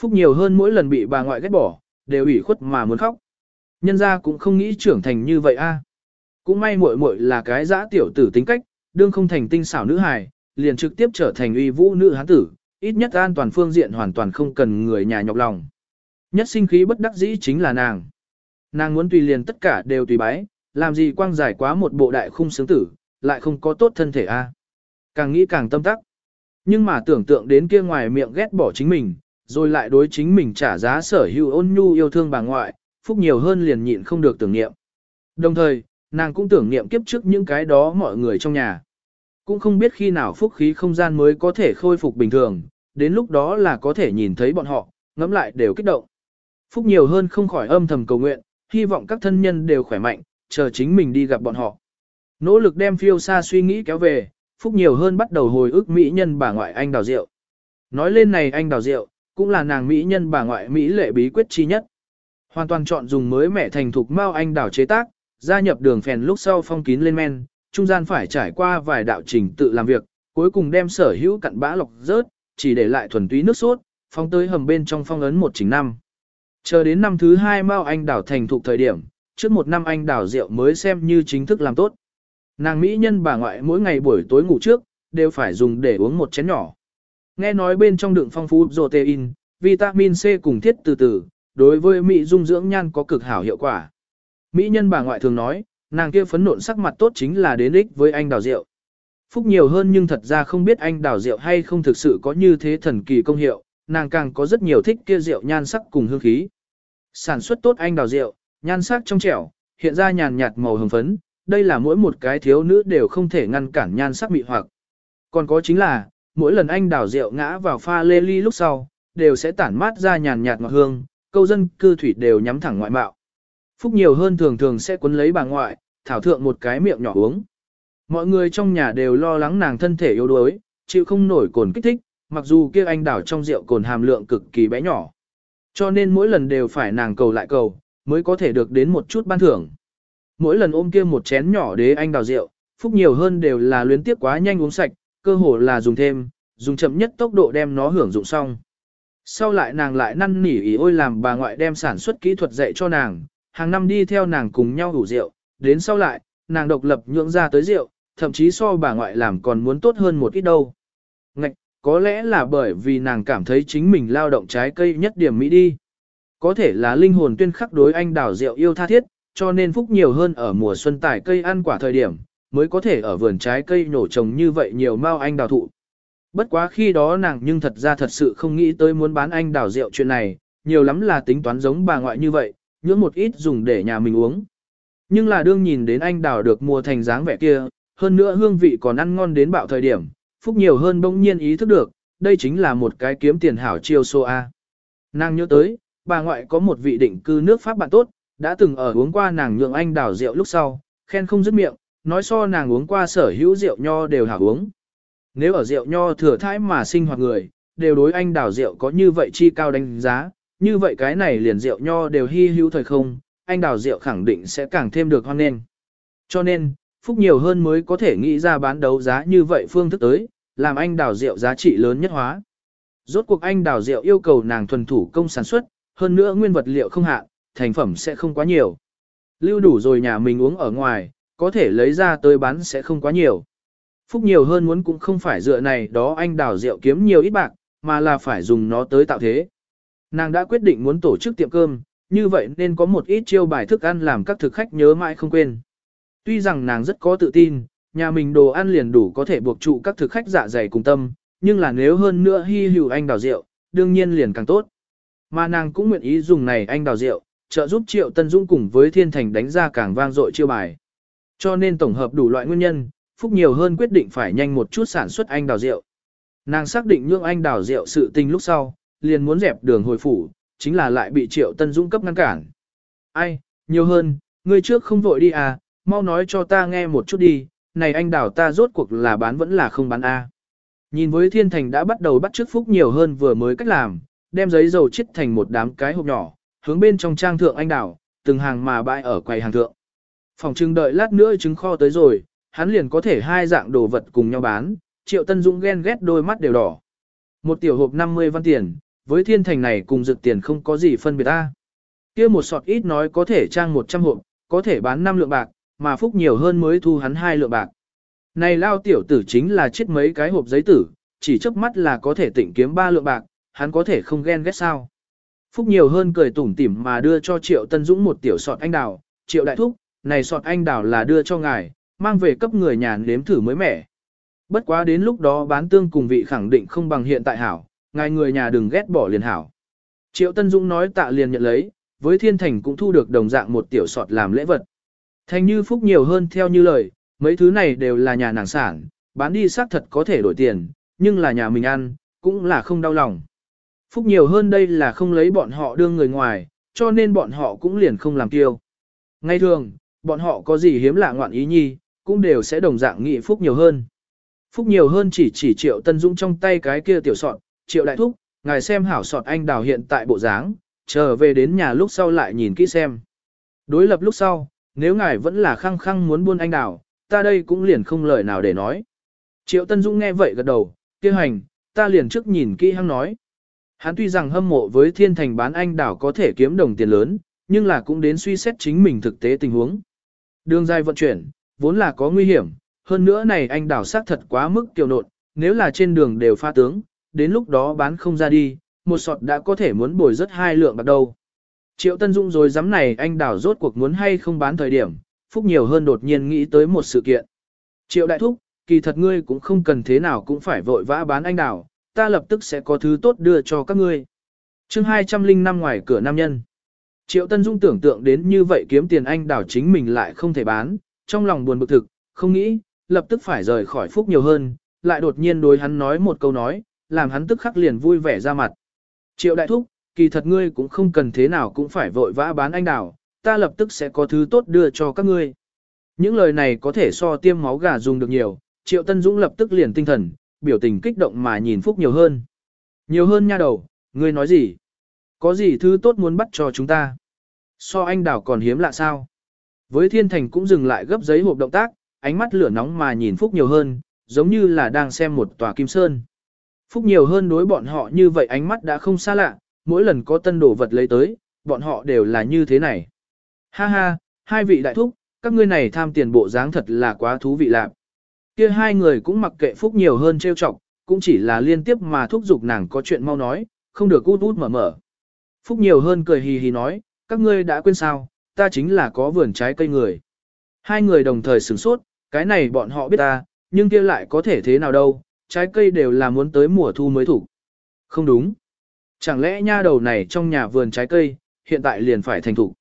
Phúc nhiều hơn mỗi lần bị bà ngoại ghét bỏ, đều ủy khuất mà muốn khóc. Nhân gia cũng không nghĩ trưởng thành như vậy a. À. Cũng may muội muội là cái dã tiểu tử tính cách, đương không thành tinh xảo nữ hài, liền trực tiếp trở thành uy vũ nữ hán tử, ít nhất an toàn phương diện hoàn toàn không cần người nhà nhọc lòng. Nhất sinh khí bất đắc dĩ chính là nàng. Nàng muốn tùy liền tất cả đều tùy bái, làm gì quang giải quá một bộ đại khung sướng tử, lại không có tốt thân thể a. À. Càng nghĩ càng tâm tắc. Nhưng mà tưởng tượng đến kia ngoài miệng ghét bỏ chính mình, rồi lại đối chính mình trả giá sở hữu ôn nhu yêu thương bà ngoại, phúc nhiều hơn liền nhịn không được tưởng niệm. Đồng thời, nàng cũng tưởng niệm kiếp trước những cái đó mọi người trong nhà. Cũng không biết khi nào phúc khí không gian mới có thể khôi phục bình thường, đến lúc đó là có thể nhìn thấy bọn họ, ngẫm lại đều kích động. Phúc nhiều hơn không khỏi âm thầm cầu nguyện, hy vọng các thân nhân đều khỏe mạnh, chờ chính mình đi gặp bọn họ. Nỗ lực đem phiêu xa suy nghĩ kéo về, Phúc nhiều hơn bắt đầu hồi ức mỹ nhân bà ngoại anh đào rượu. Nói lên này anh đào rượu, cũng là nàng mỹ nhân bà ngoại mỹ lệ bí quyết chi nhất. Hoàn toàn chọn dùng mới mẻ thành thục mao anh đảo chế tác, gia nhập đường phèn lúc sau phong kín lên men, trung gian phải trải qua vài đạo trình tự làm việc, cuối cùng đem sở hữu cặn bã lọc rớt, chỉ để lại thuần túy nước sốt, phong tới hầm bên trong phong ấn một chính năm. Chờ đến năm thứ hai mao anh đảo thành thục thời điểm, trước một năm anh đảo rượu mới xem như chính thức làm tốt. Nàng mỹ nhân bà ngoại mỗi ngày buổi tối ngủ trước, đều phải dùng để uống một chén nhỏ. Nghe nói bên trong đựng phong phú protein, vitamin C cùng thiết từ từ, đối với mỹ dung dưỡng nhan có cực hảo hiệu quả. Mỹ nhân bà ngoại thường nói, nàng kia phấn nộn sắc mặt tốt chính là đến ích với anh đào rượu. Phúc nhiều hơn nhưng thật ra không biết anh đào rượu hay không thực sự có như thế thần kỳ công hiệu, nàng càng có rất nhiều thích kia rượu nhan sắc cùng hương khí. Sản xuất tốt anh đào rượu, nhan sắc trong trẻo, hiện ra nhàn nhạt màu hồng phấn, đây là mỗi một cái thiếu nữ đều không thể ngăn cản nhan sắc mị hoặc. Còn có chính là, mỗi lần anh đào rượu ngã vào pha lê ly lúc sau, đều sẽ tản mát ra nhàn nhạt ngọt hương, câu dân cư thủy đều nhắm thẳng ngoại mạo. Phúc nhiều hơn thường thường sẽ quấn lấy bà ngoại, thảo thượng một cái miệng nhỏ uống. Mọi người trong nhà đều lo lắng nàng thân thể yếu đuối, chịu không nổi cồn kích thích, mặc dù kia anh đảo trong rượu cồn hàm lượng cực kỳ bé nhỏ. Cho nên mỗi lần đều phải nàng cầu lại cầu, mới có thể được đến một chút ban thưởng. Mỗi lần ôm kia một chén nhỏ đế anh đào rượu, phúc nhiều hơn đều là luyến tiếp quá nhanh uống sạch, cơ hồ là dùng thêm, dùng chậm nhất tốc độ đem nó hưởng dụng xong. Sau lại nàng lại năn nỉ ý ôi làm bà ngoại đem sản xuất kỹ thuật dạy cho nàng, hàng năm đi theo nàng cùng nhau hủ rượu, đến sau lại, nàng độc lập nhượng ra tới rượu, thậm chí so bà ngoại làm còn muốn tốt hơn một ít đâu. Ngạch, có lẽ là bởi vì nàng cảm thấy chính mình lao động trái cây nhất điểm mỹ đi. Có thể là linh hồn tuyên khắc đối anh đào rượu yêu tha thiết, cho nên phúc nhiều hơn ở mùa xuân tải cây ăn quả thời điểm, mới có thể ở vườn trái cây nổ trồng như vậy nhiều mao anh đào thụ. Bất quá khi đó nàng nhưng thật ra thật sự không nghĩ tới muốn bán anh đào rượu chuyện này, nhiều lắm là tính toán giống bà ngoại như vậy, nhưỡng một ít dùng để nhà mình uống. Nhưng là đương nhìn đến anh đào được mua thành dáng vẻ kia, hơn nữa hương vị còn ăn ngon đến bạo thời điểm, phúc nhiều hơn bỗng nhiên ý thức được, đây chính là một cái kiếm tiền hảo chiêu xô A. Nàng nhớ tới, bà ngoại có một vị định cư nước Pháp bạn tốt, đã từng ở uống qua nàng nhượng anh đào rượu lúc sau, khen không dứt miệng, nói so nàng uống qua sở hữu rượu nho đều hảo uống. Nếu ở rượu nho thừa thãi mà sinh hoạt người, đều đối anh đào rượu có như vậy chi cao đánh giá, như vậy cái này liền rượu nho đều hy hữu thời không, anh đào rượu khẳng định sẽ càng thêm được hoan nghênh. Cho nên, phúc nhiều hơn mới có thể nghĩ ra bán đấu giá như vậy phương thức tới, làm anh đào rượu giá trị lớn nhất hóa. Rốt cuộc anh đào rượu yêu cầu nàng thuần thủ công sản xuất, hơn nữa nguyên vật liệu không hạn, thành phẩm sẽ không quá nhiều. Lưu đủ rồi nhà mình uống ở ngoài, có thể lấy ra tới bán sẽ không quá nhiều. Phúc nhiều hơn muốn cũng không phải dựa này đó anh đào rượu kiếm nhiều ít bạc, mà là phải dùng nó tới tạo thế. Nàng đã quyết định muốn tổ chức tiệm cơm, như vậy nên có một ít chiêu bài thức ăn làm các thực khách nhớ mãi không quên. Tuy rằng nàng rất có tự tin, nhà mình đồ ăn liền đủ có thể buộc trụ các thực khách dạ dày cùng tâm, nhưng là nếu hơn nữa hy hữu anh đào rượu, đương nhiên liền càng tốt. Mà nàng cũng nguyện ý dùng này anh đào rượu, trợ giúp Triệu Tân Dũng cùng với Thiên Thành đánh ra càng vang dội chiêu bài. Cho nên tổng hợp đủ loại nguyên nhân, Phúc nhiều hơn quyết định phải nhanh một chút sản xuất anh đào rượu. Nàng xác định nhượng anh đào rượu sự tình lúc sau, liền muốn dẹp đường hồi phủ, chính là lại bị Triệu Tân Dũng cấp ngăn cản. Ai, nhiều hơn, ngươi trước không vội đi à, mau nói cho ta nghe một chút đi, này anh đào ta rốt cuộc là bán vẫn là không bán a. À. Nhìn với Thiên Thành đã bắt đầu bắt trước Phúc nhiều hơn vừa mới cách làm, đem giấy dầu chít thành một đám cái hộp nhỏ, hướng bên trong trang thượng anh đào, từng hàng mà bãi ở quầy hàng thượng. Phòng trưng đợi lát nữa trứng kho tới rồi, hắn liền có thể hai dạng đồ vật cùng nhau bán, Triệu Tân Dũng ghen ghét đôi mắt đều đỏ. Một tiểu hộp 50 văn tiền, với thiên thành này cùng dược tiền không có gì phân biệt ta. kia một sọt ít nói có thể trang 100 hộp, có thể bán 5 lượng bạc, mà phúc nhiều hơn mới thu hắn hai lượng bạc. Này lao tiểu tử chính là chết mấy cái hộp giấy tử, chỉ chớp mắt là có thể tỉnh kiếm ba lượng bạc, hắn có thể không ghen ghét sao. Phúc nhiều hơn cười tủm tỉm mà đưa cho Triệu Tân Dũng một tiểu sọt anh đào, Triệu đại thúc, này sọt anh đào là đưa cho ngài, mang về cấp người nhà nếm thử mới mẻ. Bất quá đến lúc đó bán tương cùng vị khẳng định không bằng hiện tại hảo, ngài người nhà đừng ghét bỏ liền hảo. Triệu Tân Dũng nói tạ liền nhận lấy, với thiên thành cũng thu được đồng dạng một tiểu sọt làm lễ vật. Thành như phúc nhiều hơn theo như lời, mấy thứ này đều là nhà nàng sản, bán đi xác thật có thể đổi tiền, nhưng là nhà mình ăn, cũng là không đau lòng. Phúc nhiều hơn đây là không lấy bọn họ đương người ngoài, cho nên bọn họ cũng liền không làm tiêu. Ngay thường, bọn họ có gì hiếm lạ ngoạn ý nhi, cũng đều sẽ đồng dạng nghị Phúc nhiều hơn. Phúc nhiều hơn chỉ chỉ triệu Tân Dũng trong tay cái kia tiểu sọt, triệu đại thúc, ngài xem hảo sọt anh đào hiện tại bộ dáng, trở về đến nhà lúc sau lại nhìn kỹ xem. Đối lập lúc sau, nếu ngài vẫn là khăng khăng muốn buôn anh đào, ta đây cũng liền không lời nào để nói. Triệu Tân Dũng nghe vậy gật đầu, kia hành, ta liền trước nhìn kỹ hăng nói. Hắn tuy rằng hâm mộ với thiên thành bán anh đảo có thể kiếm đồng tiền lớn, nhưng là cũng đến suy xét chính mình thực tế tình huống. Đường dài vận chuyển, vốn là có nguy hiểm, hơn nữa này anh đảo sát thật quá mức kiều nộn, nếu là trên đường đều pha tướng, đến lúc đó bán không ra đi, một sọt đã có thể muốn bồi rất hai lượng bạc đâu. Triệu Tân Dung rồi dám này anh đảo rốt cuộc muốn hay không bán thời điểm, Phúc nhiều hơn đột nhiên nghĩ tới một sự kiện. Triệu Đại Thúc, kỳ thật ngươi cũng không cần thế nào cũng phải vội vã bán anh đảo, ta lập tức sẽ có thứ tốt đưa cho các ngươi. chương 205 ngoài cửa nam nhân. Triệu Tân Dung tưởng tượng đến như vậy kiếm tiền anh đảo chính mình lại không thể bán, trong lòng buồn bực thực, không nghĩ, lập tức phải rời khỏi Phúc nhiều hơn, lại đột nhiên đối hắn nói một câu nói, làm hắn tức khắc liền vui vẻ ra mặt. Triệu đại thúc, kỳ thật ngươi cũng không cần thế nào cũng phải vội vã bán anh đào, ta lập tức sẽ có thứ tốt đưa cho các ngươi. Những lời này có thể so tiêm máu gà dùng được nhiều, Triệu Tân Dũng lập tức liền tinh thần, biểu tình kích động mà nhìn Phúc nhiều hơn. Nhiều hơn nha đầu, ngươi nói gì? Có gì thứ tốt muốn bắt cho chúng ta? So anh đảo còn hiếm lạ sao? Với thiên thành cũng dừng lại gấp giấy hộp động tác, ánh mắt lửa nóng mà nhìn Phúc nhiều hơn, giống như là đang xem một tòa kim sơn. Phúc nhiều hơn đối bọn họ như vậy ánh mắt đã không xa lạ, mỗi lần có tân đồ vật lấy tới, bọn họ đều là như thế này. Ha ha, hai vị đại thúc, các ngươi này tham tiền bộ dáng thật là quá thú vị lạc. Kia hai người cũng mặc kệ Phúc nhiều hơn trêu chọc, cũng chỉ là liên tiếp mà thúc giục nàng có chuyện mau nói, không được út út mở mở. Phúc nhiều hơn cười hì hì nói, các ngươi đã quên sao, ta chính là có vườn trái cây người. Hai người đồng thời sửng sốt, cái này bọn họ biết ta, nhưng kia lại có thể thế nào đâu, trái cây đều là muốn tới mùa thu mới thủ. Không đúng. Chẳng lẽ nha đầu này trong nhà vườn trái cây, hiện tại liền phải thành thủ.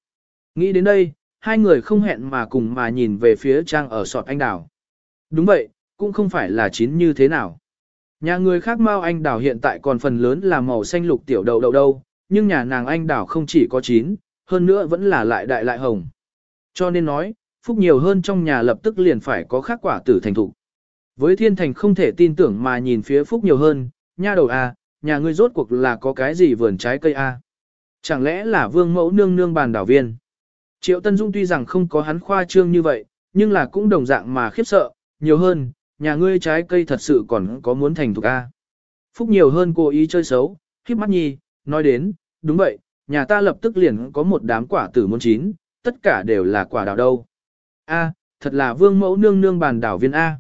Nghĩ đến đây, hai người không hẹn mà cùng mà nhìn về phía trang ở sọt anh đào. Đúng vậy, cũng không phải là chín như thế nào. Nhà người khác mau anh đào hiện tại còn phần lớn là màu xanh lục tiểu đậu đậu đâu, nhưng nhà nàng anh đào không chỉ có chín, hơn nữa vẫn là lại đại lại hồng. Cho nên nói, phúc nhiều hơn trong nhà lập tức liền phải có khác quả tử thành thủ. Với thiên thành không thể tin tưởng mà nhìn phía phúc nhiều hơn, nha đầu a, à, nhà ngươi rốt cuộc là có cái gì vườn trái cây a? À? Chẳng lẽ là vương mẫu nương nương bàn đảo viên? Triệu Tân Dung tuy rằng không có hắn khoa trương như vậy, nhưng là cũng đồng dạng mà khiếp sợ, nhiều hơn, nhà ngươi trái cây thật sự còn có muốn thành thục a. À? Phúc nhiều hơn cô ý chơi xấu, khiếp mắt nhi, nói đến, đúng vậy, nhà ta lập tức liền có một đám quả tử muốn chín, tất cả đều là quả đào đâu. A, thật là vương mẫu nương nương bàn đảo viên A.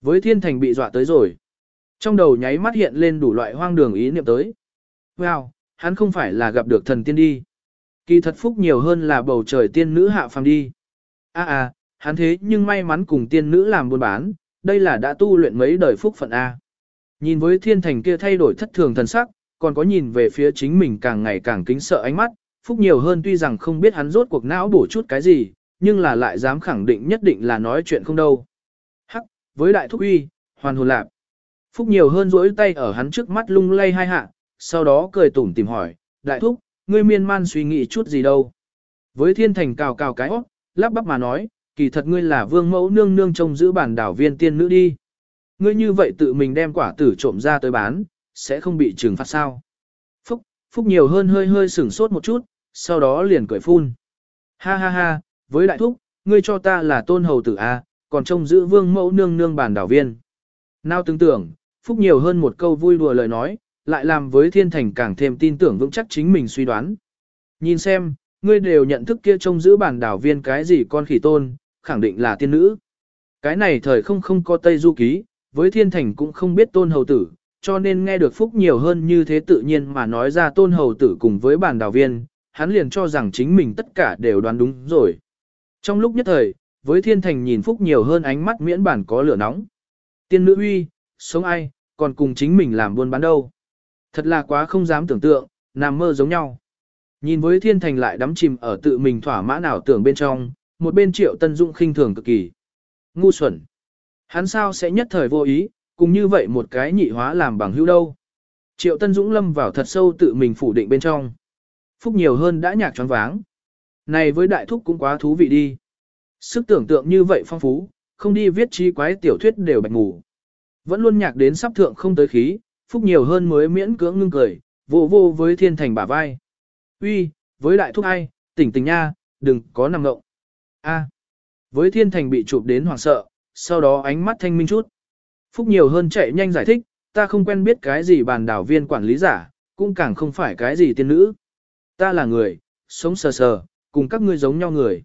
Với thiên thành bị dọa tới rồi. Trong đầu nháy mắt hiện lên đủ loại hoang đường ý niệm tới. Wow, hắn không phải là gặp được thần tiên đi. Kỳ thật phúc nhiều hơn là bầu trời tiên nữ hạ phàm đi. A à, à, hắn thế nhưng may mắn cùng tiên nữ làm buôn bán, đây là đã tu luyện mấy đời phúc phận A. Nhìn với thiên thành kia thay đổi thất thường thần sắc, còn có nhìn về phía chính mình càng ngày càng kính sợ ánh mắt, Phúc nhiều hơn tuy rằng không biết hắn rốt cuộc não bổ chút cái gì, nhưng là lại dám khẳng định nhất định là nói chuyện không đâu. Hắc, với đại thúc uy, hoàn hồn lạp. Phúc nhiều hơn rỗi tay ở hắn trước mắt lung lay hai hạ, sau đó cười tủm tìm hỏi, đại thúc, ngươi miên man suy nghĩ chút gì đâu. Với thiên thành cào cào cái hót, lắp bắp mà nói, kỳ thật ngươi là vương mẫu nương nương trông giữ bản đảo viên tiên nữ đi. Ngươi như vậy tự mình đem quả tử trộm ra tới bán, sẽ không bị trừng phạt sao. Phúc, Phúc nhiều hơn hơi hơi sửng sốt một chút, sau đó liền cười phun. Ha ha ha, với đại thúc, ngươi cho ta là tôn hầu tử A, còn trông giữ vương mẫu nương nương bản đảo viên. Nào tưởng tưởng, Phúc nhiều hơn một câu vui đùa lời nói, lại làm với thiên thành càng thêm tin tưởng vững chắc chính mình suy đoán. Nhìn xem, ngươi đều nhận thức kia trông giữ bản đảo viên cái gì con khỉ tôn, khẳng định là tiên nữ. Cái này thời không không có Tây Du Ký, với thiên thành cũng không biết tôn hầu tử, cho nên nghe được phúc nhiều hơn như thế tự nhiên mà nói ra tôn hầu tử cùng với bản đào viên, hắn liền cho rằng chính mình tất cả đều đoán đúng rồi. Trong lúc nhất thời, với thiên thành nhìn phúc nhiều hơn ánh mắt miễn bản có lửa nóng. Tiên nữ uy, sống ai, còn cùng chính mình làm buôn bán đâu. Thật là quá không dám tưởng tượng, nằm mơ giống nhau. Nhìn với thiên thành lại đắm chìm ở tự mình thỏa mãn ảo tưởng bên trong, một bên triệu tân dụng khinh thường cực kỳ. Ngu xuẩn. Hắn sao sẽ nhất thời vô ý, cùng như vậy một cái nhị hóa làm bằng hữu đâu. Triệu Tân Dũng lâm vào thật sâu tự mình phủ định bên trong. Phúc nhiều hơn đã nhạc choáng váng. Này với đại thúc cũng quá thú vị đi. Sức tưởng tượng như vậy phong phú, không đi viết chi quái tiểu thuyết đều bạch ngủ. Vẫn luôn nhạc đến sắp thượng không tới khí, Phúc nhiều hơn mới miễn cưỡng ngưng cười, vô vô với thiên thành bả vai. Uy, với đại thúc ai, tỉnh tỉnh nha, đừng có nằm ngộng. A. Với thiên thành bị chụp đến hoảng sợ, sau đó ánh mắt thanh minh chút. Phúc nhiều hơn chạy nhanh giải thích, ta không quen biết cái gì bàn đảo viên quản lý giả, cũng càng không phải cái gì tiên nữ. Ta là người, sống sờ sờ, cùng các ngươi giống nhau người.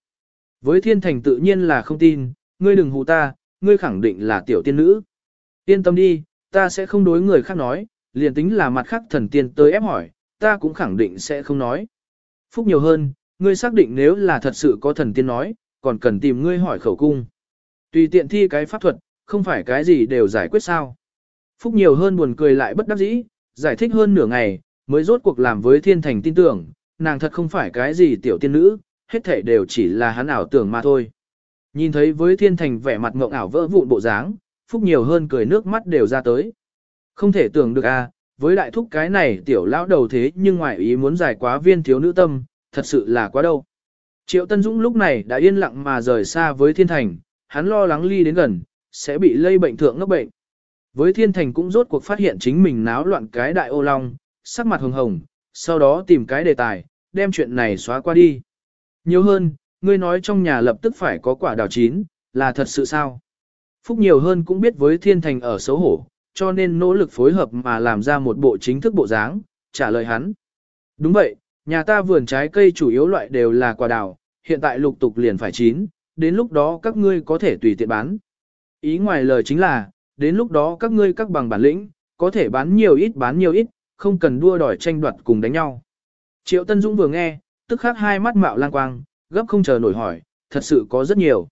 Với thiên thành tự nhiên là không tin, ngươi đừng hù ta, ngươi khẳng định là tiểu tiên nữ. Yên tâm đi, ta sẽ không đối người khác nói, liền tính là mặt khác thần tiên tới ép hỏi, ta cũng khẳng định sẽ không nói. Phúc nhiều hơn, ngươi xác định nếu là thật sự có thần tiên nói, còn cần tìm ngươi hỏi khẩu cung. Tùy tiện thi cái pháp thuật, không phải cái gì đều giải quyết sao. Phúc nhiều hơn buồn cười lại bất đắc dĩ, giải thích hơn nửa ngày, mới rốt cuộc làm với thiên thành tin tưởng, nàng thật không phải cái gì tiểu tiên nữ, hết thể đều chỉ là hắn ảo tưởng mà thôi. Nhìn thấy với thiên thành vẻ mặt ngộng ảo vỡ vụn bộ dáng, Phúc nhiều hơn cười nước mắt đều ra tới. Không thể tưởng được à, với đại thúc cái này tiểu lão đầu thế nhưng ngoại ý muốn giải quá viên thiếu nữ tâm, thật sự là quá đâu. Triệu Tân Dũng lúc này đã yên lặng mà rời xa với thiên thành, hắn lo lắng ly đến gần, sẽ bị lây bệnh thượng ngốc bệnh. Với thiên thành cũng rốt cuộc phát hiện chính mình náo loạn cái đại ô long, sắc mặt hồng hồng, sau đó tìm cái đề tài, đem chuyện này xóa qua đi. Nhiều hơn, ngươi nói trong nhà lập tức phải có quả đào chín, là thật sự sao? Phúc nhiều hơn cũng biết với thiên thành ở xấu hổ, cho nên nỗ lực phối hợp mà làm ra một bộ chính thức bộ dáng, trả lời hắn. Đúng vậy, nhà ta vườn trái cây chủ yếu loại đều là quả đào, hiện tại lục tục liền phải chín, đến lúc đó các ngươi có thể tùy tiện bán. Ý ngoài lời chính là, đến lúc đó các ngươi các bằng bản lĩnh, có thể bán nhiều ít bán nhiều ít, không cần đua đòi tranh đoạt cùng đánh nhau. Triệu Tân Dũng vừa nghe, tức khắc hai mắt mạo lang quang, gấp không chờ nổi hỏi, thật sự có rất nhiều.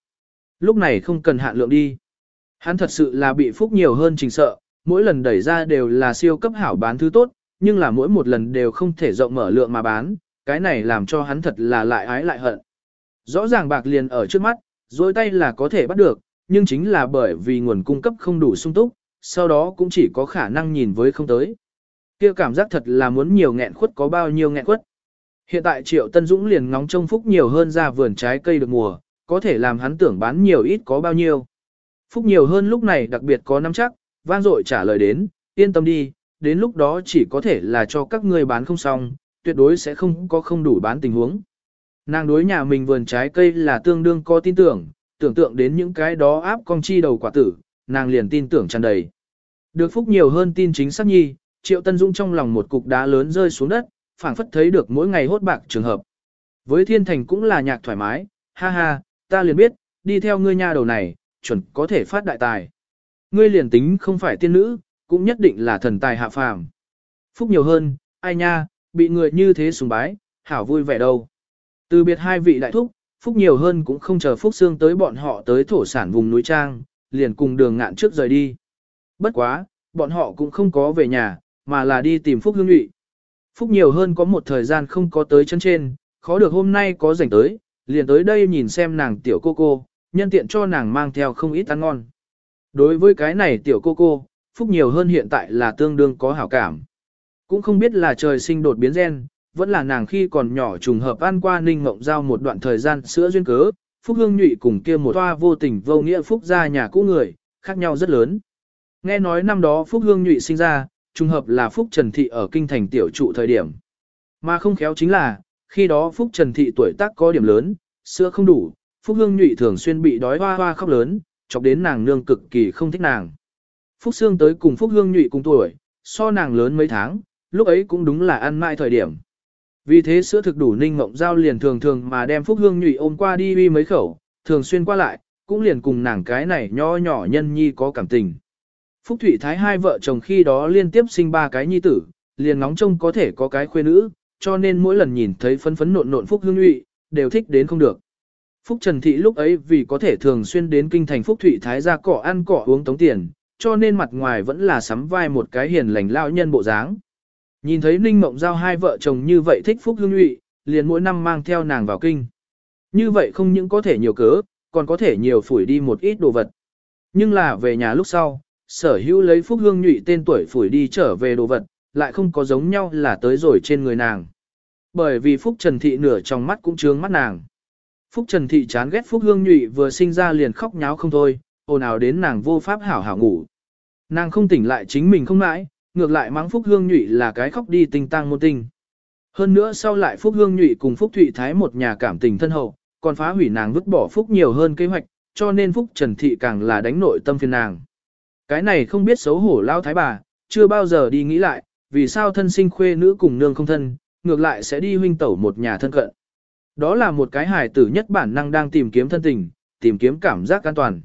Lúc này không cần hạn lượng đi. Hắn thật sự là bị phúc nhiều hơn trình sợ, mỗi lần đẩy ra đều là siêu cấp hảo bán thứ tốt, nhưng là mỗi một lần đều không thể rộng mở lượng mà bán, cái này làm cho hắn thật là lại ái lại hận. Rõ ràng bạc liền ở trước mắt, dối tay là có thể bắt được, nhưng chính là bởi vì nguồn cung cấp không đủ sung túc, sau đó cũng chỉ có khả năng nhìn với không tới. kia cảm giác thật là muốn nhiều nghẹn khuất có bao nhiêu nghẹn khuất. Hiện tại Triệu Tân Dũng liền ngóng trông phúc nhiều hơn ra vườn trái cây được mùa, có thể làm hắn tưởng bán nhiều ít có bao nhiêu. Phúc nhiều hơn lúc này đặc biệt có nắm chắc, vang dội trả lời đến, yên tâm đi, đến lúc đó chỉ có thể là cho các ngươi bán không xong, tuyệt đối sẽ không có không đủ bán tình huống. Nàng đối nhà mình vườn trái cây là tương đương có tin tưởng, tưởng tượng đến những cái đó áp con chi đầu quả tử, nàng liền tin tưởng tràn đầy. Được phúc nhiều hơn tin chính xác nhi, Triệu Tân Dũng trong lòng một cục đá lớn rơi xuống đất, phảng phất thấy được mỗi ngày hốt bạc trường hợp. Với thiên thành cũng là nhạc thoải mái, ha ha, ta liền biết, đi theo ngươi nha đầu này, chuẩn có thể phát đại tài. Ngươi liền tính không phải tiên nữ, cũng nhất định là thần tài hạ phàm. Phúc nhiều hơn, ai nha, bị người như thế sùng bái, hảo vui vẻ đâu. Từ biệt hai vị đại thúc, Phúc nhiều hơn cũng không chờ Phúc xương tới bọn họ tới thổ sản vùng núi Trang, liền cùng đường ngạn trước rời đi. Bất quá, bọn họ cũng không có về nhà, mà là đi tìm Phúc Hương Nhụy. Phúc nhiều hơn có một thời gian không có tới chân trên, khó được hôm nay có rảnh tới, liền tới đây nhìn xem nàng tiểu cô cô, nhân tiện cho nàng mang theo không ít ăn ngon. Đối với cái này tiểu cô cô, Phúc nhiều hơn hiện tại là tương đương có hảo cảm. Cũng không biết là trời sinh đột biến gen, vẫn là nàng khi còn nhỏ trùng hợp ăn qua ninh mộng giao một đoạn thời gian sữa duyên cớ, Phúc Hương Nhụy cùng kia một toa vô tình vô nghĩa Phúc ra nhà cũ người, khác nhau rất lớn. Nghe nói năm đó Phúc Hương Nhụy sinh ra, trùng hợp là Phúc Trần Thị ở kinh thành tiểu trụ thời điểm. Mà không khéo chính là, khi đó Phúc Trần Thị tuổi tác có điểm lớn, sữa không đủ, Phúc Hương Nhụy thường xuyên bị đói hoa hoa khóc lớn, chọc đến nàng nương cực kỳ không thích nàng. Phúc Sương tới cùng Phúc Hương Nhụy cùng tuổi, so nàng lớn mấy tháng, lúc ấy cũng đúng là ăn mãi thời điểm. Vì thế sữa thực đủ ninh mộng giao liền thường thường mà đem Phúc Hương nhụy ôm qua đi uy mấy khẩu, thường xuyên qua lại, cũng liền cùng nàng cái này nho nhỏ nhân nhi có cảm tình. Phúc Thụy Thái hai vợ chồng khi đó liên tiếp sinh ba cái nhi tử, liền nóng trông có thể có cái khuê nữ, cho nên mỗi lần nhìn thấy phấn phấn nộn nộn Phúc Hương nhụy, đều thích đến không được. Phúc Trần Thị lúc ấy vì có thể thường xuyên đến kinh thành Phúc Thụy Thái ra cỏ ăn cỏ uống tống tiền, cho nên mặt ngoài vẫn là sắm vai một cái hiền lành lao nhân bộ dáng. Nhìn thấy Ninh Mộng Giao hai vợ chồng như vậy thích Phúc Hương Nhụy, liền mỗi năm mang theo nàng vào kinh. Như vậy không những có thể nhiều cớ, còn có thể nhiều phủi đi một ít đồ vật. Nhưng là về nhà lúc sau, sở hữu lấy Phúc Hương Nhụy tên tuổi phủi đi trở về đồ vật, lại không có giống nhau là tới rồi trên người nàng. Bởi vì Phúc Trần Thị nửa trong mắt cũng trướng mắt nàng. Phúc Trần Thị chán ghét Phúc Hương Nhụy vừa sinh ra liền khóc nháo không thôi, ồn ào đến nàng vô pháp hảo hảo ngủ. Nàng không tỉnh lại chính mình không mãi, ngược lại mắng Phúc Hương Nhụy là cái khóc đi tinh tăng môn tinh. Hơn nữa sau lại Phúc Hương Nhụy cùng Phúc Thụy Thái một nhà cảm tình thân hậu, còn phá hủy nàng vứt bỏ Phúc nhiều hơn kế hoạch, cho nên Phúc Trần Thị càng là đánh nội tâm phiền nàng. Cái này không biết xấu hổ lao thái bà, chưa bao giờ đi nghĩ lại, vì sao thân sinh khuê nữ cùng nương không thân, ngược lại sẽ đi huynh tẩu một nhà thân cận. Đó là một cái hài tử nhất bản năng đang tìm kiếm thân tình, tìm kiếm cảm giác an toàn.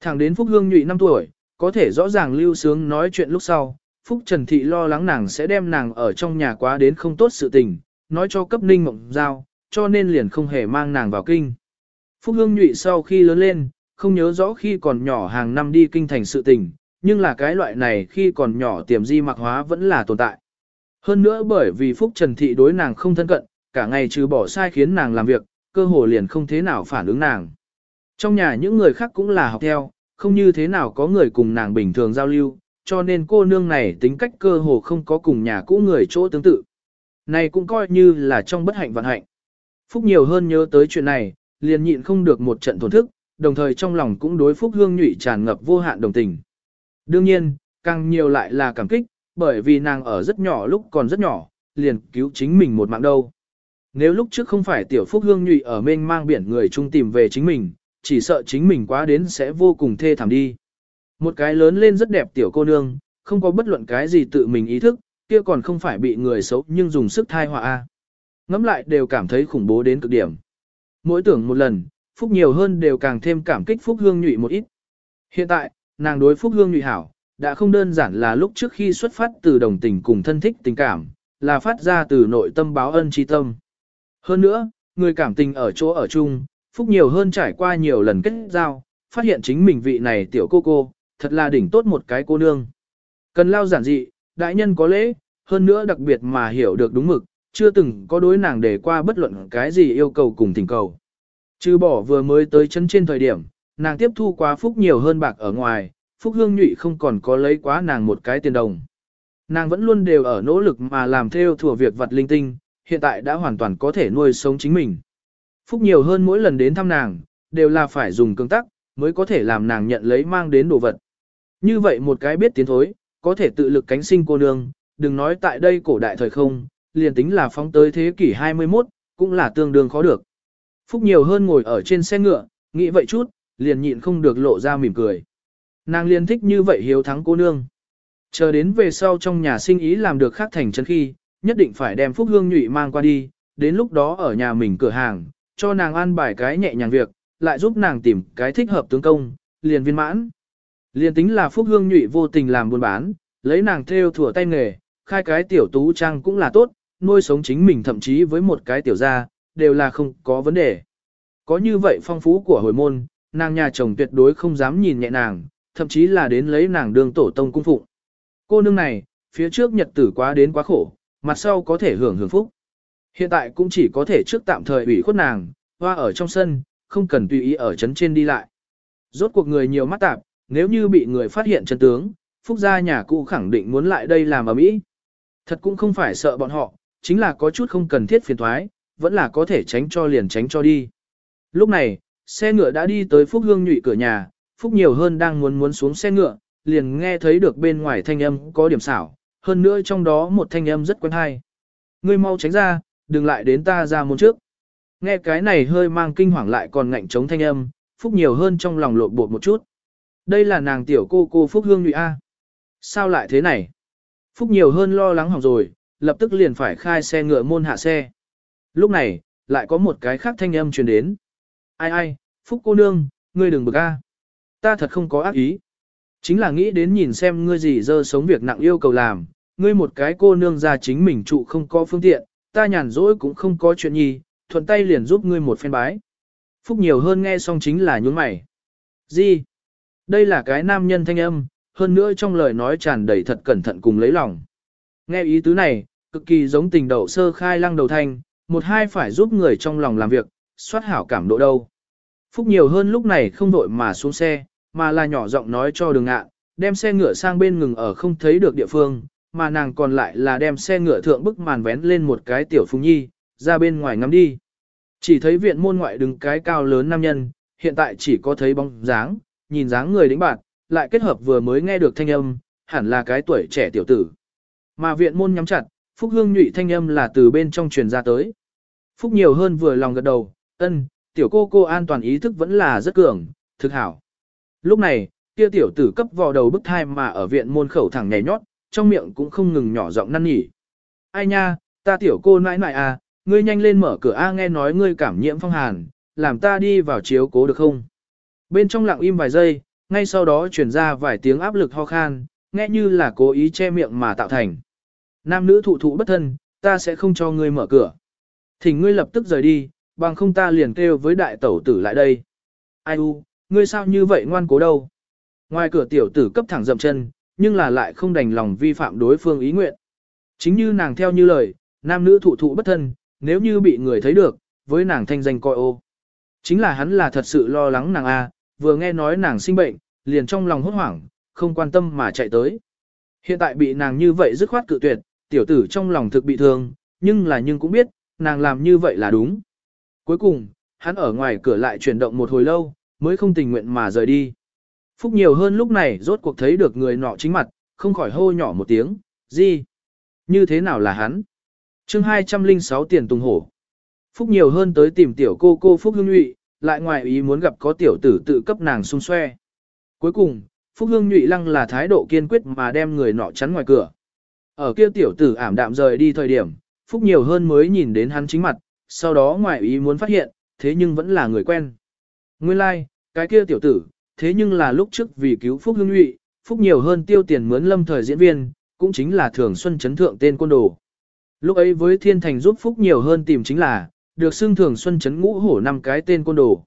Thẳng đến Phúc Hương Nhụy 5 tuổi, có thể rõ ràng lưu sướng nói chuyện lúc sau, Phúc Trần Thị lo lắng nàng sẽ đem nàng ở trong nhà quá đến không tốt sự tình, nói cho cấp ninh mộng giao, cho nên liền không hề mang nàng vào kinh. Phúc Hương Nhụy sau khi lớn lên, không nhớ rõ khi còn nhỏ hàng năm đi kinh thành sự tình, nhưng là cái loại này khi còn nhỏ tiềm di mạc hóa vẫn là tồn tại. Hơn nữa bởi vì Phúc Trần Thị đối nàng không thân cận, cả ngày trừ bỏ sai khiến nàng làm việc, cơ hồ liền không thế nào phản ứng nàng. Trong nhà những người khác cũng là học theo, không như thế nào có người cùng nàng bình thường giao lưu, cho nên cô nương này tính cách cơ hồ không có cùng nhà cũ người chỗ tương tự. Này cũng coi như là trong bất hạnh vận hạnh. Phúc nhiều hơn nhớ tới chuyện này, liền nhịn không được một trận thổn thức, đồng thời trong lòng cũng đối Phúc Hương nhụy tràn ngập vô hạn đồng tình. Đương nhiên, càng nhiều lại là cảm kích, bởi vì nàng ở rất nhỏ lúc còn rất nhỏ, liền cứu chính mình một mạng đâu. Nếu lúc trước không phải tiểu Phúc Hương nhụy ở mênh mang biển người chung tìm về chính mình, chỉ sợ chính mình quá đến sẽ vô cùng thê thảm đi. Một cái lớn lên rất đẹp tiểu cô nương, không có bất luận cái gì tự mình ý thức, kia còn không phải bị người xấu nhưng dùng sức thai họa a. Ngắm lại đều cảm thấy khủng bố đến cực điểm. Mỗi tưởng một lần, Phúc nhiều hơn đều càng thêm cảm kích Phúc Hương nhụy một ít. Hiện tại, nàng đối Phúc Hương nhụy hảo, đã không đơn giản là lúc trước khi xuất phát từ đồng tình cùng thân thích tình cảm, là phát ra từ nội tâm báo ân tri tâm. Hơn nữa, người cảm tình ở chỗ ở chung, Phúc nhiều hơn trải qua nhiều lần kết giao, phát hiện chính mình vị này tiểu cô cô, thật là đỉnh tốt một cái cô nương. Cần lao giản dị, đại nhân có lễ, hơn nữa đặc biệt mà hiểu được đúng mực, chưa từng có đối nàng để qua bất luận cái gì yêu cầu cùng thỉnh cầu. Chứ bỏ vừa mới tới chân trên thời điểm, nàng tiếp thu quá phúc nhiều hơn bạc ở ngoài, phúc hương nhụy không còn có lấy quá nàng một cái tiền đồng. Nàng vẫn luôn đều ở nỗ lực mà làm theo thừa việc vật linh tinh, hiện tại đã hoàn toàn có thể nuôi sống chính mình. Phúc nhiều hơn mỗi lần đến thăm nàng, đều là phải dùng cương tắc, mới có thể làm nàng nhận lấy mang đến đồ vật. Như vậy một cái biết tiến thối, có thể tự lực cánh sinh cô nương, đừng nói tại đây cổ đại thời không, liền tính là phóng tới thế kỷ 21, cũng là tương đương khó được. Phúc nhiều hơn ngồi ở trên xe ngựa, nghĩ vậy chút, liền nhịn không được lộ ra mỉm cười. Nàng liền thích như vậy hiếu thắng cô nương. Chờ đến về sau trong nhà sinh ý làm được khác thành chân khi, nhất định phải đem Phúc Hương nhụy mang qua đi, đến lúc đó ở nhà mình cửa hàng, cho nàng ăn bài cái nhẹ nhàng việc, lại giúp nàng tìm cái thích hợp tướng công, liền viên mãn. Liên tính là Phúc Hương nhụy vô tình làm buôn bán, lấy nàng theo thủa tay nghề, khai cái tiểu tú trang cũng là tốt, nuôi sống chính mình thậm chí với một cái tiểu gia, đều là không có vấn đề. Có như vậy phong phú của hồi môn, nàng nhà chồng tuyệt đối không dám nhìn nhẹ nàng, thậm chí là đến lấy nàng đường tổ tông cung phụng. Cô nương này, phía trước nhật tử quá đến quá khổ, mặt sau có thể hưởng hưởng phúc. Hiện tại cũng chỉ có thể trước tạm thời ủy khuất nàng, hoa ở trong sân, không cần tùy ý ở trấn trên đi lại. Rốt cuộc người nhiều mắt tạp, nếu như bị người phát hiện chân tướng, Phúc gia nhà cũ khẳng định muốn lại đây làm ở mỹ. Thật cũng không phải sợ bọn họ, chính là có chút không cần thiết phiền thoái, vẫn là có thể tránh cho liền tránh cho đi. Lúc này, xe ngựa đã đi tới Phúc Hương nhụy cửa nhà, Phúc nhiều hơn đang muốn muốn xuống xe ngựa, liền nghe thấy được bên ngoài thanh âm có điểm xảo, hơn nữa trong đó một thanh âm rất quen hay. Ngươi mau tránh ra, đừng lại đến ta ra môn trước. Nghe cái này hơi mang kinh hoàng lại còn ngạnh chống thanh âm, Phúc nhiều hơn trong lòng lộn bột một chút. Đây là nàng tiểu cô cô Phúc Hương Nhụy A. Sao lại thế này? Phúc nhiều hơn lo lắng hỏng rồi, lập tức liền phải khai xe ngựa môn hạ xe. Lúc này, lại có một cái khác thanh âm truyền đến. Ai ai, Phúc cô nương, ngươi đừng bực A. Ta thật không có ác ý. Chính là nghĩ đến nhìn xem ngươi gì dơ sống việc nặng yêu cầu làm, ngươi một cái cô nương ra chính mình trụ không có phương tiện, ta nhàn rỗi cũng không có chuyện gì, thuận tay liền giúp ngươi một phen bái. Phúc nhiều hơn nghe xong chính là nhún mày. Gì? Đây là cái nam nhân thanh âm, hơn nữa trong lời nói tràn đầy thật cẩn thận cùng lấy lòng. Nghe ý tứ này, cực kỳ giống tình đậu sơ khai lăng đầu thanh, một hai phải giúp người trong lòng làm việc, soát hảo cảm độ đâu. Phúc nhiều hơn lúc này không đội mà xuống xe, mà là nhỏ giọng nói cho đường ngạ, đem xe ngựa sang bên ngừng ở không thấy được địa phương, mà nàng còn lại là đem xe ngựa thượng bức màn vén lên một cái tiểu phùng nhi, ra bên ngoài ngắm đi. Chỉ thấy viện môn ngoại đứng cái cao lớn nam nhân, hiện tại chỉ có thấy bóng dáng, nhìn dáng người đĩnh bạc, lại kết hợp vừa mới nghe được thanh âm, hẳn là cái tuổi trẻ tiểu tử. Mà viện môn nhắm chặt, Phúc Hương nhụy thanh âm là từ bên trong truyền ra tới. Phúc nhiều hơn vừa lòng gật đầu, ân, tiểu cô cô an toàn ý thức vẫn là rất cường, thực hảo. Lúc này, kia tiểu tử cấp vò đầu bức thai mà ở viện môn khẩu thẳng nhảy nhót, trong miệng cũng không ngừng nhỏ giọng năn nỉ. Ai nha, ta tiểu cô nãi nãi à, ngươi nhanh lên mở cửa A nghe nói ngươi cảm nhiễm phong hàn, làm ta đi vào chiếu cố được không? Bên trong lặng im vài giây, ngay sau đó chuyển ra vài tiếng áp lực ho khan, nghe như là cố ý che miệng mà tạo thành. Nam nữ thụ thụ bất thân, ta sẽ không cho ngươi mở cửa. Thỉnh ngươi lập tức rời đi, bằng không ta liền kêu với đại tẩu tử lại đây. Ai u, ngươi sao như vậy ngoan cố đâu? Ngoài cửa tiểu tử cấp thẳng dậm chân, nhưng là lại không đành lòng vi phạm đối phương ý nguyện. Chính như nàng theo như lời, nam nữ thụ thụ bất thân, nếu như bị người thấy được, với nàng thanh danh coi ô. Chính là hắn là thật sự lo lắng nàng A, vừa nghe nói nàng sinh bệnh, liền trong lòng hốt hoảng, không quan tâm mà chạy tới. Hiện tại bị nàng như vậy dứt khoát cự tuyệt, tiểu tử trong lòng thực bị thương, nhưng là nhưng cũng biết, nàng làm như vậy là đúng. Cuối cùng, hắn ở ngoài cửa lại chuyển động một hồi lâu, mới không tình nguyện mà rời đi. Phúc nhiều hơn lúc này rốt cuộc thấy được người nọ chính mặt, không khỏi hô nhỏ một tiếng, gì? Như thế nào là hắn? chương 206 tiền tùng hổ. Phúc nhiều hơn tới tìm tiểu cô cô Phúc Hương Nhụy, lại ngoài ý muốn gặp có tiểu tử tự cấp nàng xung xoe. Cuối cùng, Phúc Hương Nhụy lăng là thái độ kiên quyết mà đem người nọ chắn ngoài cửa. Ở kia tiểu tử ảm đạm rời đi thời điểm, Phúc nhiều hơn mới nhìn đến hắn chính mặt, sau đó ngoài ý muốn phát hiện, thế nhưng vẫn là người quen. Nguyên lai, like, cái kia tiểu tử, thế nhưng là lúc trước vì cứu Phúc Hương Nhụy, Phúc nhiều hơn tiêu tiền mướn lâm thời diễn viên, cũng chính là thường xuân chấn thượng tên côn đồ. Lúc ấy với thiên thành giúp Phúc nhiều hơn tìm chính là, được xưng thường xuân chấn ngũ hổ năm cái tên côn đồ.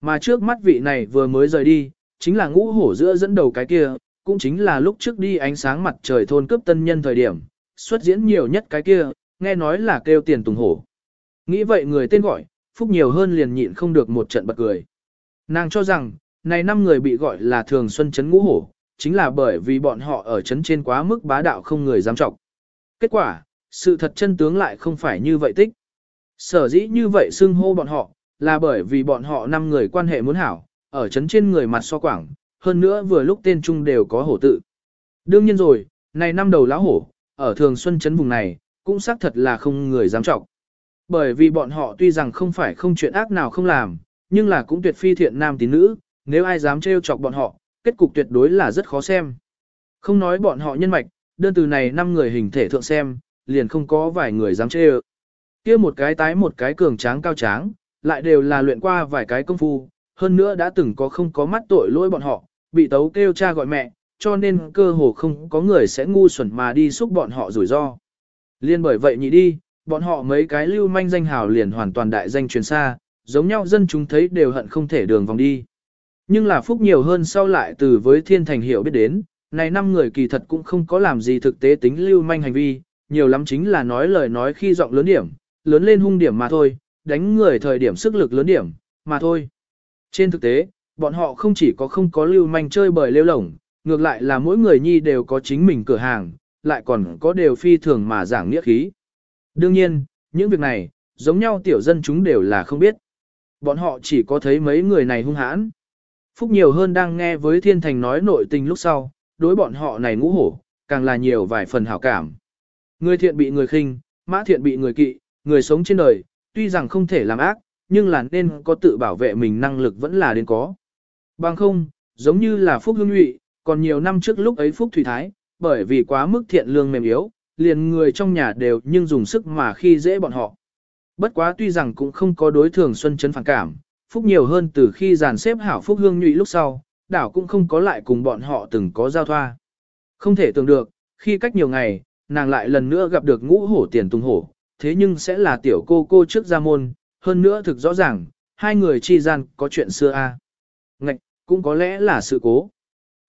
Mà trước mắt vị này vừa mới rời đi, chính là ngũ hổ giữa dẫn đầu cái kia, cũng chính là lúc trước đi ánh sáng mặt trời thôn cướp tân nhân thời điểm, xuất diễn nhiều nhất cái kia, nghe nói là kêu tiền tùng hổ. Nghĩ vậy người tên gọi, Phúc nhiều hơn liền nhịn không được một trận bật cười. Nàng cho rằng, này năm người bị gọi là thường xuân chấn ngũ hổ, chính là bởi vì bọn họ ở chấn trên quá mức bá đạo không người dám trọng. Kết quả, sự thật chân tướng lại không phải như vậy tích. Sở dĩ như vậy xưng hô bọn họ, là bởi vì bọn họ năm người quan hệ muốn hảo, ở chấn trên người mặt so quảng, hơn nữa vừa lúc tên chung đều có hổ tự. Đương nhiên rồi, này năm đầu lão hổ, ở thường xuân chấn vùng này, cũng xác thật là không người dám trọng. Bởi vì bọn họ tuy rằng không phải không chuyện ác nào không làm, nhưng là cũng tuyệt phi thiện nam tín nữ, nếu ai dám trêu chọc bọn họ, kết cục tuyệt đối là rất khó xem. Không nói bọn họ nhân mạch, đơn từ này năm người hình thể thượng xem, liền không có vài người dám chê kia một cái tái một cái cường tráng cao tráng, lại đều là luyện qua vài cái công phu, hơn nữa đã từng có không có mắt tội lỗi bọn họ, bị tấu kêu cha gọi mẹ, cho nên cơ hồ không có người sẽ ngu xuẩn mà đi xúc bọn họ rủi ro. Liên bởi vậy nhị đi, bọn họ mấy cái lưu manh danh hào liền hoàn toàn đại danh truyền xa, giống nhau dân chúng thấy đều hận không thể đường vòng đi. Nhưng là phúc nhiều hơn sau lại từ với thiên thành hiểu biết đến, này năm người kỳ thật cũng không có làm gì thực tế tính lưu manh hành vi, nhiều lắm chính là nói lời nói khi giọng lớn điểm, lớn lên hung điểm mà thôi, đánh người thời điểm sức lực lớn điểm, mà thôi. Trên thực tế, bọn họ không chỉ có không có lưu manh chơi bời lêu lổng, ngược lại là mỗi người nhi đều có chính mình cửa hàng, lại còn có đều phi thường mà giảng nghĩa khí. Đương nhiên, những việc này, giống nhau tiểu dân chúng đều là không biết. Bọn họ chỉ có thấy mấy người này hung hãn. Phúc nhiều hơn đang nghe với thiên thành nói nội tình lúc sau, đối bọn họ này ngũ hổ, càng là nhiều vài phần hảo cảm. Người thiện bị người khinh, mã thiện bị người kỵ, người sống trên đời, tuy rằng không thể làm ác, nhưng là nên có tự bảo vệ mình năng lực vẫn là đến có. Bằng không, giống như là Phúc Hương Nhụy, còn nhiều năm trước lúc ấy Phúc Thủy Thái, bởi vì quá mức thiện lương mềm yếu, liền người trong nhà đều nhưng dùng sức mà khi dễ bọn họ. Bất quá tuy rằng cũng không có đối thường Xuân Trấn phản cảm, Phúc nhiều hơn từ khi dàn xếp hảo Phúc Hương Nhụy lúc sau, đảo cũng không có lại cùng bọn họ từng có giao thoa. Không thể tưởng được, khi cách nhiều ngày, nàng lại lần nữa gặp được ngũ hổ tiền tung hổ, thế nhưng sẽ là tiểu cô cô trước gia môn, hơn nữa thực rõ ràng, hai người chi gian có chuyện xưa a. À. Ngạch, cũng có lẽ là sự cố.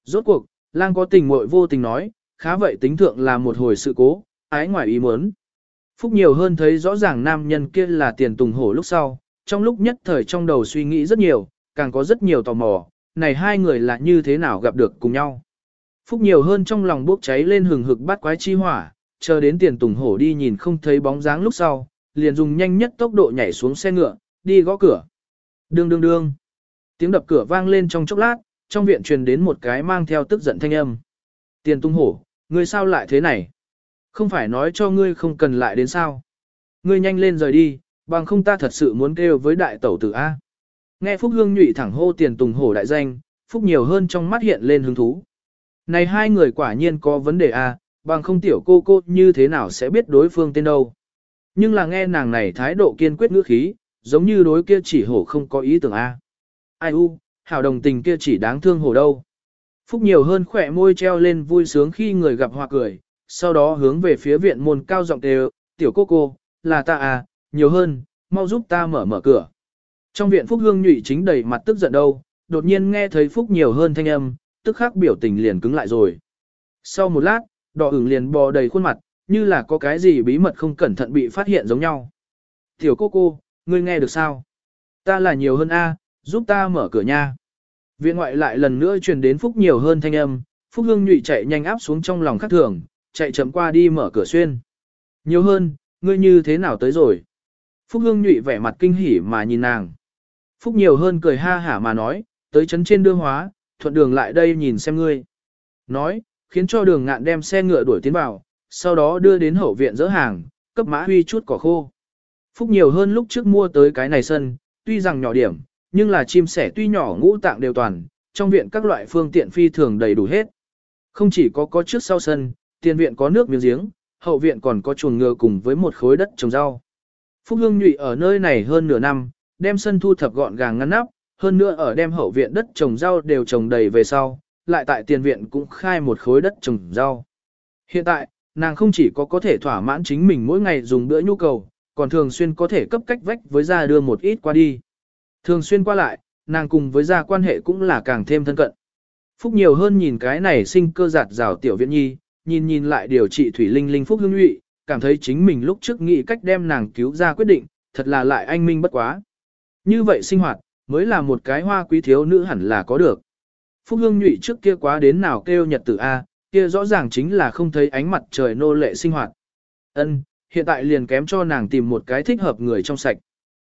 Rốt cuộc, lang có tình muội vô tình nói, khá vậy tính thượng là một hồi sự cố, ái ngoài ý muốn. Phúc nhiều hơn thấy rõ ràng nam nhân kia là tiền tùng hổ lúc sau, trong lúc nhất thời trong đầu suy nghĩ rất nhiều, càng có rất nhiều tò mò, này hai người là như thế nào gặp được cùng nhau. Phúc nhiều hơn trong lòng bốc cháy lên hừng hực bắt quái chi hỏa, chờ đến tiền tùng hổ đi nhìn không thấy bóng dáng lúc sau, liền dùng nhanh nhất tốc độ nhảy xuống xe ngựa, đi gõ cửa. Đương đương đương. Tiếng đập cửa vang lên trong chốc lát, trong viện truyền đến một cái mang theo tức giận thanh âm. Tiền tung hổ, ngươi sao lại thế này? Không phải nói cho ngươi không cần lại đến sao? Ngươi nhanh lên rời đi, bằng không ta thật sự muốn kêu với đại tẩu tử A. Nghe Phúc Hương nhụy thẳng hô tiền tùng hổ đại danh, Phúc nhiều hơn trong mắt hiện lên hứng thú. Này hai người quả nhiên có vấn đề A, bằng không tiểu cô cô như thế nào sẽ biết đối phương tên đâu. Nhưng là nghe nàng này thái độ kiên quyết ngữ khí, giống như đối kia chỉ hổ không có ý tưởng A. Ai u, hảo đồng tình kia chỉ đáng thương hổ đâu. Phúc nhiều hơn khỏe môi treo lên vui sướng khi người gặp hoa cười, sau đó hướng về phía viện môn cao giọng đều, tiểu cô cô, là ta à, nhiều hơn, mau giúp ta mở mở cửa. Trong viện Phúc Hương nhụy chính đầy mặt tức giận đâu, đột nhiên nghe thấy Phúc nhiều hơn thanh âm, tức khắc biểu tình liền cứng lại rồi. Sau một lát, đỏ ửng liền bò đầy khuôn mặt, như là có cái gì bí mật không cẩn thận bị phát hiện giống nhau. Tiểu cô cô, ngươi nghe được sao? Ta là nhiều hơn A, giúp ta mở cửa nha. Viện ngoại lại lần nữa truyền đến Phúc nhiều hơn thanh âm, Phúc Hương nhụy chạy nhanh áp xuống trong lòng khắc thường, chạy chậm qua đi mở cửa xuyên. Nhiều hơn, ngươi như thế nào tới rồi? Phúc Hương nhụy vẻ mặt kinh hỉ mà nhìn nàng. Phúc nhiều hơn cười ha hả mà nói, tới chấn trên đưa hóa, thuận đường lại đây nhìn xem ngươi. Nói, khiến cho đường ngạn đem xe ngựa đuổi tiến vào, sau đó đưa đến hậu viện dỡ hàng, cấp mã huy chút cỏ khô. Phúc nhiều hơn lúc trước mua tới cái này sân, tuy rằng nhỏ điểm, nhưng là chim sẻ tuy nhỏ ngũ tạng đều toàn, trong viện các loại phương tiện phi thường đầy đủ hết. Không chỉ có có trước sau sân, tiền viện có nước miếng giếng, hậu viện còn có chuồng ngựa cùng với một khối đất trồng rau. Phúc Hương nhụy ở nơi này hơn nửa năm, đem sân thu thập gọn gàng ngăn nắp, hơn nữa ở đem hậu viện đất trồng rau đều trồng đầy về sau, lại tại tiền viện cũng khai một khối đất trồng rau. Hiện tại, nàng không chỉ có có thể thỏa mãn chính mình mỗi ngày dùng bữa nhu cầu, còn thường xuyên có thể cấp cách vách với gia đưa một ít qua đi. Thường xuyên qua lại, nàng cùng với gia quan hệ cũng là càng thêm thân cận. Phúc nhiều hơn nhìn cái này sinh cơ giạt rào tiểu viện nhi, nhìn nhìn lại điều trị thủy linh linh phúc hương nhụy, cảm thấy chính mình lúc trước nghĩ cách đem nàng cứu ra quyết định, thật là lại anh minh bất quá. Như vậy sinh hoạt, mới là một cái hoa quý thiếu nữ hẳn là có được. Phúc hương nhụy trước kia quá đến nào kêu nhật tử A, kia rõ ràng chính là không thấy ánh mặt trời nô lệ sinh hoạt. Ân, hiện tại liền kém cho nàng tìm một cái thích hợp người trong sạch.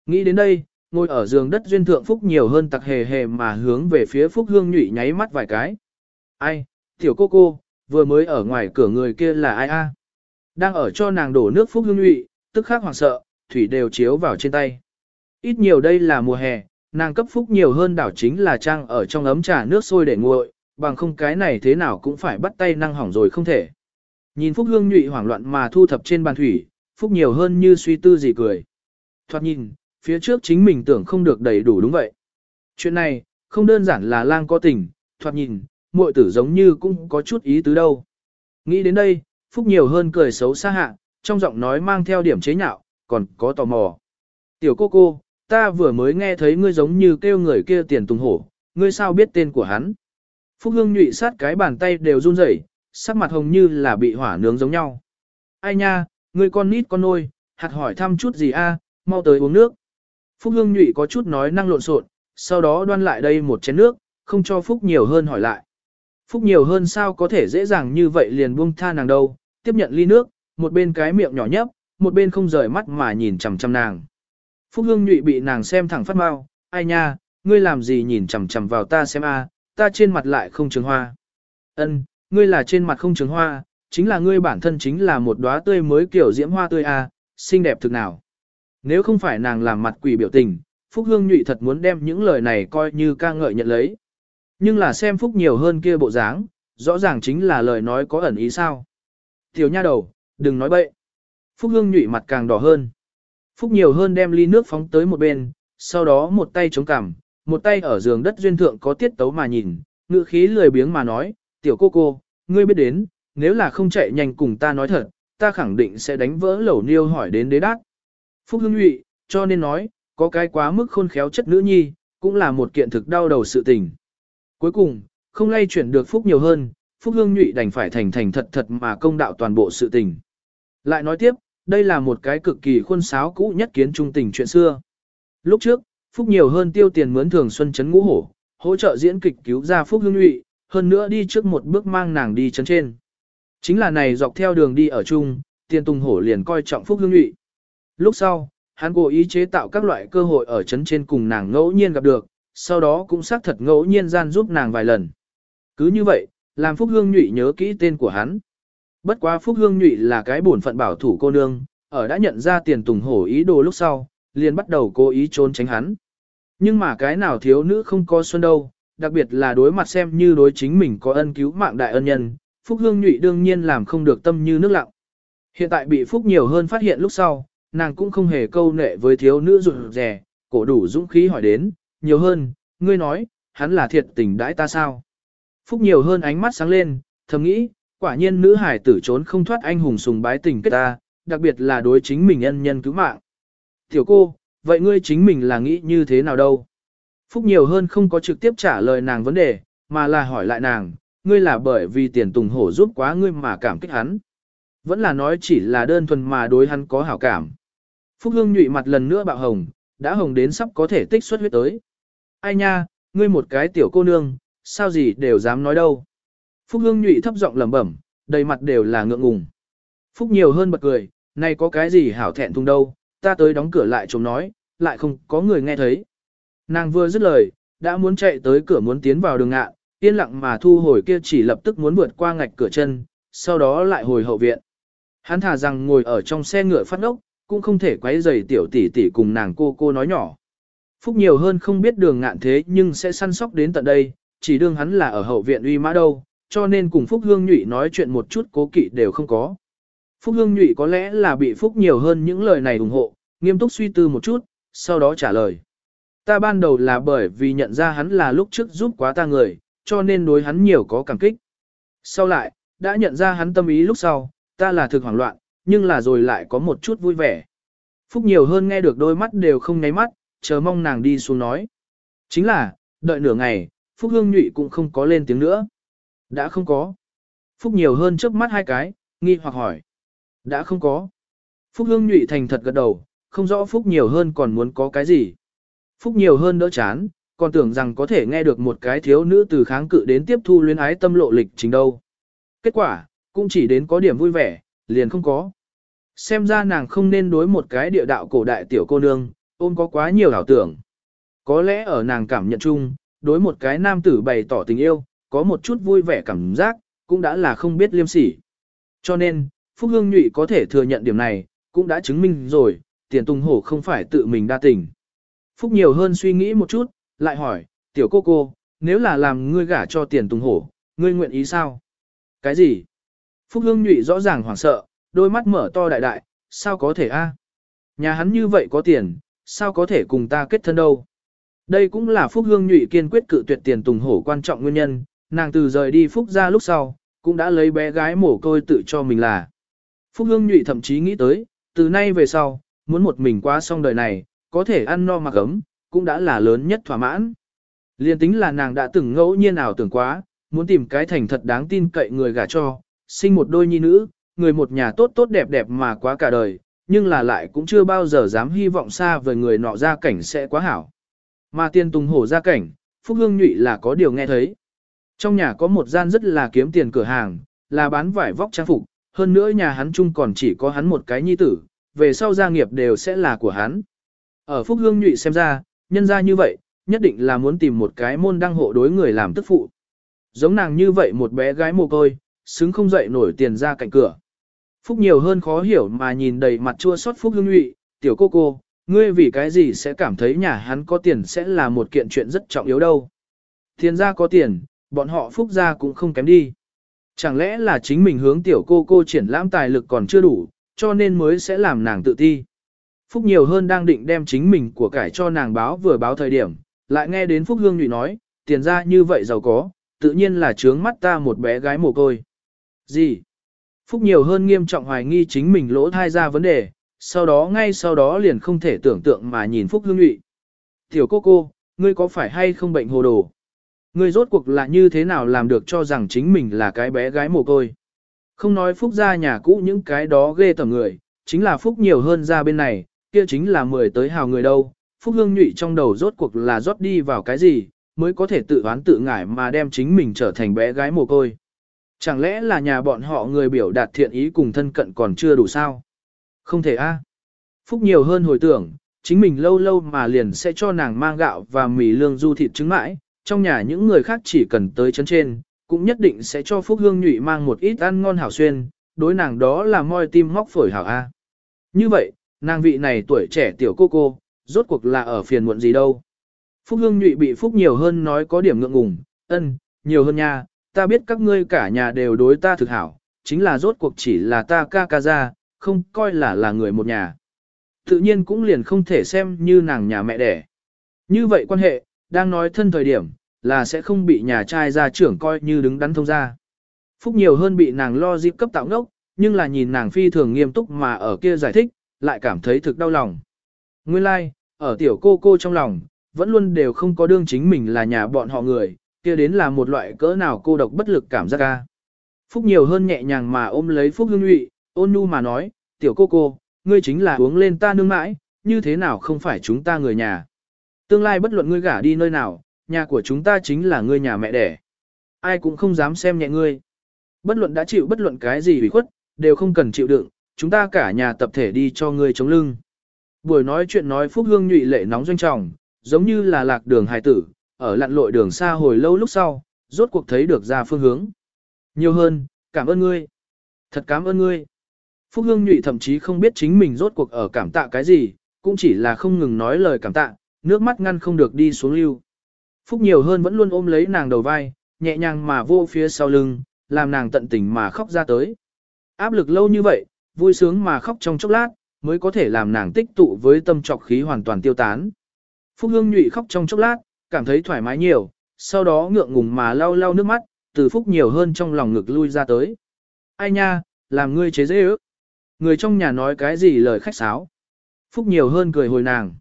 Nghĩ đến đây, ngồi ở giường đất duyên thượng phúc nhiều hơn tặc hề hề mà hướng về phía phúc hương nhụy nháy mắt vài cái. Ai, tiểu cô cô, vừa mới ở ngoài cửa người kia là ai a? Đang ở cho nàng đổ nước phúc hương nhụy, tức khắc hoảng sợ, thủy đều chiếu vào trên tay. Ít nhiều đây là mùa hè, nàng cấp phúc nhiều hơn đảo chính là trang ở trong ấm trà nước sôi để nguội, bằng không cái này thế nào cũng phải bắt tay năng hỏng rồi không thể. Nhìn phúc hương nhụy hoảng loạn mà thu thập trên bàn thủy, phúc nhiều hơn như suy tư gì cười. thoạt nhìn, phía trước chính mình tưởng không được đầy đủ đúng vậy. Chuyện này, không đơn giản là lang có tình, thoạt nhìn, muội tử giống như cũng có chút ý tứ đâu. Nghĩ đến đây, Phúc nhiều hơn cười xấu xa hạ, trong giọng nói mang theo điểm chế nhạo, còn có tò mò. Tiểu cô cô, ta vừa mới nghe thấy ngươi giống như kêu người kia tiền tùng hổ, ngươi sao biết tên của hắn. Phúc hương nhụy sát cái bàn tay đều run rẩy, sắc mặt hồng như là bị hỏa nướng giống nhau. ai nha, ngươi con nít con nôi, hạt hỏi thăm chút gì a, mau tới uống nước. Phúc Hương Nhụy có chút nói năng lộn xộn, sau đó đoan lại đây một chén nước, không cho Phúc nhiều hơn hỏi lại. Phúc nhiều hơn sao có thể dễ dàng như vậy liền buông tha nàng đâu, tiếp nhận ly nước, một bên cái miệng nhỏ nhấp, một bên không rời mắt mà nhìn chằm chằm nàng. Phúc Hương Nhụy bị nàng xem thẳng phát mau, ai nha, ngươi làm gì nhìn chằm chằm vào ta xem a, ta trên mặt lại không trường hoa. Ân, ngươi là trên mặt không trường hoa, chính là ngươi bản thân chính là một đóa tươi mới kiểu diễm hoa tươi a, xinh đẹp thực nào. Nếu không phải nàng làm mặt quỷ biểu tình, Phúc Hương Nhụy thật muốn đem những lời này coi như ca ngợi nhận lấy. Nhưng là xem Phúc nhiều hơn kia bộ dáng, rõ ràng chính là lời nói có ẩn ý sao. Tiểu nha đầu, đừng nói bậy. Phúc Hương Nhụy mặt càng đỏ hơn. Phúc nhiều hơn đem ly nước phóng tới một bên, sau đó một tay chống cằm, một tay ở giường đất duyên thượng có tiết tấu mà nhìn, ngữ khí lười biếng mà nói, tiểu cô cô, ngươi biết đến, nếu là không chạy nhanh cùng ta nói thật, ta khẳng định sẽ đánh vỡ lẩu niêu hỏi đến đế đát. Phúc hương nhụy, cho nên nói, có cái quá mức khôn khéo chất nữ nhi, cũng là một kiện thực đau đầu sự tình. Cuối cùng, không lay chuyển được Phúc nhiều hơn, Phúc hương nhụy đành phải thành thành thật thật mà công đạo toàn bộ sự tình. Lại nói tiếp, đây là một cái cực kỳ khuôn sáo cũ nhất kiến trung tình chuyện xưa. Lúc trước, Phúc nhiều hơn tiêu tiền mướn thường xuân chấn ngũ hổ, hỗ trợ diễn kịch cứu ra Phúc hương nhụy, hơn nữa đi trước một bước mang nàng đi chấn trên. Chính là này dọc theo đường đi ở chung, tiền tùng hổ liền coi trọng Phúc hương nhụy. Lúc sau, hắn cố ý chế tạo các loại cơ hội ở chấn trên cùng nàng ngẫu nhiên gặp được, sau đó cũng xác thật ngẫu nhiên gian giúp nàng vài lần. Cứ như vậy, làm Phúc Hương Nhụy nhớ kỹ tên của hắn. Bất quá Phúc Hương Nhụy là cái bổn phận bảo thủ cô nương, ở đã nhận ra tiền tùng hổ ý đồ lúc sau, liền bắt đầu cố ý trốn tránh hắn. Nhưng mà cái nào thiếu nữ không có xuân đâu, đặc biệt là đối mặt xem như đối chính mình có ân cứu mạng đại ân nhân, Phúc Hương Nhụy đương nhiên làm không được tâm như nước lặng. Hiện tại bị Phúc nhiều hơn phát hiện lúc sau, nàng cũng không hề câu nệ với thiếu nữ rụt rè, cổ đủ dũng khí hỏi đến, nhiều hơn, ngươi nói, hắn là thiệt tình đãi ta sao? Phúc nhiều hơn ánh mắt sáng lên, thầm nghĩ, quả nhiên nữ hải tử trốn không thoát anh hùng sùng bái tình kết ta, đặc biệt là đối chính mình ân nhân cứu mạng. Tiểu cô, vậy ngươi chính mình là nghĩ như thế nào đâu? Phúc nhiều hơn không có trực tiếp trả lời nàng vấn đề, mà là hỏi lại nàng, ngươi là bởi vì tiền tùng hổ giúp quá ngươi mà cảm kích hắn. Vẫn là nói chỉ là đơn thuần mà đối hắn có hảo cảm. Phúc Hương nhụy mặt lần nữa bạo hồng, đã hồng đến sắp có thể tích xuất huyết tới. Ai nha, ngươi một cái tiểu cô nương, sao gì đều dám nói đâu. Phúc Hương nhụy thấp giọng lẩm bẩm, đầy mặt đều là ngượng ngùng. Phúc nhiều hơn bật cười, này có cái gì hảo thẹn thùng đâu, ta tới đóng cửa lại chống nói, lại không có người nghe thấy. Nàng vừa dứt lời, đã muốn chạy tới cửa muốn tiến vào đường ngạ, yên lặng mà thu hồi kia chỉ lập tức muốn vượt qua ngạch cửa chân, sau đó lại hồi hậu viện. Hắn thả rằng ngồi ở trong xe ngựa phát ốc, cũng không thể quấy rầy tiểu tỷ tỷ cùng nàng cô cô nói nhỏ. Phúc nhiều hơn không biết đường ngạn thế nhưng sẽ săn sóc đến tận đây, chỉ đương hắn là ở hậu viện uy mã đâu, cho nên cùng Phúc Hương Nhụy nói chuyện một chút cố kỵ đều không có. Phúc Hương Nhụy có lẽ là bị Phúc nhiều hơn những lời này ủng hộ, nghiêm túc suy tư một chút, sau đó trả lời. Ta ban đầu là bởi vì nhận ra hắn là lúc trước giúp quá ta người, cho nên đối hắn nhiều có cảm kích. Sau lại, đã nhận ra hắn tâm ý lúc sau, ta là thực hoảng loạn, nhưng là rồi lại có một chút vui vẻ. Phúc nhiều hơn nghe được đôi mắt đều không nháy mắt, chờ mong nàng đi xuống nói. Chính là, đợi nửa ngày, Phúc Hương Nhụy cũng không có lên tiếng nữa. Đã không có. Phúc nhiều hơn trước mắt hai cái, nghi hoặc hỏi. Đã không có. Phúc Hương Nhụy thành thật gật đầu, không rõ Phúc nhiều hơn còn muốn có cái gì. Phúc nhiều hơn đỡ chán, còn tưởng rằng có thể nghe được một cái thiếu nữ từ kháng cự đến tiếp thu luyến ái tâm lộ lịch trình đâu. Kết quả, cũng chỉ đến có điểm vui vẻ, liền không có. Xem ra nàng không nên đối một cái địa đạo cổ đại tiểu cô nương, ôm có quá nhiều ảo tưởng. Có lẽ ở nàng cảm nhận chung, đối một cái nam tử bày tỏ tình yêu, có một chút vui vẻ cảm giác, cũng đã là không biết liêm sỉ. Cho nên, Phúc Hương Nhụy có thể thừa nhận điểm này, cũng đã chứng minh rồi, tiền tung hổ không phải tự mình đa tình. Phúc nhiều hơn suy nghĩ một chút, lại hỏi, tiểu cô cô, nếu là làm ngươi gả cho tiền tung hổ, ngươi nguyện ý sao? Cái gì? Phúc Hương Nhụy rõ ràng hoảng sợ, đôi mắt mở to đại đại, sao có thể a? Nhà hắn như vậy có tiền, sao có thể cùng ta kết thân đâu? Đây cũng là Phúc Hương Nhụy kiên quyết cự tuyệt tiền tùng hổ quan trọng nguyên nhân, nàng từ rời đi Phúc ra lúc sau, cũng đã lấy bé gái mổ côi tự cho mình là. Phúc Hương Nhụy thậm chí nghĩ tới, từ nay về sau, muốn một mình qua xong đời này, có thể ăn no mặc ấm, cũng đã là lớn nhất thỏa mãn. Liên tính là nàng đã từng ngẫu nhiên ảo tưởng quá, muốn tìm cái thành thật đáng tin cậy người gả cho, sinh một đôi nhi nữ, người một nhà tốt tốt đẹp đẹp mà quá cả đời, nhưng là lại cũng chưa bao giờ dám hy vọng xa về người nọ gia cảnh sẽ quá hảo. Mà tiên tùng hổ gia cảnh, Phúc Hương Nhụy là có điều nghe thấy. Trong nhà có một gian rất là kiếm tiền cửa hàng, là bán vải vóc trang phục, hơn nữa nhà hắn chung còn chỉ có hắn một cái nhi tử, về sau gia nghiệp đều sẽ là của hắn. Ở Phúc Hương Nhụy xem ra, nhân ra như vậy, nhất định là muốn tìm một cái môn đăng hộ đối người làm tức phụ. Giống nàng như vậy một bé gái mồ côi, xứng không dậy nổi tiền ra cạnh cửa. Phúc nhiều hơn khó hiểu mà nhìn đầy mặt chua xót Phúc Hương Nhụy, tiểu cô cô, ngươi vì cái gì sẽ cảm thấy nhà hắn có tiền sẽ là một kiện chuyện rất trọng yếu đâu. Tiền ra có tiền, bọn họ Phúc gia cũng không kém đi. Chẳng lẽ là chính mình hướng tiểu cô cô triển lãm tài lực còn chưa đủ, cho nên mới sẽ làm nàng tự ti. Phúc nhiều hơn đang định đem chính mình của cải cho nàng báo vừa báo thời điểm, lại nghe đến Phúc Hương Nhụy nói, tiền ra như vậy giàu có, tự nhiên là trướng mắt ta một bé gái mồ côi. Gì? Phúc nhiều hơn nghiêm trọng hoài nghi chính mình lỗ thai ra vấn đề, sau đó ngay sau đó liền không thể tưởng tượng mà nhìn Phúc Hương Nhụy. Tiểu cô cô, ngươi có phải hay không bệnh hồ đồ? Ngươi rốt cuộc là như thế nào làm được cho rằng chính mình là cái bé gái mồ côi? Không nói Phúc ra nhà cũ những cái đó ghê tởm người, chính là Phúc nhiều hơn ra bên này, kia chính là mười tới hào người đâu. Phúc Hương Nhụy trong đầu rốt cuộc là rót đi vào cái gì, mới có thể tự oán tự ngải mà đem chính mình trở thành bé gái mồ côi. Chẳng lẽ là nhà bọn họ người biểu đạt thiện ý cùng thân cận còn chưa đủ sao? Không thể a. Phúc nhiều hơn hồi tưởng, chính mình lâu lâu mà liền sẽ cho nàng mang gạo và mì lương du thịt trứng mãi, trong nhà những người khác chỉ cần tới chân trên, cũng nhất định sẽ cho Phúc Hương Nhụy mang một ít ăn ngon hảo xuyên, đối nàng đó là moi tim móc phổi hảo A. Như vậy, nàng vị này tuổi trẻ tiểu cô cô, rốt cuộc là ở phiền muộn gì đâu. Phúc Hương Nhụy bị Phúc nhiều hơn nói có điểm ngượng ngùng, ân, nhiều hơn nha, ta biết các ngươi cả nhà đều đối ta thực hảo, chính là rốt cuộc chỉ là ta ca ca ra, không coi là là người một nhà. Tự nhiên cũng liền không thể xem như nàng nhà mẹ đẻ. Như vậy quan hệ, đang nói thân thời điểm, là sẽ không bị nhà trai gia trưởng coi như đứng đắn thông ra. Phúc nhiều hơn bị nàng lo dịp cấp tạo ngốc, nhưng là nhìn nàng phi thường nghiêm túc mà ở kia giải thích, lại cảm thấy thực đau lòng. Nguyên lai, like, ở tiểu cô cô trong lòng, vẫn luôn đều không có đương chính mình là nhà bọn họ người, kia đến là một loại cỡ nào cô độc bất lực cảm giác ca. Phúc nhiều hơn nhẹ nhàng mà ôm lấy Phúc hương nhụy, ôn nhu mà nói, tiểu cô cô, ngươi chính là uống lên ta nương mãi, như thế nào không phải chúng ta người nhà. Tương lai bất luận ngươi gả đi nơi nào, nhà của chúng ta chính là ngươi nhà mẹ đẻ. Ai cũng không dám xem nhẹ ngươi. Bất luận đã chịu bất luận cái gì ủy khuất, đều không cần chịu đựng, chúng ta cả nhà tập thể đi cho ngươi chống lưng. Buổi nói chuyện nói Phúc Hương nhụy lệ nóng doanh trọng, giống như là lạc đường hài tử, ở lặn lội đường xa hồi lâu lúc sau, rốt cuộc thấy được ra phương hướng. Nhiều hơn, cảm ơn ngươi. Thật cảm ơn ngươi. Phúc Hương Nhụy thậm chí không biết chính mình rốt cuộc ở cảm tạ cái gì, cũng chỉ là không ngừng nói lời cảm tạ, nước mắt ngăn không được đi xuống lưu. Phúc nhiều hơn vẫn luôn ôm lấy nàng đầu vai, nhẹ nhàng mà vô phía sau lưng, làm nàng tận tình mà khóc ra tới. Áp lực lâu như vậy, vui sướng mà khóc trong chốc lát, mới có thể làm nàng tích tụ với tâm trọc khí hoàn toàn tiêu tán. Phúc Hương Nhụy khóc trong chốc lát, cảm thấy thoải mái nhiều, sau đó ngượng ngùng mà lau lau nước mắt, từ Phúc nhiều hơn trong lòng ngực lui ra tới. Ai nha, làm ngươi chế dễ ước. Người trong nhà nói cái gì lời khách sáo. Phúc nhiều hơn cười hồi nàng.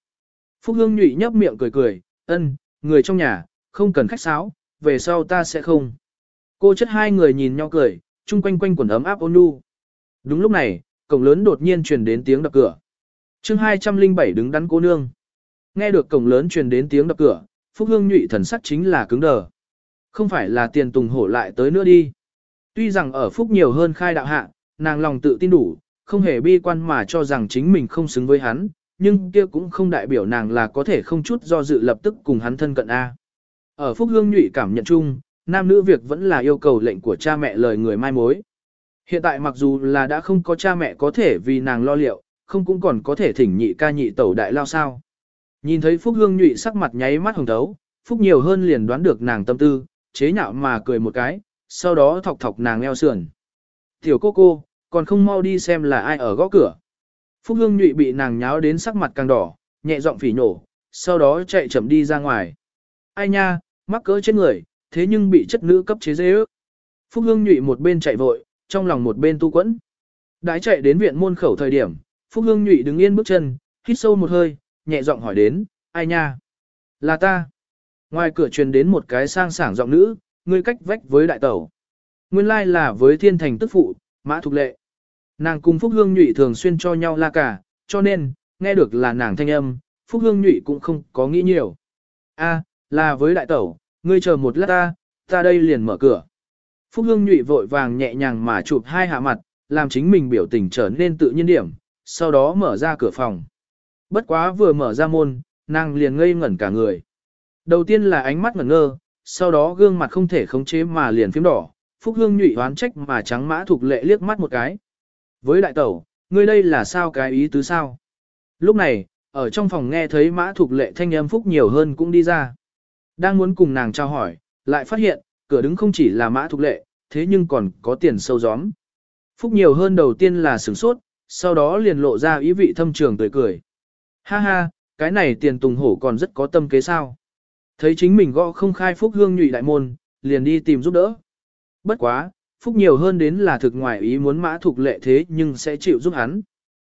Phúc Hương Nhụy nhấp miệng cười cười, ân, người trong nhà, không cần khách sáo, về sau ta sẽ không. Cô chất hai người nhìn nhau cười, chung quanh quanh quần ấm áp ôn nhu. Đúng lúc này, cổng lớn đột nhiên truyền đến tiếng đập cửa. chương 207 đứng đắn cô nương. Nghe được cổng lớn truyền đến tiếng đập cửa, Phúc Hương nhụy thần sắc chính là cứng đờ. Không phải là tiền tùng hổ lại tới nữa đi. Tuy rằng ở Phúc nhiều hơn khai đạo hạ, nàng lòng tự tin đủ, không hề bi quan mà cho rằng chính mình không xứng với hắn, nhưng kia cũng không đại biểu nàng là có thể không chút do dự lập tức cùng hắn thân cận A. Ở Phúc Hương nhụy cảm nhận chung, nam nữ việc vẫn là yêu cầu lệnh của cha mẹ lời người mai mối. Hiện tại mặc dù là đã không có cha mẹ có thể vì nàng lo liệu, không cũng còn có thể thỉnh nhị ca nhị tẩu đại lao sao. Nhìn thấy Phúc Hương nhụy sắc mặt nháy mắt hồng thấu, Phúc nhiều hơn liền đoán được nàng tâm tư, chế nhạo mà cười một cái, sau đó thọc thọc nàng eo sườn. Tiểu cô cô, còn không mau đi xem là ai ở góc cửa. Phúc Hương nhụy bị nàng nháo đến sắc mặt càng đỏ, nhẹ giọng phỉ nổ, sau đó chạy chậm đi ra ngoài. Ai nha, mắc cỡ trên người, thế nhưng bị chất nữ cấp chế dễ ước. Phúc Hương nhụy một bên chạy vội, trong lòng một bên tu quẫn. Đãi chạy đến viện môn khẩu thời điểm, Phúc Hương nhụy đứng yên bước chân, hít sâu một hơi, nhẹ giọng hỏi đến, ai nha? Là ta. Ngoài cửa truyền đến một cái sang sảng giọng nữ, ngươi cách vách với đại tẩu. Nguyên lai là với thiên thành tức phụ, mã thục lệ. Nàng cùng Phúc Hương Nhụy thường xuyên cho nhau la cả, cho nên, nghe được là nàng thanh âm, Phúc Hương Nhụy cũng không có nghĩ nhiều. A, là với đại tẩu, ngươi chờ một lát ta, ta đây liền mở cửa. Phúc Hương Nhụy vội vàng nhẹ nhàng mà chụp hai hạ mặt, làm chính mình biểu tình trở nên tự nhiên điểm, sau đó mở ra cửa phòng. Bất quá vừa mở ra môn, nàng liền ngây ngẩn cả người. Đầu tiên là ánh mắt ngẩn ngơ, sau đó gương mặt không thể khống chế mà liền phím đỏ, Phúc Hương nhụy hoán trách mà trắng mã thuộc lệ liếc mắt một cái. Với đại tẩu, ngươi đây là sao cái ý tứ sao? Lúc này, ở trong phòng nghe thấy mã thuộc lệ thanh âm Phúc nhiều hơn cũng đi ra. Đang muốn cùng nàng trao hỏi, lại phát hiện, cửa đứng không chỉ là mã thuộc lệ, thế nhưng còn có tiền sâu gióm. Phúc nhiều hơn đầu tiên là sửng sốt, sau đó liền lộ ra ý vị thâm trường tươi cười. Ha ha, cái này tiền tùng hổ còn rất có tâm kế sao. Thấy chính mình gõ không khai Phúc hương nhụy đại môn, liền đi tìm giúp đỡ. Bất quá, Phúc nhiều hơn đến là thực ngoài ý muốn mã thuộc lệ thế nhưng sẽ chịu giúp hắn.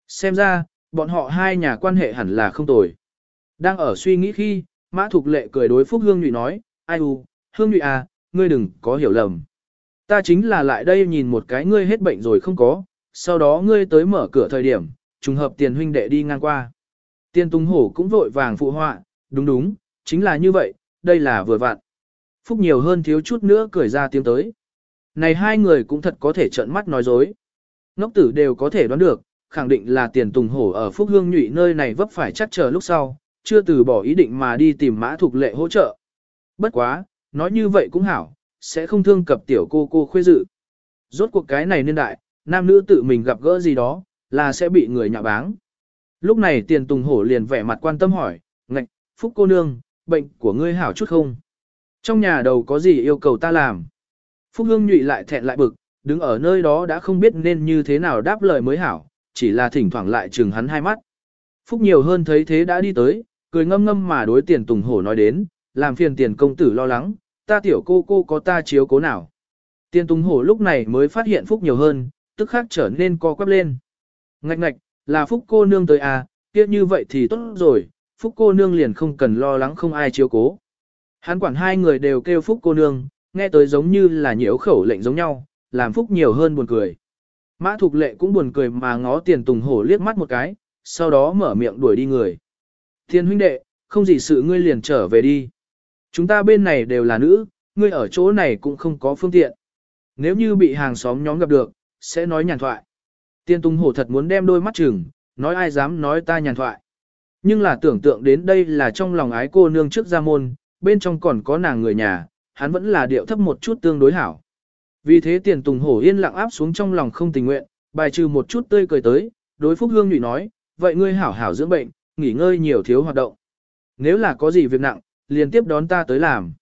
Xem ra, bọn họ hai nhà quan hệ hẳn là không tồi. Đang ở suy nghĩ khi, mã thuộc lệ cười đối Phúc hương nhụy nói, ai u, hương nhụy à, ngươi đừng có hiểu lầm. Ta chính là lại đây nhìn một cái ngươi hết bệnh rồi không có, sau đó ngươi tới mở cửa thời điểm, trùng hợp tiền huynh đệ đi ngang qua. Tiền tung hổ cũng vội vàng phụ họa, đúng đúng, chính là như vậy, đây là vừa vặn. Phúc nhiều hơn thiếu chút nữa cười ra tiếng tới. Này hai người cũng thật có thể trợn mắt nói dối. Ngốc tử đều có thể đoán được, khẳng định là tiền tùng hổ ở Phúc Hương nhụy nơi này vấp phải chắc chờ lúc sau, chưa từ bỏ ý định mà đi tìm mã thuộc lệ hỗ trợ. Bất quá, nói như vậy cũng hảo, sẽ không thương cập tiểu cô cô khuê dự. Rốt cuộc cái này niên đại, nam nữ tự mình gặp gỡ gì đó, là sẽ bị người nhạ báng. Lúc này tiền tùng hổ liền vẻ mặt quan tâm hỏi, ngạch, phúc cô nương, bệnh của ngươi hảo chút không? Trong nhà đầu có gì yêu cầu ta làm? Phúc hương nhụy lại thẹn lại bực, đứng ở nơi đó đã không biết nên như thế nào đáp lời mới hảo, chỉ là thỉnh thoảng lại chừng hắn hai mắt. Phúc nhiều hơn thấy thế đã đi tới, cười ngâm ngâm mà đối tiền tùng hổ nói đến, làm phiền tiền công tử lo lắng, ta tiểu cô cô có ta chiếu cố nào. Tiền tùng hổ lúc này mới phát hiện Phúc nhiều hơn, tức khắc trở nên co quắp lên. Ngạch ngạch, là Phúc cô nương tới à, kia như vậy thì tốt rồi, Phúc cô nương liền không cần lo lắng không ai chiếu cố. Hắn quản hai người đều kêu Phúc cô nương, nghe tới giống như là nhiễu khẩu lệnh giống nhau, làm Phúc nhiều hơn buồn cười. Mã Thục Lệ cũng buồn cười mà ngó tiền tùng hổ liếc mắt một cái, sau đó mở miệng đuổi đi người. Thiên huynh đệ, không gì sự ngươi liền trở về đi. Chúng ta bên này đều là nữ, ngươi ở chỗ này cũng không có phương tiện. Nếu như bị hàng xóm nhóm gặp được, sẽ nói nhàn thoại. Tiên Tùng Hổ thật muốn đem đôi mắt chừng, nói ai dám nói ta nhàn thoại. Nhưng là tưởng tượng đến đây là trong lòng ái cô nương trước ra môn, bên trong còn có nàng người nhà, hắn vẫn là điệu thấp một chút tương đối hảo. Vì thế tiền Tùng Hổ yên lặng áp xuống trong lòng không tình nguyện, bài trừ một chút tươi cười tới, đối Phúc Hương Nhụy nói, vậy ngươi hảo hảo dưỡng bệnh, nghỉ ngơi nhiều thiếu hoạt động. Nếu là có gì việc nặng, liền tiếp đón ta tới làm.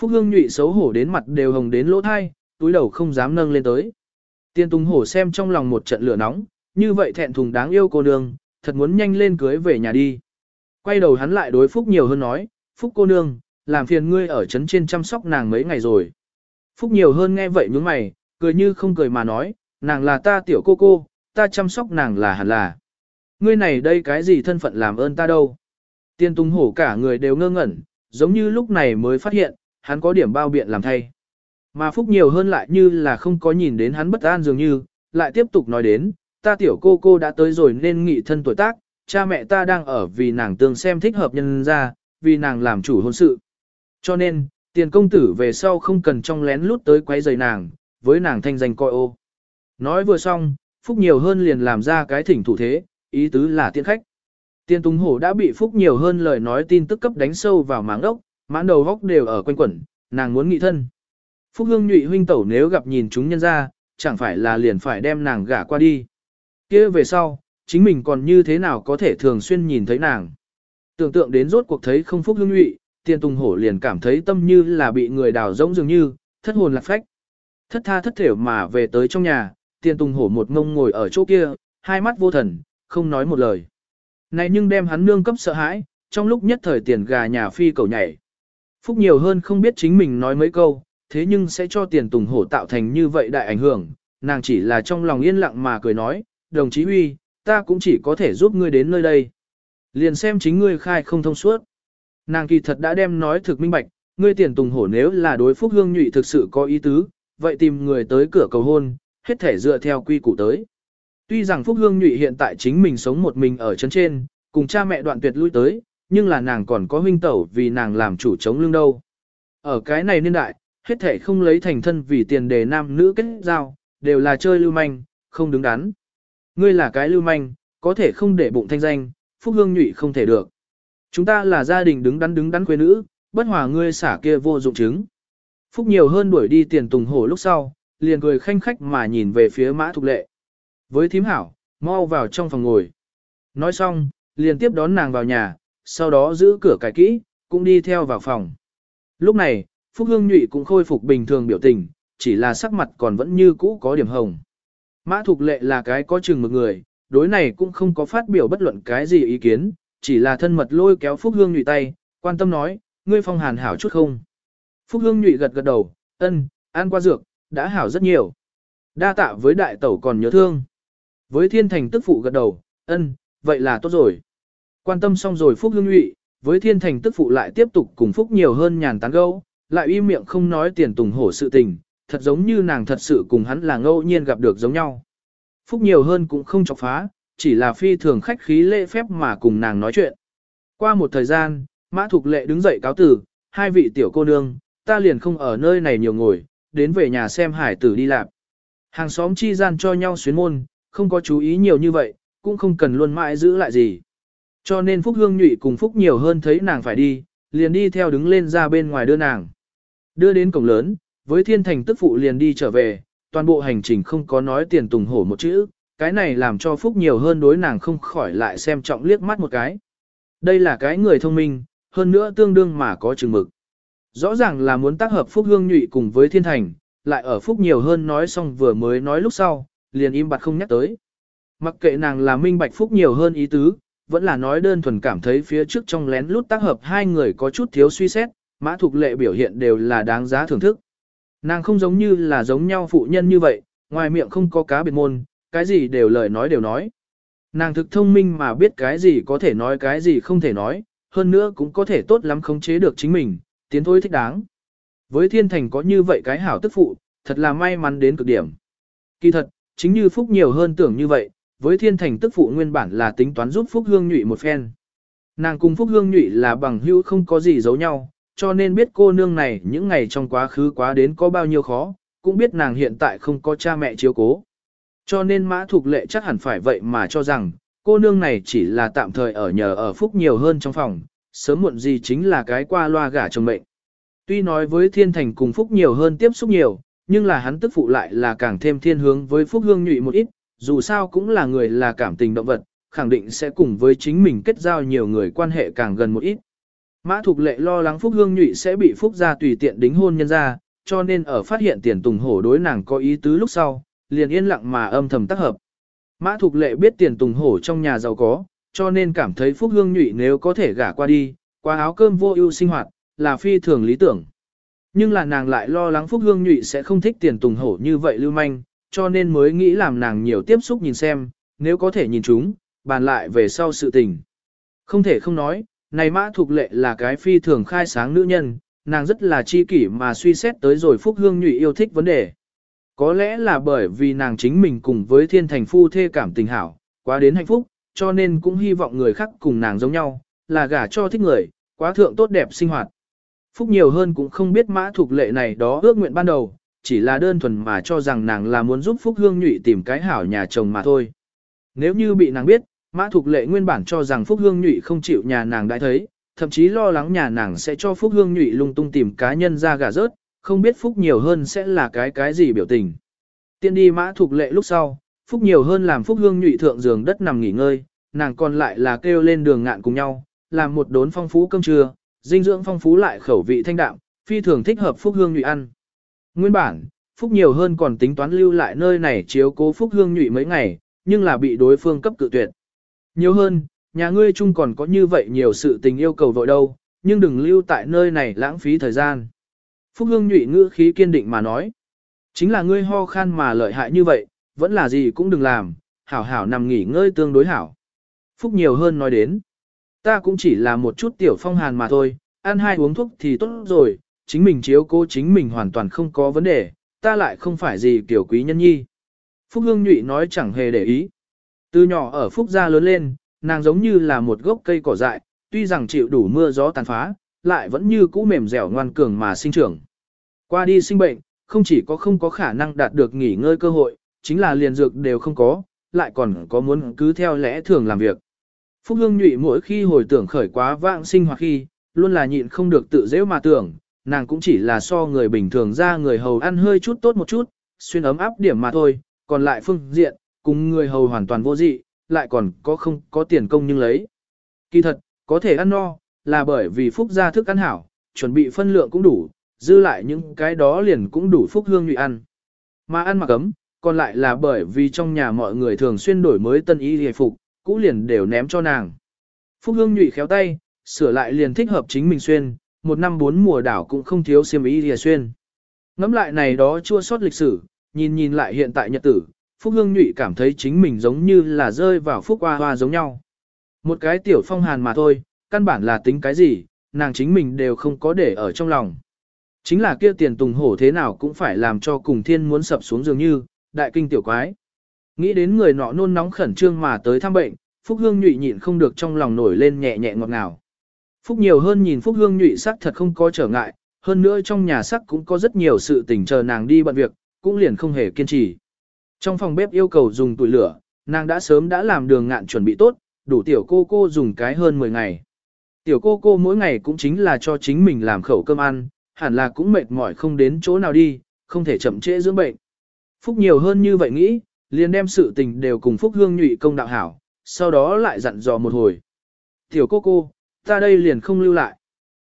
Phúc Hương Nhụy xấu hổ đến mặt đều hồng đến lỗ thai, túi đầu không dám nâng lên tới. Tiên Tùng Hổ xem trong lòng một trận lửa nóng, như vậy thẹn thùng đáng yêu cô nương, thật muốn nhanh lên cưới về nhà đi. Quay đầu hắn lại đối Phúc nhiều hơn nói, Phúc cô nương, làm phiền ngươi ở trấn trên chăm sóc nàng mấy ngày rồi. Phúc nhiều hơn nghe vậy nhướng mày, cười như không cười mà nói, nàng là ta tiểu cô cô, ta chăm sóc nàng là hẳn là. Ngươi này đây cái gì thân phận làm ơn ta đâu. Tiên tung Hổ cả người đều ngơ ngẩn, giống như lúc này mới phát hiện, hắn có điểm bao biện làm thay. Mà Phúc nhiều hơn lại như là không có nhìn đến hắn bất an dường như, lại tiếp tục nói đến, ta tiểu cô cô đã tới rồi nên nghị thân tuổi tác, cha mẹ ta đang ở vì nàng tương xem thích hợp nhân ra, vì nàng làm chủ hôn sự. Cho nên, tiền công tử về sau không cần trong lén lút tới quấy giày nàng, với nàng thanh danh coi ô. Nói vừa xong, Phúc nhiều hơn liền làm ra cái thỉnh thủ thế, ý tứ là tiện khách. tiền Tùng Hổ đã bị Phúc nhiều hơn lời nói tin tức cấp đánh sâu vào máng ốc, mãn đầu góc đều ở quanh quẩn, nàng muốn nghị thân. Phúc Hương nhụy huynh tẩu nếu gặp nhìn chúng nhân ra, chẳng phải là liền phải đem nàng gả qua đi. kia về sau, chính mình còn như thế nào có thể thường xuyên nhìn thấy nàng. Tưởng tượng đến rốt cuộc thấy không Phúc Hương nhụy, tiền tùng hổ liền cảm thấy tâm như là bị người đào rỗng dường như, thất hồn lạc phách. Thất tha thất thểu mà về tới trong nhà, tiền tùng hổ một ngông ngồi ở chỗ kia, hai mắt vô thần, không nói một lời. Này nhưng đem hắn nương cấp sợ hãi, trong lúc nhất thời tiền gà nhà phi cầu nhảy. Phúc nhiều hơn không biết chính mình nói mấy câu, thế nhưng sẽ cho tiền tùng hổ tạo thành như vậy đại ảnh hưởng, nàng chỉ là trong lòng yên lặng mà cười nói, đồng chí huy, ta cũng chỉ có thể giúp ngươi đến nơi đây. Liền xem chính ngươi khai không thông suốt. Nàng kỳ thật đã đem nói thực minh bạch, ngươi tiền tùng hổ nếu là đối phúc hương nhụy thực sự có ý tứ, vậy tìm người tới cửa cầu hôn, hết thể dựa theo quy củ tới. Tuy rằng Phúc Hương Nhụy hiện tại chính mình sống một mình ở chân trên, cùng cha mẹ đoạn tuyệt lui tới, nhưng là nàng còn có huynh tẩu vì nàng làm chủ chống lưng đâu. Ở cái này niên đại, hết thể không lấy thành thân vì tiền đề nam nữ kết giao, đều là chơi lưu manh, không đứng đắn. Ngươi là cái lưu manh, có thể không để bụng thanh danh, Phúc Hương Nhụy không thể được. Chúng ta là gia đình đứng đắn đứng đắn quê nữ, bất hòa ngươi xả kia vô dụng chứng. Phúc nhiều hơn đuổi đi tiền tùng hổ lúc sau, liền cười khanh khách mà nhìn về phía mã thục lệ. Với thím hảo, mau vào trong phòng ngồi. Nói xong, liền tiếp đón nàng vào nhà, sau đó giữ cửa cài kỹ, cũng đi theo vào phòng. Lúc này, Phúc Hương Nhụy cũng khôi phục bình thường biểu tình, chỉ là sắc mặt còn vẫn như cũ có điểm hồng. Mã Thục Lệ là cái có chừng một người, đối này cũng không có phát biểu bất luận cái gì ý kiến, chỉ là thân mật lôi kéo Phúc Hương Nhụy tay, quan tâm nói, ngươi phong hàn hảo chút không. Phúc Hương Nhụy gật gật đầu, ân, ăn qua dược, đã hảo rất nhiều. Đa tạ với đại tẩu còn nhớ thương. Với thiên thành tức phụ gật đầu, ân, vậy là tốt rồi. Quan tâm xong rồi Phúc Hương Nhụy, với thiên thành tức phụ lại tiếp tục cùng Phúc nhiều hơn nhàn tán gẫu, lại uy miệng không nói tiền tùng hổ sự tình, thật giống như nàng thật sự cùng hắn là ngẫu nhiên gặp được giống nhau. Phúc nhiều hơn cũng không chọc phá, chỉ là phi thường khách khí lễ phép mà cùng nàng nói chuyện. Qua một thời gian, Mã Thục Lệ đứng dậy cáo tử, hai vị tiểu cô nương, ta liền không ở nơi này nhiều ngồi, đến về nhà xem hải tử đi làm. Hàng xóm chi gian cho nhau xuyến môn, không có chú ý nhiều như vậy, cũng không cần luôn mãi giữ lại gì. Cho nên Phúc Hương Nhụy cùng Phúc nhiều hơn thấy nàng phải đi, liền đi theo đứng lên ra bên ngoài đưa nàng. Đưa đến cổng lớn, với thiên thành tức phụ liền đi trở về, toàn bộ hành trình không có nói tiền tùng hổ một chữ, cái này làm cho Phúc nhiều hơn đối nàng không khỏi lại xem trọng liếc mắt một cái. Đây là cái người thông minh, hơn nữa tương đương mà có chừng mực. Rõ ràng là muốn tác hợp Phúc Hương Nhụy cùng với Thiên Thành, lại ở Phúc nhiều hơn nói xong vừa mới nói lúc sau, liền im bặt không nhắc tới. Mặc kệ nàng là minh bạch Phúc nhiều hơn ý tứ, vẫn là nói đơn thuần cảm thấy phía trước trong lén lút tác hợp hai người có chút thiếu suy xét, mã thục lệ biểu hiện đều là đáng giá thưởng thức. Nàng không giống như là giống nhau phụ nhân như vậy, ngoài miệng không có cá biệt môn, cái gì đều lời nói đều nói. Nàng thực thông minh mà biết cái gì có thể nói cái gì không thể nói, hơn nữa cũng có thể tốt lắm khống chế được chính mình, tiến thôi thích đáng. Với thiên thành có như vậy cái hảo tức phụ, thật là may mắn đến cực điểm. Kỳ thật, chính như Phúc nhiều hơn tưởng như vậy, với thiên thành tức phụ nguyên bản là tính toán giúp Phúc Hương Nhụy một phen. Nàng cùng Phúc Hương Nhụy là bằng hữu không có gì giấu nhau, cho nên biết cô nương này những ngày trong quá khứ quá đến có bao nhiêu khó, cũng biết nàng hiện tại không có cha mẹ chiếu cố. Cho nên mã thuộc lệ chắc hẳn phải vậy mà cho rằng, cô nương này chỉ là tạm thời ở nhờ ở Phúc nhiều hơn trong phòng, sớm muộn gì chính là cái qua loa gả chồng mệnh. Tuy nói với thiên thành cùng Phúc nhiều hơn tiếp xúc nhiều, nhưng là hắn tức phụ lại là càng thêm thiên hướng với Phúc Hương nhụy một ít, dù sao cũng là người là cảm tình động vật, khẳng định sẽ cùng với chính mình kết giao nhiều người quan hệ càng gần một ít. Mã Thục Lệ lo lắng Phúc Hương Nhụy sẽ bị Phúc gia tùy tiện đính hôn nhân ra, cho nên ở phát hiện tiền tùng hổ đối nàng có ý tứ lúc sau, liền yên lặng mà âm thầm tác hợp. Mã Thục Lệ biết tiền tùng hổ trong nhà giàu có, cho nên cảm thấy Phúc Hương Nhụy nếu có thể gả qua đi, qua áo cơm vô ưu sinh hoạt, là phi thường lý tưởng. Nhưng là nàng lại lo lắng Phúc Hương Nhụy sẽ không thích tiền tùng hổ như vậy lưu manh, cho nên mới nghĩ làm nàng nhiều tiếp xúc nhìn xem, nếu có thể nhìn chúng, bàn lại về sau sự tình. Không thể không nói, này mã Thục lệ là cái phi thường khai sáng nữ nhân, nàng rất là chi kỷ mà suy xét tới rồi Phúc Hương Nhụy yêu thích vấn đề. Có lẽ là bởi vì nàng chính mình cùng với thiên thành phu thê cảm tình hảo, quá đến hạnh phúc, cho nên cũng hy vọng người khác cùng nàng giống nhau, là gả cho thích người, quá thượng tốt đẹp sinh hoạt. Phúc nhiều hơn cũng không biết mã thuộc lệ này đó ước nguyện ban đầu, chỉ là đơn thuần mà cho rằng nàng là muốn giúp Phúc Hương Nhụy tìm cái hảo nhà chồng mà thôi. Nếu như bị nàng biết, Mã thuộc Lệ nguyên bản cho rằng Phúc Hương Nhụy không chịu nhà nàng đã thấy, thậm chí lo lắng nhà nàng sẽ cho Phúc Hương Nhụy lung tung tìm cá nhân ra gà rớt, không biết Phúc nhiều hơn sẽ là cái cái gì biểu tình. Tiên đi Mã Thục Lệ lúc sau, Phúc nhiều hơn làm Phúc Hương Nhụy thượng giường đất nằm nghỉ ngơi, nàng còn lại là kêu lên đường ngạn cùng nhau, làm một đốn phong phú cơm trưa, dinh dưỡng phong phú lại khẩu vị thanh đạm, phi thường thích hợp Phúc Hương Nhụy ăn. Nguyên bản, Phúc nhiều hơn còn tính toán lưu lại nơi này chiếu cố Phúc Hương Nhụy mấy ngày, nhưng là bị đối phương cấp cự tuyệt. Nhiều hơn, nhà ngươi chung còn có như vậy nhiều sự tình yêu cầu vội đâu, nhưng đừng lưu tại nơi này lãng phí thời gian. Phúc Hương nhụy ngữ khí kiên định mà nói. Chính là ngươi ho khan mà lợi hại như vậy, vẫn là gì cũng đừng làm, hảo hảo nằm nghỉ ngơi tương đối hảo. Phúc nhiều hơn nói đến. Ta cũng chỉ là một chút tiểu phong hàn mà thôi, ăn hai uống thuốc thì tốt rồi, chính mình chiếu cố chính mình hoàn toàn không có vấn đề, ta lại không phải gì kiểu quý nhân nhi. Phúc Hương Nhụy nói chẳng hề để ý, Từ nhỏ ở Phúc Gia lớn lên, nàng giống như là một gốc cây cỏ dại, tuy rằng chịu đủ mưa gió tàn phá, lại vẫn như cũ mềm dẻo ngoan cường mà sinh trưởng. Qua đi sinh bệnh, không chỉ có không có khả năng đạt được nghỉ ngơi cơ hội, chính là liền dược đều không có, lại còn có muốn cứ theo lẽ thường làm việc. Phúc Hương Nhụy mỗi khi hồi tưởng khởi quá vãng sinh hoặc khi, luôn là nhịn không được tự dễ mà tưởng, nàng cũng chỉ là so người bình thường ra người hầu ăn hơi chút tốt một chút, xuyên ấm áp điểm mà thôi, còn lại phương diện, cùng người hầu hoàn toàn vô dị, lại còn có không có tiền công nhưng lấy. Kỳ thật, có thể ăn no, là bởi vì phúc gia thức ăn hảo, chuẩn bị phân lượng cũng đủ, dư lại những cái đó liền cũng đủ phúc hương nhụy ăn. Mà ăn mặc ấm, còn lại là bởi vì trong nhà mọi người thường xuyên đổi mới tân y hề phục, cũ liền đều ném cho nàng. Phúc hương nhụy khéo tay, sửa lại liền thích hợp chính mình xuyên, một năm bốn mùa đảo cũng không thiếu xiêm y hề xuyên. Ngắm lại này đó chua sót lịch sử, nhìn nhìn lại hiện tại nhật tử, Phúc Hương Nhụy cảm thấy chính mình giống như là rơi vào Phúc Hoa Hoa giống nhau. Một cái tiểu phong hàn mà thôi, căn bản là tính cái gì, nàng chính mình đều không có để ở trong lòng. Chính là kia tiền tùng hổ thế nào cũng phải làm cho cùng thiên muốn sập xuống dường như, đại kinh tiểu quái. Nghĩ đến người nọ nôn nóng khẩn trương mà tới thăm bệnh, Phúc Hương nhụy nhịn không được trong lòng nổi lên nhẹ nhẹ ngọt ngào. Phúc nhiều hơn nhìn Phúc Hương nhụy sắc thật không có trở ngại, hơn nữa trong nhà sắc cũng có rất nhiều sự tình chờ nàng đi bận việc, cũng liền không hề kiên trì. Trong phòng bếp yêu cầu dùng tuổi lửa, nàng đã sớm đã làm đường ngạn chuẩn bị tốt, đủ tiểu cô cô dùng cái hơn 10 ngày. Tiểu cô cô mỗi ngày cũng chính là cho chính mình làm khẩu cơm ăn, hẳn là cũng mệt mỏi không đến chỗ nào đi, không thể chậm trễ dưỡng bệnh. Phúc nhiều hơn như vậy nghĩ, liền đem sự tình đều cùng Phúc Hương nhụy công đạo hảo, sau đó lại dặn dò một hồi. Tiểu cô cô, ta đây liền không lưu lại.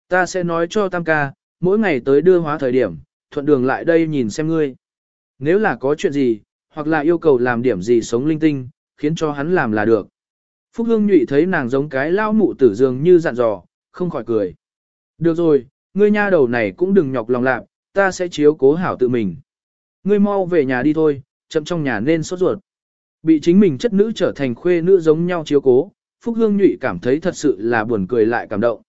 Ta sẽ nói cho Tam ca, mỗi ngày tới đưa hóa thời điểm, thuận đường lại đây nhìn xem ngươi. Nếu là có chuyện gì, hoặc là yêu cầu làm điểm gì sống linh tinh, khiến cho hắn làm là được. Phúc Hương nhụy thấy nàng giống cái lao mụ tử dường như dặn dò, không khỏi cười. Được rồi, ngươi nha đầu này cũng đừng nhọc lòng lạc, ta sẽ chiếu cố hảo tự mình. Ngươi mau về nhà đi thôi, chậm trong nhà nên sốt ruột. Bị chính mình chất nữ trở thành khuê nữ giống nhau chiếu cố, Phúc Hương nhụy cảm thấy thật sự là buồn cười lại cảm động.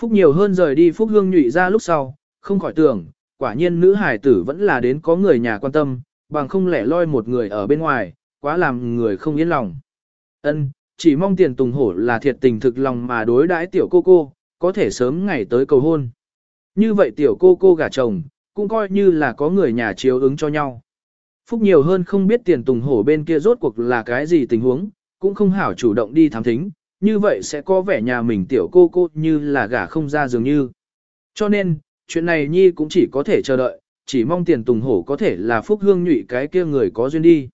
Phúc nhiều hơn rời đi Phúc Hương nhụy ra lúc sau, không khỏi tưởng, quả nhiên nữ hải tử vẫn là đến có người nhà quan tâm, bằng không lẻ loi một người ở bên ngoài, quá làm người không yên lòng. Ân, chỉ mong tiền tùng hổ là thiệt tình thực lòng mà đối đãi tiểu cô cô, có thể sớm ngày tới cầu hôn. Như vậy tiểu cô cô gả chồng, cũng coi như là có người nhà chiếu ứng cho nhau. Phúc nhiều hơn không biết tiền tùng hổ bên kia rốt cuộc là cái gì tình huống, cũng không hảo chủ động đi thám thính, như vậy sẽ có vẻ nhà mình tiểu cô cô như là gả không ra dường như. Cho nên, chuyện này Nhi cũng chỉ có thể chờ đợi, chỉ mong tiền tùng hổ có thể là Phúc hương nhụy cái kia người có duyên đi.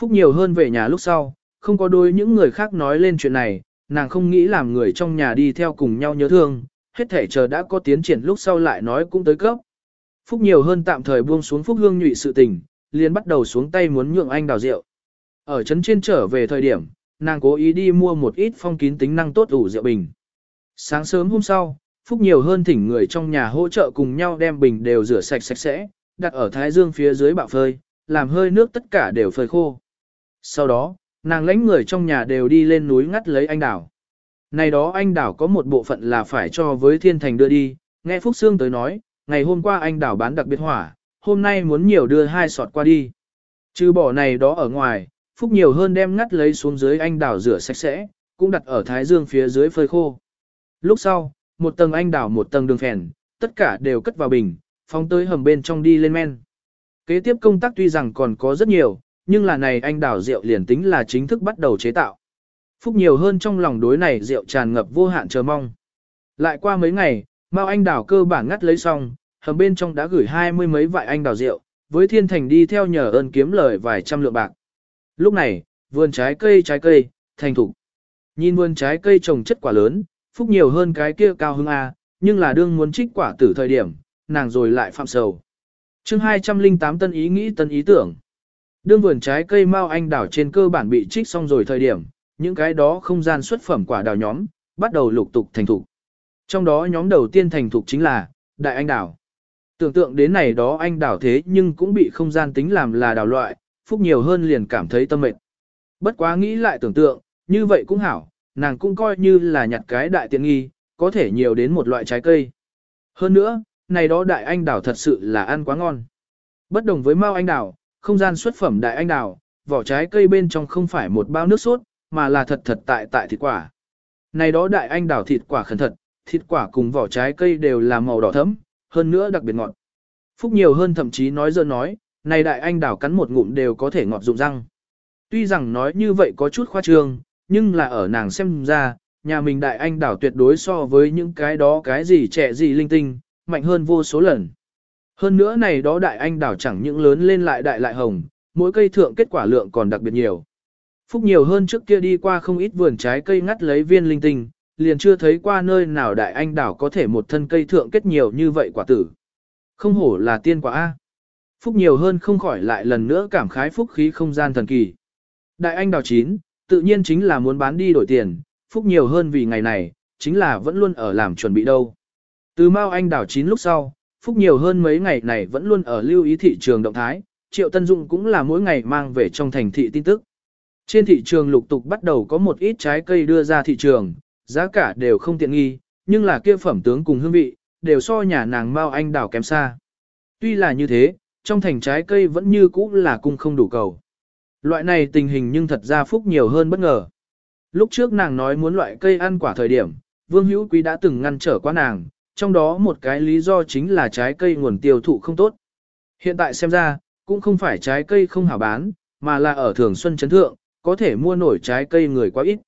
Phúc nhiều hơn về nhà lúc sau, không có đôi những người khác nói lên chuyện này, nàng không nghĩ làm người trong nhà đi theo cùng nhau nhớ thương, hết thể chờ đã có tiến triển lúc sau lại nói cũng tới cấp. Phúc nhiều hơn tạm thời buông xuống Phúc hương nhụy sự tình, liền bắt đầu xuống tay muốn nhượng anh đào rượu. Ở trấn trên trở về thời điểm, nàng cố ý đi mua một ít phong kín tính năng tốt ủ rượu bình. Sáng sớm hôm sau, Phúc nhiều hơn thỉnh người trong nhà hỗ trợ cùng nhau đem bình đều rửa sạch sạch sẽ, đặt ở thái dương phía dưới bạo phơi, làm hơi nước tất cả đều phơi khô. Sau đó, nàng lãnh người trong nhà đều đi lên núi ngắt lấy anh đào này đó anh đảo có một bộ phận là phải cho với thiên thành đưa đi, nghe Phúc Sương tới nói, ngày hôm qua anh đảo bán đặc biệt hỏa, hôm nay muốn nhiều đưa hai sọt qua đi. Trừ bỏ này đó ở ngoài, Phúc nhiều hơn đem ngắt lấy xuống dưới anh đảo rửa sạch sẽ, cũng đặt ở thái dương phía dưới phơi khô. Lúc sau, một tầng anh đảo một tầng đường phèn, tất cả đều cất vào bình, phóng tới hầm bên trong đi lên men. Kế tiếp công tác tuy rằng còn có rất nhiều, nhưng là này anh đảo rượu liền tính là chính thức bắt đầu chế tạo. Phúc nhiều hơn trong lòng đối này rượu tràn ngập vô hạn chờ mong. Lại qua mấy ngày, Mao anh đảo cơ bản ngắt lấy xong, hầm bên trong đã gửi hai mươi mấy vại anh Đào rượu, với thiên thành đi theo nhờ ơn kiếm lời vài trăm lượng bạc. Lúc này, vườn trái cây trái cây, thành thục. Nhìn vườn trái cây trồng chất quả lớn, phúc nhiều hơn cái kia cao hưng A, nhưng là đương muốn trích quả tử thời điểm, nàng rồi lại phạm sầu. chương 208 tân ý nghĩ tân ý tưởng. Đương vườn trái cây mau anh đảo trên cơ bản bị trích xong rồi thời điểm, những cái đó không gian xuất phẩm quả đào nhóm, bắt đầu lục tục thành thục. Trong đó nhóm đầu tiên thành thục chính là, đại anh đảo. Tưởng tượng đến này đó anh đảo thế nhưng cũng bị không gian tính làm là đảo loại, phúc nhiều hơn liền cảm thấy tâm mệt. Bất quá nghĩ lại tưởng tượng, như vậy cũng hảo, nàng cũng coi như là nhặt cái đại tiện nghi, có thể nhiều đến một loại trái cây. Hơn nữa, này đó đại anh đảo thật sự là ăn quá ngon. Bất đồng với mao anh đảo, không gian xuất phẩm đại anh đảo, vỏ trái cây bên trong không phải một bao nước sốt, mà là thật thật tại tại thịt quả. Này đó đại anh đào thịt quả khẩn thật, thịt quả cùng vỏ trái cây đều là màu đỏ thẫm, hơn nữa đặc biệt ngọt. Phúc nhiều hơn thậm chí nói dơ nói, này đại anh đào cắn một ngụm đều có thể ngọt rụng răng. Tuy rằng nói như vậy có chút khoa trương, nhưng là ở nàng xem ra, nhà mình đại anh đào tuyệt đối so với những cái đó cái gì trẻ gì linh tinh, mạnh hơn vô số lần. Hơn nữa này đó đại anh đào chẳng những lớn lên lại đại lại hồng, mỗi cây thượng kết quả lượng còn đặc biệt nhiều. Phúc nhiều hơn trước kia đi qua không ít vườn trái cây ngắt lấy viên linh tinh, liền chưa thấy qua nơi nào đại anh đảo có thể một thân cây thượng kết nhiều như vậy quả tử. Không hổ là tiên quả A. Phúc nhiều hơn không khỏi lại lần nữa cảm khái phúc khí không gian thần kỳ. Đại anh đào chín, tự nhiên chính là muốn bán đi đổi tiền, phúc nhiều hơn vì ngày này, chính là vẫn luôn ở làm chuẩn bị đâu. Từ Mao Anh đảo chín lúc sau, phúc nhiều hơn mấy ngày này vẫn luôn ở lưu ý thị trường động thái, Triệu Tân Dụng cũng là mỗi ngày mang về trong thành thị tin tức. Trên thị trường lục tục bắt đầu có một ít trái cây đưa ra thị trường, giá cả đều không tiện nghi, nhưng là kia phẩm tướng cùng hương vị, đều so nhà nàng Mao Anh đảo kém xa. Tuy là như thế, trong thành trái cây vẫn như cũ là cung không đủ cầu. Loại này tình hình nhưng thật ra phúc nhiều hơn bất ngờ. Lúc trước nàng nói muốn loại cây ăn quả thời điểm, Vương Hữu Quý đã từng ngăn trở qua nàng, trong đó một cái lý do chính là trái cây nguồn tiêu thụ không tốt. Hiện tại xem ra, cũng không phải trái cây không hảo bán, mà là ở thường xuân chấn thượng, có thể mua nổi trái cây người quá ít.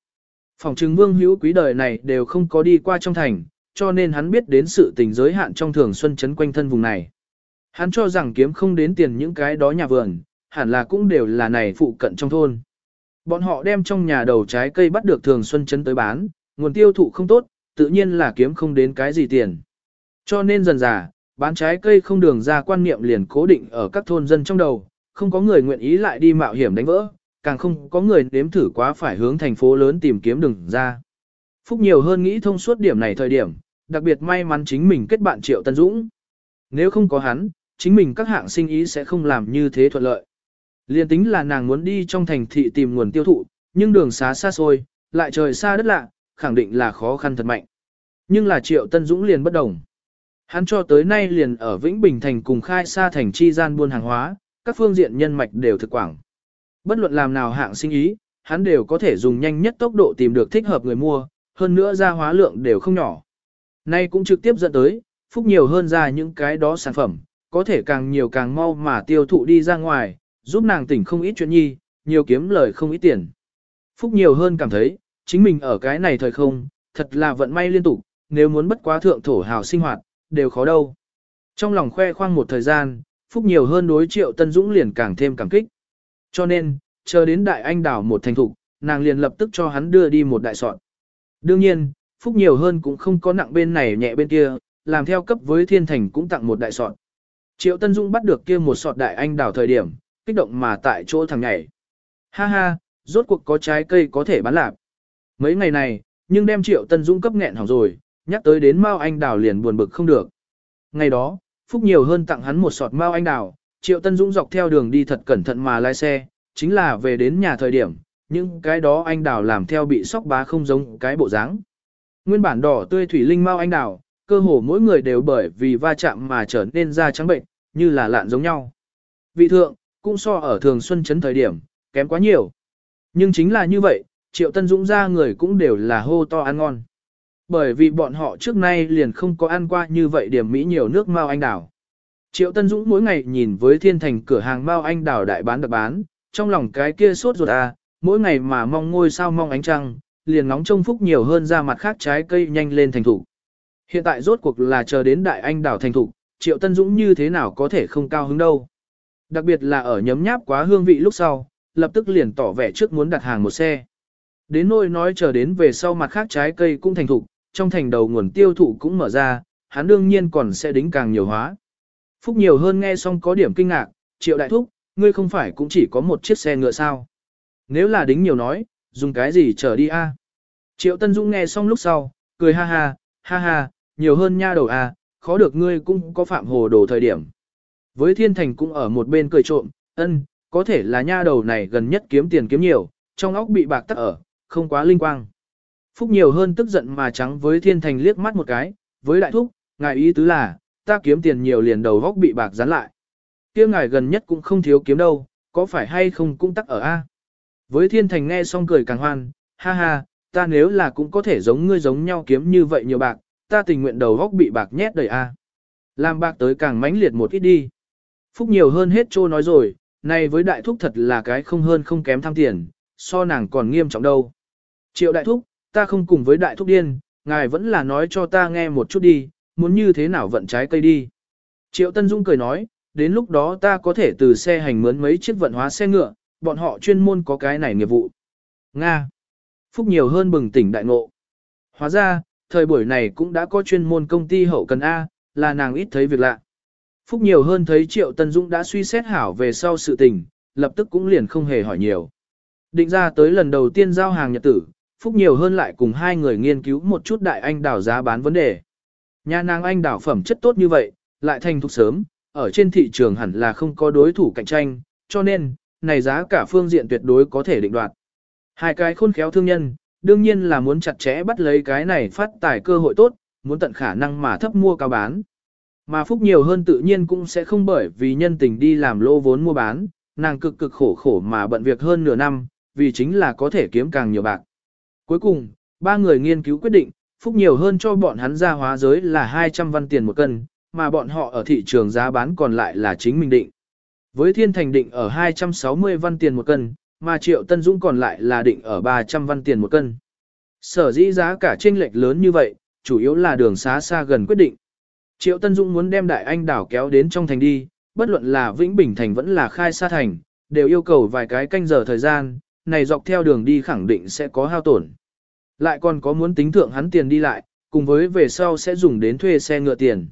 Phòng trừng Vương Hữu Quý đời này đều không có đi qua trong thành, cho nên hắn biết đến sự tình giới hạn trong thường xuân chấn quanh thân vùng này. Hắn cho rằng kiếm không đến tiền những cái đó nhà vườn, hẳn là cũng đều là này phụ cận trong thôn. Bọn họ đem trong nhà đầu trái cây bắt được thường xuân chấn tới bán, nguồn tiêu thụ không tốt, tự nhiên là kiếm không đến cái gì tiền. Cho nên dần dà, bán trái cây không đường ra quan niệm liền cố định ở các thôn dân trong đầu, không có người nguyện ý lại đi mạo hiểm đánh vỡ, càng không có người nếm thử quá phải hướng thành phố lớn tìm kiếm đường ra. Phúc nhiều hơn nghĩ thông suốt điểm này thời điểm, đặc biệt may mắn chính mình kết bạn Triệu Tân Dũng. Nếu không có hắn, chính mình các hạng sinh ý sẽ không làm như thế thuận lợi. Liên tính là nàng muốn đi trong thành thị tìm nguồn tiêu thụ, nhưng đường xá xa xôi, lại trời xa đất lạ, khẳng định là khó khăn thật mạnh. Nhưng là Triệu Tân Dũng liền bất đồng. Hắn cho tới nay liền ở Vĩnh Bình Thành cùng khai xa thành chi gian buôn hàng hóa, các phương diện nhân mạch đều thực quảng. Bất luận làm nào hạng sinh ý, hắn đều có thể dùng nhanh nhất tốc độ tìm được thích hợp người mua, hơn nữa ra hóa lượng đều không nhỏ. Nay cũng trực tiếp dẫn tới, phúc nhiều hơn ra những cái đó sản phẩm, có thể càng nhiều càng mau mà tiêu thụ đi ra ngoài, giúp nàng tỉnh không ít chuyện nhi, nhiều kiếm lời không ít tiền. Phúc nhiều hơn cảm thấy, chính mình ở cái này thời không, thật là vận may liên tục, nếu muốn bất quá thượng thổ hào sinh hoạt, đều khó đâu. Trong lòng khoe khoang một thời gian, Phúc nhiều hơn đối triệu Tân Dũng liền càng thêm cảm kích. Cho nên, chờ đến đại anh đảo một thành thục, nàng liền lập tức cho hắn đưa đi một đại sọt. Đương nhiên, Phúc nhiều hơn cũng không có nặng bên này nhẹ bên kia, làm theo cấp với thiên thành cũng tặng một đại sọt. Triệu Tân Dũng bắt được kia một sọt đại anh đảo thời điểm, kích động mà tại chỗ thằng nhảy. Ha ha, rốt cuộc có trái cây có thể bán lạc. Mấy ngày này, nhưng đem Triệu Tân Dũng cấp nghẹn hỏng rồi, nhắc tới đến Mao Anh Đào liền buồn bực không được. Ngày đó, Phúc nhiều hơn tặng hắn một sọt Mao Anh Đào, Triệu Tân Dũng dọc theo đường đi thật cẩn thận mà lái xe, chính là về đến nhà thời điểm, những cái đó anh đào làm theo bị sóc bá không giống cái bộ dáng. Nguyên bản đỏ tươi thủy linh mau Anh Đào, cơ hồ mỗi người đều bởi vì va chạm mà trở nên da trắng bệnh, như là lạn giống nhau. Vị thượng, cũng so ở thường xuân chấn thời điểm, kém quá nhiều. Nhưng chính là như vậy, triệu tân dũng ra người cũng đều là hô to ăn ngon. Bởi vì bọn họ trước nay liền không có ăn qua như vậy điểm mỹ nhiều nước mau anh đào. Triệu Tân Dũng mỗi ngày nhìn với thiên thành cửa hàng mao anh đào đại bán đặc bán, trong lòng cái kia sốt ruột à, mỗi ngày mà mong ngôi sao mong ánh trăng, liền nóng trông phúc nhiều hơn ra mặt khác trái cây nhanh lên thành thủ. Hiện tại rốt cuộc là chờ đến đại anh đào thành thủ, Triệu Tân Dũng như thế nào có thể không cao hứng đâu. Đặc biệt là ở nhấm nháp quá hương vị lúc sau, lập tức liền tỏ vẻ trước muốn đặt hàng một xe. Đến nỗi nói chờ đến về sau mặt khác trái cây cũng thành thục, trong thành đầu nguồn tiêu thụ cũng mở ra, hắn đương nhiên còn sẽ đính càng nhiều hóa. Phúc nhiều hơn nghe xong có điểm kinh ngạc, triệu đại thúc, ngươi không phải cũng chỉ có một chiếc xe ngựa sao. Nếu là đính nhiều nói, dùng cái gì chở đi a? Triệu Tân Dũng nghe xong lúc sau, cười ha ha, ha ha, nhiều hơn nha đầu a, khó được ngươi cũng có phạm hồ đồ thời điểm. Với thiên thành cũng ở một bên cười trộm, ân, có thể là nha đầu này gần nhất kiếm tiền kiếm nhiều, trong óc bị bạc tắc ở, không quá linh quang. Phúc nhiều hơn tức giận mà trắng với thiên thành liếc mắt một cái, với đại thúc, ngài ý tứ là, ta kiếm tiền nhiều liền đầu góc bị bạc dán lại. kia ngài gần nhất cũng không thiếu kiếm đâu, có phải hay không cũng tắc ở A. Với thiên thành nghe xong cười càng hoan, ha ha, ta nếu là cũng có thể giống ngươi giống nhau kiếm như vậy nhiều bạc, ta tình nguyện đầu góc bị bạc nhét đầy A. Làm bạc tới càng mãnh liệt một ít đi. Phúc nhiều hơn hết trô nói rồi, này với đại thúc thật là cái không hơn không kém tham tiền, so nàng còn nghiêm trọng đâu. Triệu đại thúc, ta không cùng với đại thúc điên, ngài vẫn là nói cho ta nghe một chút đi, muốn như thế nào vận trái cây đi. Triệu Tân Dung cười nói, đến lúc đó ta có thể từ xe hành mướn mấy chiếc vận hóa xe ngựa, bọn họ chuyên môn có cái này nghiệp vụ. Nga. Phúc nhiều hơn bừng tỉnh đại ngộ. Hóa ra, thời buổi này cũng đã có chuyên môn công ty hậu cần A, là nàng ít thấy việc lạ. Phúc nhiều hơn thấy Triệu Tân Dung đã suy xét hảo về sau sự tình, lập tức cũng liền không hề hỏi nhiều. Định ra tới lần đầu tiên giao hàng nhật tử, Phúc nhiều hơn lại cùng hai người nghiên cứu một chút đại anh đảo giá bán vấn đề. Nhà nàng anh đảo phẩm chất tốt như vậy, lại thành thục sớm, ở trên thị trường hẳn là không có đối thủ cạnh tranh, cho nên, này giá cả phương diện tuyệt đối có thể định đoạt. Hai cái khôn khéo thương nhân, đương nhiên là muốn chặt chẽ bắt lấy cái này phát tài cơ hội tốt, muốn tận khả năng mà thấp mua cao bán. Mà phúc nhiều hơn tự nhiên cũng sẽ không bởi vì nhân tình đi làm lô vốn mua bán, nàng cực cực khổ khổ mà bận việc hơn nửa năm, vì chính là có thể kiếm càng nhiều bạc. Cuối cùng, ba người nghiên cứu quyết định, phúc nhiều hơn cho bọn hắn ra hóa giới là 200 văn tiền một cân, mà bọn họ ở thị trường giá bán còn lại là chính mình định. Với thiên thành định ở 260 văn tiền một cân, mà triệu tân dũng còn lại là định ở 300 văn tiền một cân. Sở dĩ giá cả chênh lệch lớn như vậy, chủ yếu là đường xá xa gần quyết định. Triệu Tân Dũng muốn đem đại anh đảo kéo đến trong thành đi, bất luận là Vĩnh Bình thành vẫn là khai xa thành, đều yêu cầu vài cái canh giờ thời gian, này dọc theo đường đi khẳng định sẽ có hao tổn. Lại còn có muốn tính thượng hắn tiền đi lại, cùng với về sau sẽ dùng đến thuê xe ngựa tiền.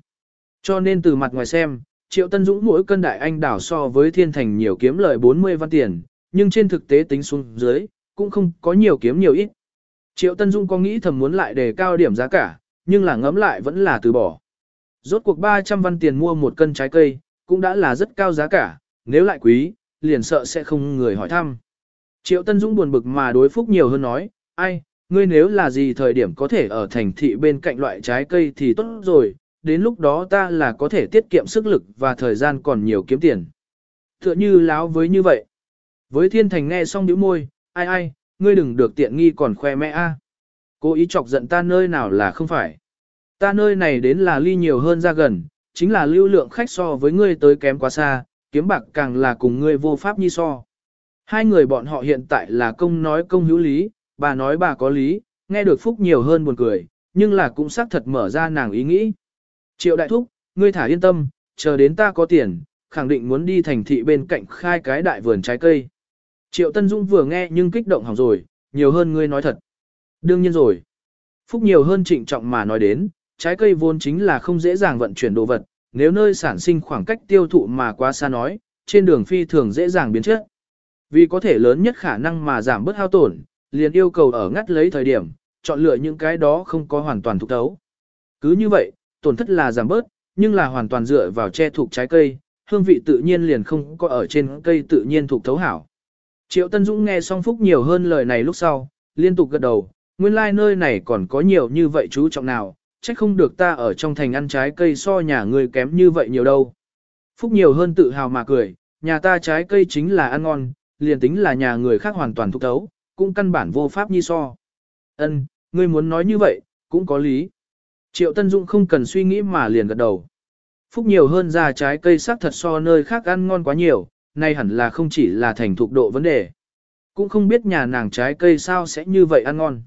Cho nên từ mặt ngoài xem, Triệu Tân Dũng mỗi cân đại anh đảo so với thiên thành nhiều kiếm lời 40 văn tiền, nhưng trên thực tế tính xuống dưới, cũng không có nhiều kiếm nhiều ít. Triệu Tân dũng có nghĩ thầm muốn lại đề cao điểm giá cả, nhưng là ngấm lại vẫn là từ bỏ. Rốt cuộc 300 văn tiền mua một cân trái cây, cũng đã là rất cao giá cả, nếu lại quý, liền sợ sẽ không người hỏi thăm. Triệu Tân Dũng buồn bực mà đối phúc nhiều hơn nói, ai, ngươi nếu là gì thời điểm có thể ở thành thị bên cạnh loại trái cây thì tốt rồi, đến lúc đó ta là có thể tiết kiệm sức lực và thời gian còn nhiều kiếm tiền. Tựa như láo với như vậy. Với thiên thành nghe xong nhíu môi, ai ai, ngươi đừng được tiện nghi còn khoe mẹ a. Cố ý chọc giận ta nơi nào là không phải. Ta nơi này đến là ly nhiều hơn ra gần, chính là lưu lượng khách so với ngươi tới kém quá xa, kiếm bạc càng là cùng ngươi vô pháp nhi so. Hai người bọn họ hiện tại là công nói công hữu lý, bà nói bà có lý, nghe được phúc nhiều hơn buồn cười, nhưng là cũng xác thật mở ra nàng ý nghĩ. Triệu đại thúc, ngươi thả yên tâm, chờ đến ta có tiền, khẳng định muốn đi thành thị bên cạnh khai cái đại vườn trái cây. Triệu Tân Dung vừa nghe nhưng kích động hỏng rồi, nhiều hơn ngươi nói thật. Đương nhiên rồi. Phúc nhiều hơn trịnh trọng mà nói đến, trái cây vốn chính là không dễ dàng vận chuyển đồ vật, nếu nơi sản sinh khoảng cách tiêu thụ mà quá xa nói, trên đường phi thường dễ dàng biến chất. Vì có thể lớn nhất khả năng mà giảm bớt hao tổn, liền yêu cầu ở ngắt lấy thời điểm, chọn lựa những cái đó không có hoàn toàn thuộc tấu. Cứ như vậy, tổn thất là giảm bớt, nhưng là hoàn toàn dựa vào che thuộc trái cây, hương vị tự nhiên liền không có ở trên cây tự nhiên thuộc thấu hảo. Triệu Tân Dũng nghe xong Phúc nhiều hơn lời này lúc sau, liên tục gật đầu, nguyên lai like nơi này còn có nhiều như vậy chú trọng nào, chắc không được ta ở trong thành ăn trái cây so nhà người kém như vậy nhiều đâu. Phúc nhiều hơn tự hào mà cười, nhà ta trái cây chính là ăn ngon, liền tính là nhà người khác hoàn toàn thuộc thấu, cũng căn bản vô pháp như so. Ân, ngươi muốn nói như vậy, cũng có lý. Triệu Tân Dũng không cần suy nghĩ mà liền gật đầu. Phúc nhiều hơn ra trái cây sắc thật so nơi khác ăn ngon quá nhiều, nay hẳn là không chỉ là thành thục độ vấn đề. Cũng không biết nhà nàng trái cây sao sẽ như vậy ăn ngon.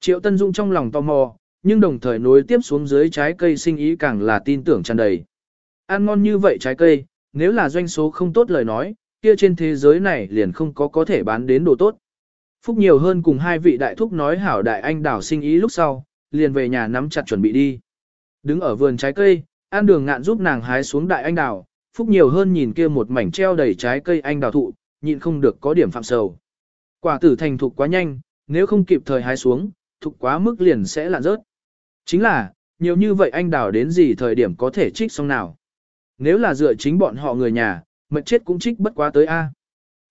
Triệu Tân Dung trong lòng tò mò, nhưng đồng thời nối tiếp xuống dưới trái cây sinh ý càng là tin tưởng tràn đầy. Ăn ngon như vậy trái cây, nếu là doanh số không tốt lời nói, kia trên thế giới này liền không có có thể bán đến đồ tốt. Phúc nhiều hơn cùng hai vị đại thúc nói hảo đại anh đảo sinh ý lúc sau, liền về nhà nắm chặt chuẩn bị đi. Đứng ở vườn trái cây, An Đường ngạn giúp nàng hái xuống đại anh đảo, Phúc nhiều hơn nhìn kia một mảnh treo đầy trái cây anh đào thụ, nhịn không được có điểm phạm sầu. Quả tử thành thục quá nhanh, nếu không kịp thời hái xuống, thục quá mức liền sẽ lạn rớt. Chính là, nhiều như vậy anh đào đến gì thời điểm có thể trích xong nào. Nếu là dựa chính bọn họ người nhà, mệt chết cũng trích bất quá tới A.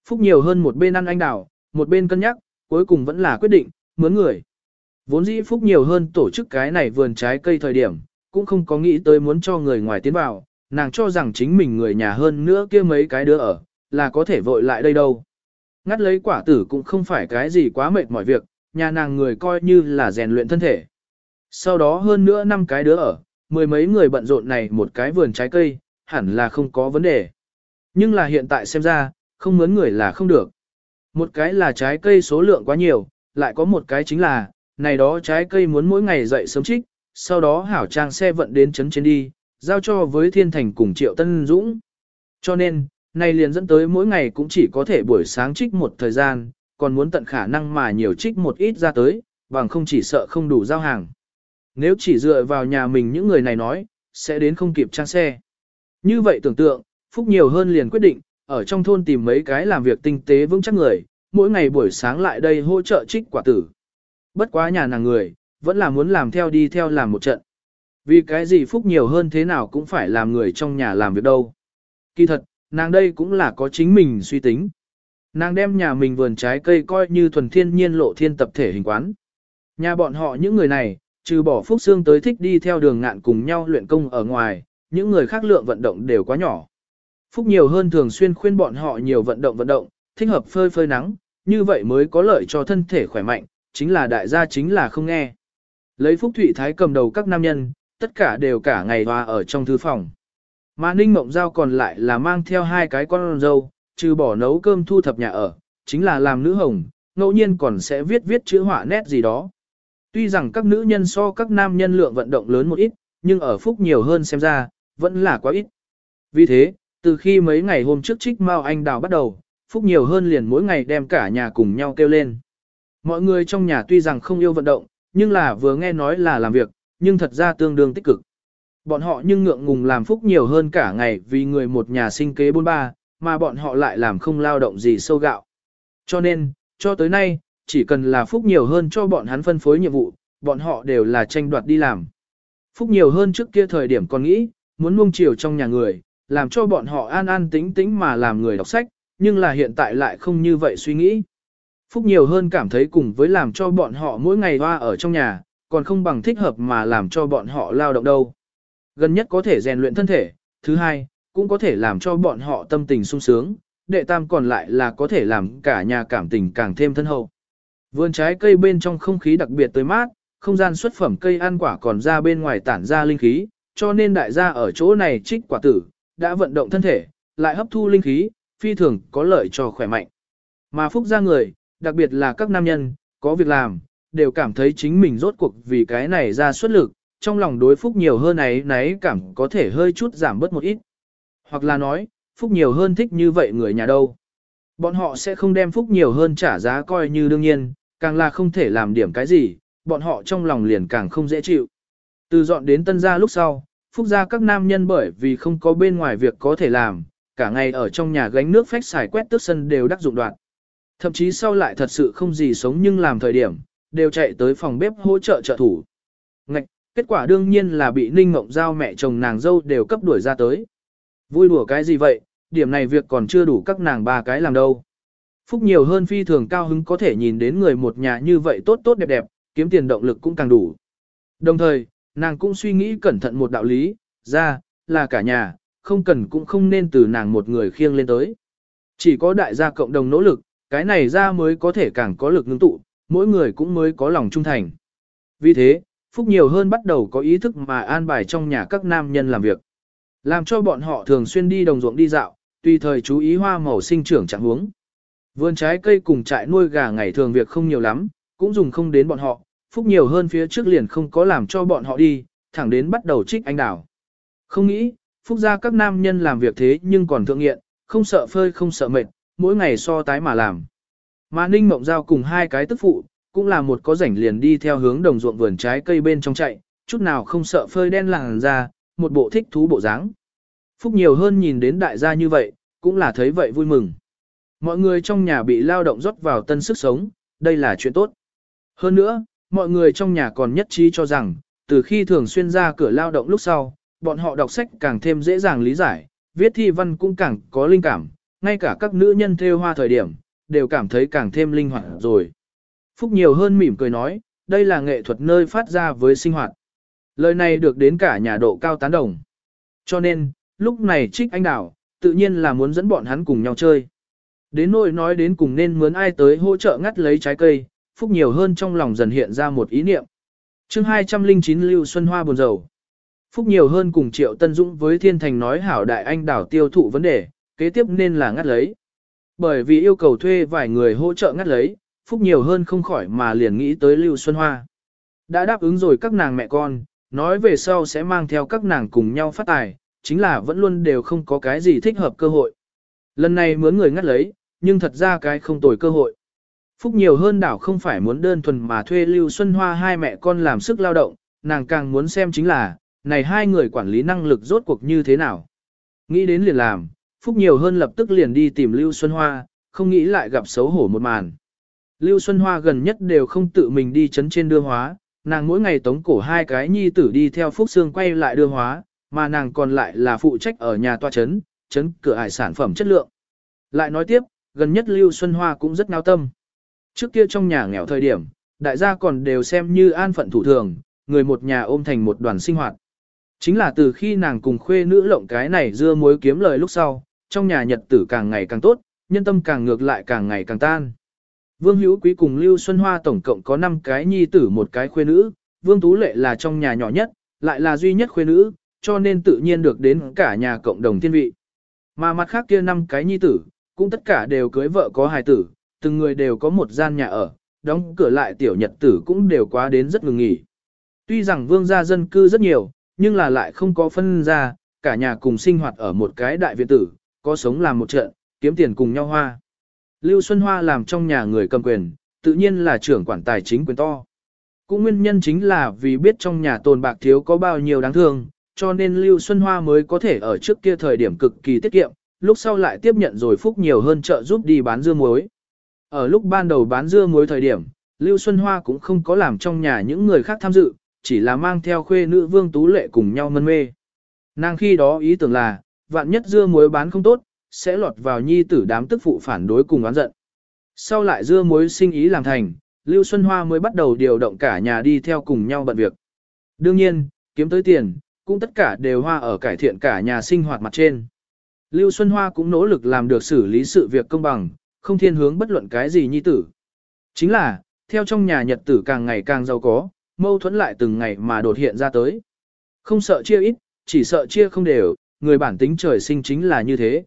Phúc nhiều hơn một bên ăn anh đào, một bên cân nhắc, cuối cùng vẫn là quyết định, mướn người. Vốn dĩ Phúc nhiều hơn tổ chức cái này vườn trái cây thời điểm, cũng không có nghĩ tới muốn cho người ngoài tiến vào, nàng cho rằng chính mình người nhà hơn nữa kia mấy cái đứa ở, là có thể vội lại đây đâu. Ngắt lấy quả tử cũng không phải cái gì quá mệt mỏi việc, nhà nàng người coi như là rèn luyện thân thể. Sau đó hơn nữa năm cái đứa ở, mười mấy người bận rộn này một cái vườn trái cây, hẳn là không có vấn đề. Nhưng là hiện tại xem ra, không mướn người là không được. Một cái là trái cây số lượng quá nhiều, lại có một cái chính là, này đó trái cây muốn mỗi ngày dậy sớm trích, sau đó hảo trang xe vận đến chấn trên đi, giao cho với thiên thành cùng triệu tân dũng. Cho nên, này liền dẫn tới mỗi ngày cũng chỉ có thể buổi sáng trích một thời gian, còn muốn tận khả năng mà nhiều trích một ít ra tới, bằng không chỉ sợ không đủ giao hàng. Nếu chỉ dựa vào nhà mình những người này nói, sẽ đến không kịp trang xe. Như vậy tưởng tượng, Phúc nhiều hơn liền quyết định, ở trong thôn tìm mấy cái làm việc tinh tế vững chắc người, mỗi ngày buổi sáng lại đây hỗ trợ trích quả tử. Bất quá nhà nàng người, vẫn là muốn làm theo đi theo làm một trận. Vì cái gì Phúc nhiều hơn thế nào cũng phải làm người trong nhà làm việc đâu. Kỳ thật, nàng đây cũng là có chính mình suy tính. Nàng đem nhà mình vườn trái cây coi như thuần thiên nhiên lộ thiên tập thể hình quán. Nhà bọn họ những người này, trừ bỏ Phúc xương tới thích đi theo đường ngạn cùng nhau luyện công ở ngoài, những người khác lượng vận động đều quá nhỏ. Phúc nhiều hơn thường xuyên khuyên bọn họ nhiều vận động vận động, thích hợp phơi phơi nắng, như vậy mới có lợi cho thân thể khỏe mạnh, chính là đại gia chính là không nghe. Lấy Phúc Thụy Thái cầm đầu các nam nhân, tất cả đều cả ngày hòa ở trong thư phòng. Mà Ninh Mộng Giao còn lại là mang theo hai cái con dâu, trừ bỏ nấu cơm thu thập nhà ở, chính là làm nữ hồng, ngẫu nhiên còn sẽ viết viết chữ họa nét gì đó. Tuy rằng các nữ nhân so các nam nhân lượng vận động lớn một ít, nhưng ở Phúc nhiều hơn xem ra, vẫn là quá ít. Vì thế, từ khi mấy ngày hôm trước trích Mao Anh Đào bắt đầu, Phúc nhiều hơn liền mỗi ngày đem cả nhà cùng nhau kêu lên. Mọi người trong nhà tuy rằng không yêu vận động, nhưng là vừa nghe nói là làm việc, nhưng thật ra tương đương tích cực. Bọn họ nhưng ngượng ngùng làm Phúc nhiều hơn cả ngày vì người một nhà sinh kế bôn ba, mà bọn họ lại làm không lao động gì sâu gạo. Cho nên, cho tới nay, chỉ cần là Phúc nhiều hơn cho bọn hắn phân phối nhiệm vụ, bọn họ đều là tranh đoạt đi làm. Phúc nhiều hơn trước kia thời điểm còn nghĩ, muốn nuông chiều trong nhà người, làm cho bọn họ an an tĩnh tĩnh mà làm người đọc sách, nhưng là hiện tại lại không như vậy suy nghĩ. Phúc nhiều hơn cảm thấy cùng với làm cho bọn họ mỗi ngày hoa ở trong nhà, còn không bằng thích hợp mà làm cho bọn họ lao động đâu. Gần nhất có thể rèn luyện thân thể, thứ hai, cũng có thể làm cho bọn họ tâm tình sung sướng, đệ tam còn lại là có thể làm cả nhà cảm tình càng thêm thân hậu. Vườn trái cây bên trong không khí đặc biệt tươi mát, không gian xuất phẩm cây ăn quả còn ra bên ngoài tản ra linh khí, cho nên đại gia ở chỗ này trích quả tử, đã vận động thân thể, lại hấp thu linh khí, phi thường có lợi cho khỏe mạnh. Mà phúc gia người, đặc biệt là các nam nhân, có việc làm, đều cảm thấy chính mình rốt cuộc vì cái này ra xuất lực, trong lòng đối phúc nhiều hơn ấy nấy cảm có thể hơi chút giảm bớt một ít. Hoặc là nói, phúc nhiều hơn thích như vậy người nhà đâu. Bọn họ sẽ không đem phúc nhiều hơn trả giá coi như đương nhiên, càng là không thể làm điểm cái gì, bọn họ trong lòng liền càng không dễ chịu. Từ dọn đến tân gia lúc sau, phúc gia các nam nhân bởi vì không có bên ngoài việc có thể làm, cả ngày ở trong nhà gánh nước phách xài quét tước sân đều đắc dụng đoạn. Thậm chí sau lại thật sự không gì sống nhưng làm thời điểm, đều chạy tới phòng bếp hỗ trợ trợ thủ. Ngạch, kết quả đương nhiên là bị Ninh Mộng Giao mẹ chồng nàng dâu đều cấp đuổi ra tới. Vui đùa cái gì vậy, điểm này việc còn chưa đủ các nàng ba cái làm đâu. Phúc nhiều hơn phi thường cao hứng có thể nhìn đến người một nhà như vậy tốt tốt đẹp đẹp, kiếm tiền động lực cũng càng đủ. Đồng thời, nàng cũng suy nghĩ cẩn thận một đạo lý, ra, là cả nhà, không cần cũng không nên từ nàng một người khiêng lên tới. Chỉ có đại gia cộng đồng nỗ lực, cái này ra mới có thể càng có lực ngưng tụ, mỗi người cũng mới có lòng trung thành. Vì thế, Phúc nhiều hơn bắt đầu có ý thức mà an bài trong nhà các nam nhân làm việc. Làm cho bọn họ thường xuyên đi đồng ruộng đi dạo, tùy thời chú ý hoa màu sinh trưởng trạng huống. Vườn trái cây cùng trại nuôi gà ngày thường việc không nhiều lắm, cũng dùng không đến bọn họ, Phúc nhiều hơn phía trước liền không có làm cho bọn họ đi, thẳng đến bắt đầu trích anh đào. Không nghĩ, Phúc gia các nam nhân làm việc thế nhưng còn thượng nghiện, không sợ phơi không sợ mệt, mỗi ngày so tái mà làm. Mà Ninh Mộng Giao cùng hai cái tức phụ, cũng là một có rảnh liền đi theo hướng đồng ruộng vườn trái cây bên trong chạy, chút nào không sợ phơi đen làng ra, một bộ thích thú bộ dáng. Phúc nhiều hơn nhìn đến đại gia như vậy, cũng là thấy vậy vui mừng. Mọi người trong nhà bị lao động rót vào tân sức sống, đây là chuyện tốt. Hơn nữa, mọi người trong nhà còn nhất trí cho rằng, từ khi thường xuyên ra cửa lao động lúc sau, bọn họ đọc sách càng thêm dễ dàng lý giải, viết thi văn cũng càng có linh cảm, ngay cả các nữ nhân theo hoa thời điểm, đều cảm thấy càng thêm linh hoạt rồi. Phúc nhiều hơn mỉm cười nói, đây là nghệ thuật nơi phát ra với sinh hoạt. Lời này được đến cả nhà độ cao tán đồng. Cho nên, lúc này trích anh đảo tự nhiên là muốn dẫn bọn hắn cùng nhau chơi. Đến nỗi nói đến cùng nên mướn ai tới hỗ trợ ngắt lấy trái cây, Phúc nhiều hơn trong lòng dần hiện ra một ý niệm. chương 209 Lưu Xuân Hoa buồn dầu. Phúc nhiều hơn cùng Triệu Tân Dũng với Thiên Thành nói hảo đại anh đảo tiêu thụ vấn đề, kế tiếp nên là ngắt lấy. Bởi vì yêu cầu thuê vài người hỗ trợ ngắt lấy, Phúc nhiều hơn không khỏi mà liền nghĩ tới Lưu Xuân Hoa. Đã đáp ứng rồi các nàng mẹ con, nói về sau sẽ mang theo các nàng cùng nhau phát tài, chính là vẫn luôn đều không có cái gì thích hợp cơ hội. Lần này mướn người ngắt lấy, nhưng thật ra cái không tồi cơ hội. Phúc nhiều hơn đảo không phải muốn đơn thuần mà thuê Lưu Xuân Hoa hai mẹ con làm sức lao động, nàng càng muốn xem chính là, này hai người quản lý năng lực rốt cuộc như thế nào. Nghĩ đến liền làm, Phúc nhiều hơn lập tức liền đi tìm Lưu Xuân Hoa, không nghĩ lại gặp xấu hổ một màn. Lưu Xuân Hoa gần nhất đều không tự mình đi chấn trên đưa hóa, nàng mỗi ngày tống cổ hai cái nhi tử đi theo Phúc Sương quay lại đưa hóa, mà nàng còn lại là phụ trách ở nhà toa chấn, chấn cửa ải sản phẩm chất lượng. Lại nói tiếp, gần nhất Lưu Xuân Hoa cũng rất nao tâm. Trước kia trong nhà nghèo thời điểm, đại gia còn đều xem như an phận thủ thường, người một nhà ôm thành một đoàn sinh hoạt. Chính là từ khi nàng cùng khuê nữ lộng cái này dưa muối kiếm lời lúc sau, trong nhà nhật tử càng ngày càng tốt, nhân tâm càng ngược lại càng ngày càng tan. Vương Hữu Quý cùng Lưu Xuân Hoa tổng cộng có 5 cái nhi tử một cái khuê nữ, Vương Tú Lệ là trong nhà nhỏ nhất, lại là duy nhất khuê nữ, cho nên tự nhiên được đến cả nhà cộng đồng thiên vị. Mà mặt khác kia 5 cái nhi tử, cũng tất cả đều cưới vợ có hài tử, từng người đều có một gian nhà ở, đóng cửa lại tiểu nhật tử cũng đều quá đến rất ngừng nghỉ. Tuy rằng vương gia dân cư rất nhiều, nhưng là lại không có phân ra, cả nhà cùng sinh hoạt ở một cái đại viện tử, có sống làm một trận, kiếm tiền cùng nhau hoa. Lưu Xuân Hoa làm trong nhà người cầm quyền, tự nhiên là trưởng quản tài chính quyền to. Cũng nguyên nhân chính là vì biết trong nhà tồn bạc thiếu có bao nhiêu đáng thương, cho nên Lưu Xuân Hoa mới có thể ở trước kia thời điểm cực kỳ tiết kiệm, lúc sau lại tiếp nhận rồi phúc nhiều hơn trợ giúp đi bán dưa muối. Ở lúc ban đầu bán dưa muối thời điểm, Lưu Xuân Hoa cũng không có làm trong nhà những người khác tham dự, chỉ là mang theo khuê nữ Vương Tú Lệ cùng nhau mân mê. Nàng khi đó ý tưởng là, vạn nhất dưa muối bán không tốt, sẽ lọt vào nhi tử đám tức phụ phản đối cùng oán giận. Sau lại dưa muối sinh ý làm thành, Lưu Xuân Hoa mới bắt đầu điều động cả nhà đi theo cùng nhau bận việc. Đương nhiên, kiếm tới tiền, cũng tất cả đều hoa ở cải thiện cả nhà sinh hoạt mặt trên. Lưu Xuân Hoa cũng nỗ lực làm được xử lý sự việc công bằng, không thiên hướng bất luận cái gì nhi tử. Chính là, theo trong nhà nhật tử càng ngày càng giàu có, mâu thuẫn lại từng ngày mà đột hiện ra tới. Không sợ chia ít, chỉ sợ chia không đều, người bản tính trời sinh chính là như thế.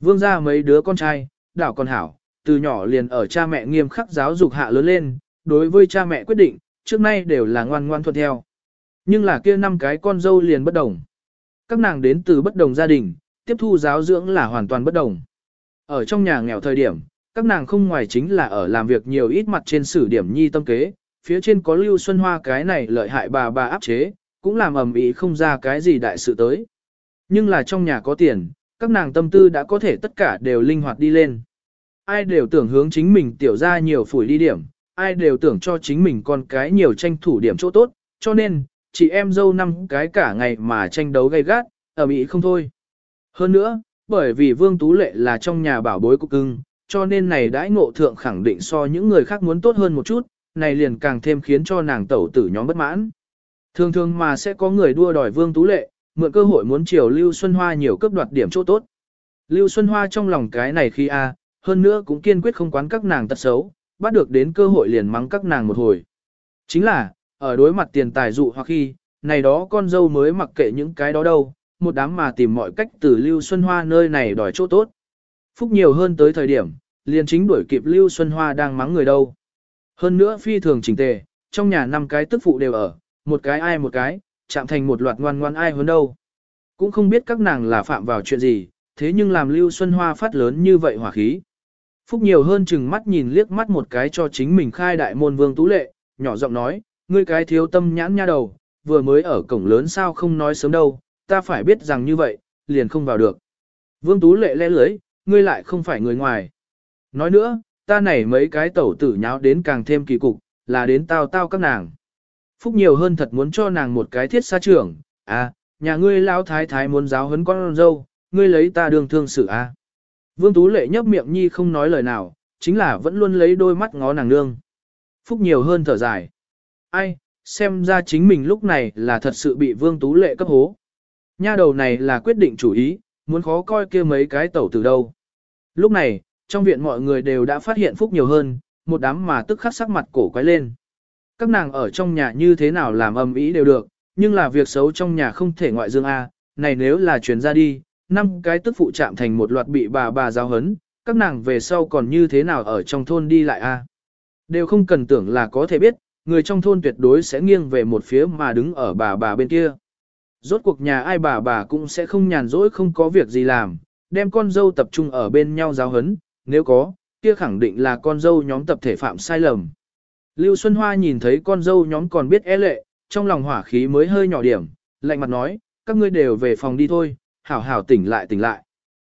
Vương gia mấy đứa con trai, đảo con hảo, từ nhỏ liền ở cha mẹ nghiêm khắc giáo dục hạ lớn lên, đối với cha mẹ quyết định, trước nay đều là ngoan ngoan thuận theo. Nhưng là kia năm cái con dâu liền bất đồng. Các nàng đến từ bất đồng gia đình, tiếp thu giáo dưỡng là hoàn toàn bất đồng. Ở trong nhà nghèo thời điểm, các nàng không ngoài chính là ở làm việc nhiều ít mặt trên sử điểm nhi tâm kế, phía trên có Lưu Xuân Hoa cái này lợi hại bà bà áp chế, cũng làm ầm ĩ không ra cái gì đại sự tới. Nhưng là trong nhà có tiền, các nàng tâm tư đã có thể tất cả đều linh hoạt đi lên. Ai đều tưởng hướng chính mình tiểu ra nhiều phủi đi điểm, ai đều tưởng cho chính mình con cái nhiều tranh thủ điểm chỗ tốt, cho nên, chị em dâu năm cái cả ngày mà tranh đấu gay gắt, ở mỹ không thôi. Hơn nữa, bởi vì Vương Tú Lệ là trong nhà bảo bối của cưng, cho nên này đãi ngộ thượng khẳng định so những người khác muốn tốt hơn một chút, này liền càng thêm khiến cho nàng tẩu tử nhóm bất mãn. Thường thường mà sẽ có người đua đòi Vương Tú Lệ, mượn cơ hội muốn chiều Lưu Xuân Hoa nhiều cấp đoạt điểm chỗ tốt. Lưu Xuân Hoa trong lòng cái này khi a, à, hơn nữa cũng kiên quyết không quán các nàng tật xấu, bắt được đến cơ hội liền mắng các nàng một hồi. Chính là, ở đối mặt tiền tài dụ hoặc khi, này đó con dâu mới mặc kệ những cái đó đâu, một đám mà tìm mọi cách từ Lưu Xuân Hoa nơi này đòi chỗ tốt. Phúc nhiều hơn tới thời điểm, liền chính đuổi kịp Lưu Xuân Hoa đang mắng người đâu. Hơn nữa phi thường chỉnh tề, trong nhà năm cái tức phụ đều ở, một cái ai một cái, chạm thành một loạt ngoan ngoan ai hơn đâu. Cũng không biết các nàng là phạm vào chuyện gì, thế nhưng làm Lưu Xuân Hoa phát lớn như vậy hỏa khí. Phúc nhiều hơn chừng mắt nhìn liếc mắt một cái cho chính mình khai đại môn vương tú lệ, nhỏ giọng nói, ngươi cái thiếu tâm nhãn nha đầu, vừa mới ở cổng lớn sao không nói sớm đâu, ta phải biết rằng như vậy, liền không vào được. Vương tú lệ lẽ lưới, ngươi lại không phải người ngoài. Nói nữa, ta này mấy cái tẩu tử nháo đến càng thêm kỳ cục, là đến tao tao các nàng. Phúc nhiều hơn thật muốn cho nàng một cái thiết xa trưởng, à, nhà ngươi lão thái thái muốn giáo huấn con dâu, ngươi lấy ta đường thương xử à. Vương Tú Lệ nhấp miệng nhi không nói lời nào, chính là vẫn luôn lấy đôi mắt ngó nàng nương. Phúc nhiều hơn thở dài. Ai, xem ra chính mình lúc này là thật sự bị Vương Tú Lệ cấp hố. Nha đầu này là quyết định chủ ý, muốn khó coi kia mấy cái tẩu từ đâu. Lúc này, trong viện mọi người đều đã phát hiện phúc nhiều hơn, một đám mà tức khắc sắc mặt cổ quái lên. Các nàng ở trong nhà như thế nào làm âm ý đều được, nhưng là việc xấu trong nhà không thể ngoại dương A, này nếu là chuyển ra đi, năm cái tức phụ chạm thành một loạt bị bà bà giáo hấn, các nàng về sau còn như thế nào ở trong thôn đi lại A. Đều không cần tưởng là có thể biết, người trong thôn tuyệt đối sẽ nghiêng về một phía mà đứng ở bà bà bên kia. Rốt cuộc nhà ai bà bà cũng sẽ không nhàn rỗi không có việc gì làm, đem con dâu tập trung ở bên nhau giáo hấn, nếu có, kia khẳng định là con dâu nhóm tập thể phạm sai lầm. Lưu Xuân Hoa nhìn thấy con dâu nhóm còn biết e lệ, trong lòng hỏa khí mới hơi nhỏ điểm, lạnh mặt nói, các ngươi đều về phòng đi thôi, hảo hảo tỉnh lại tỉnh lại.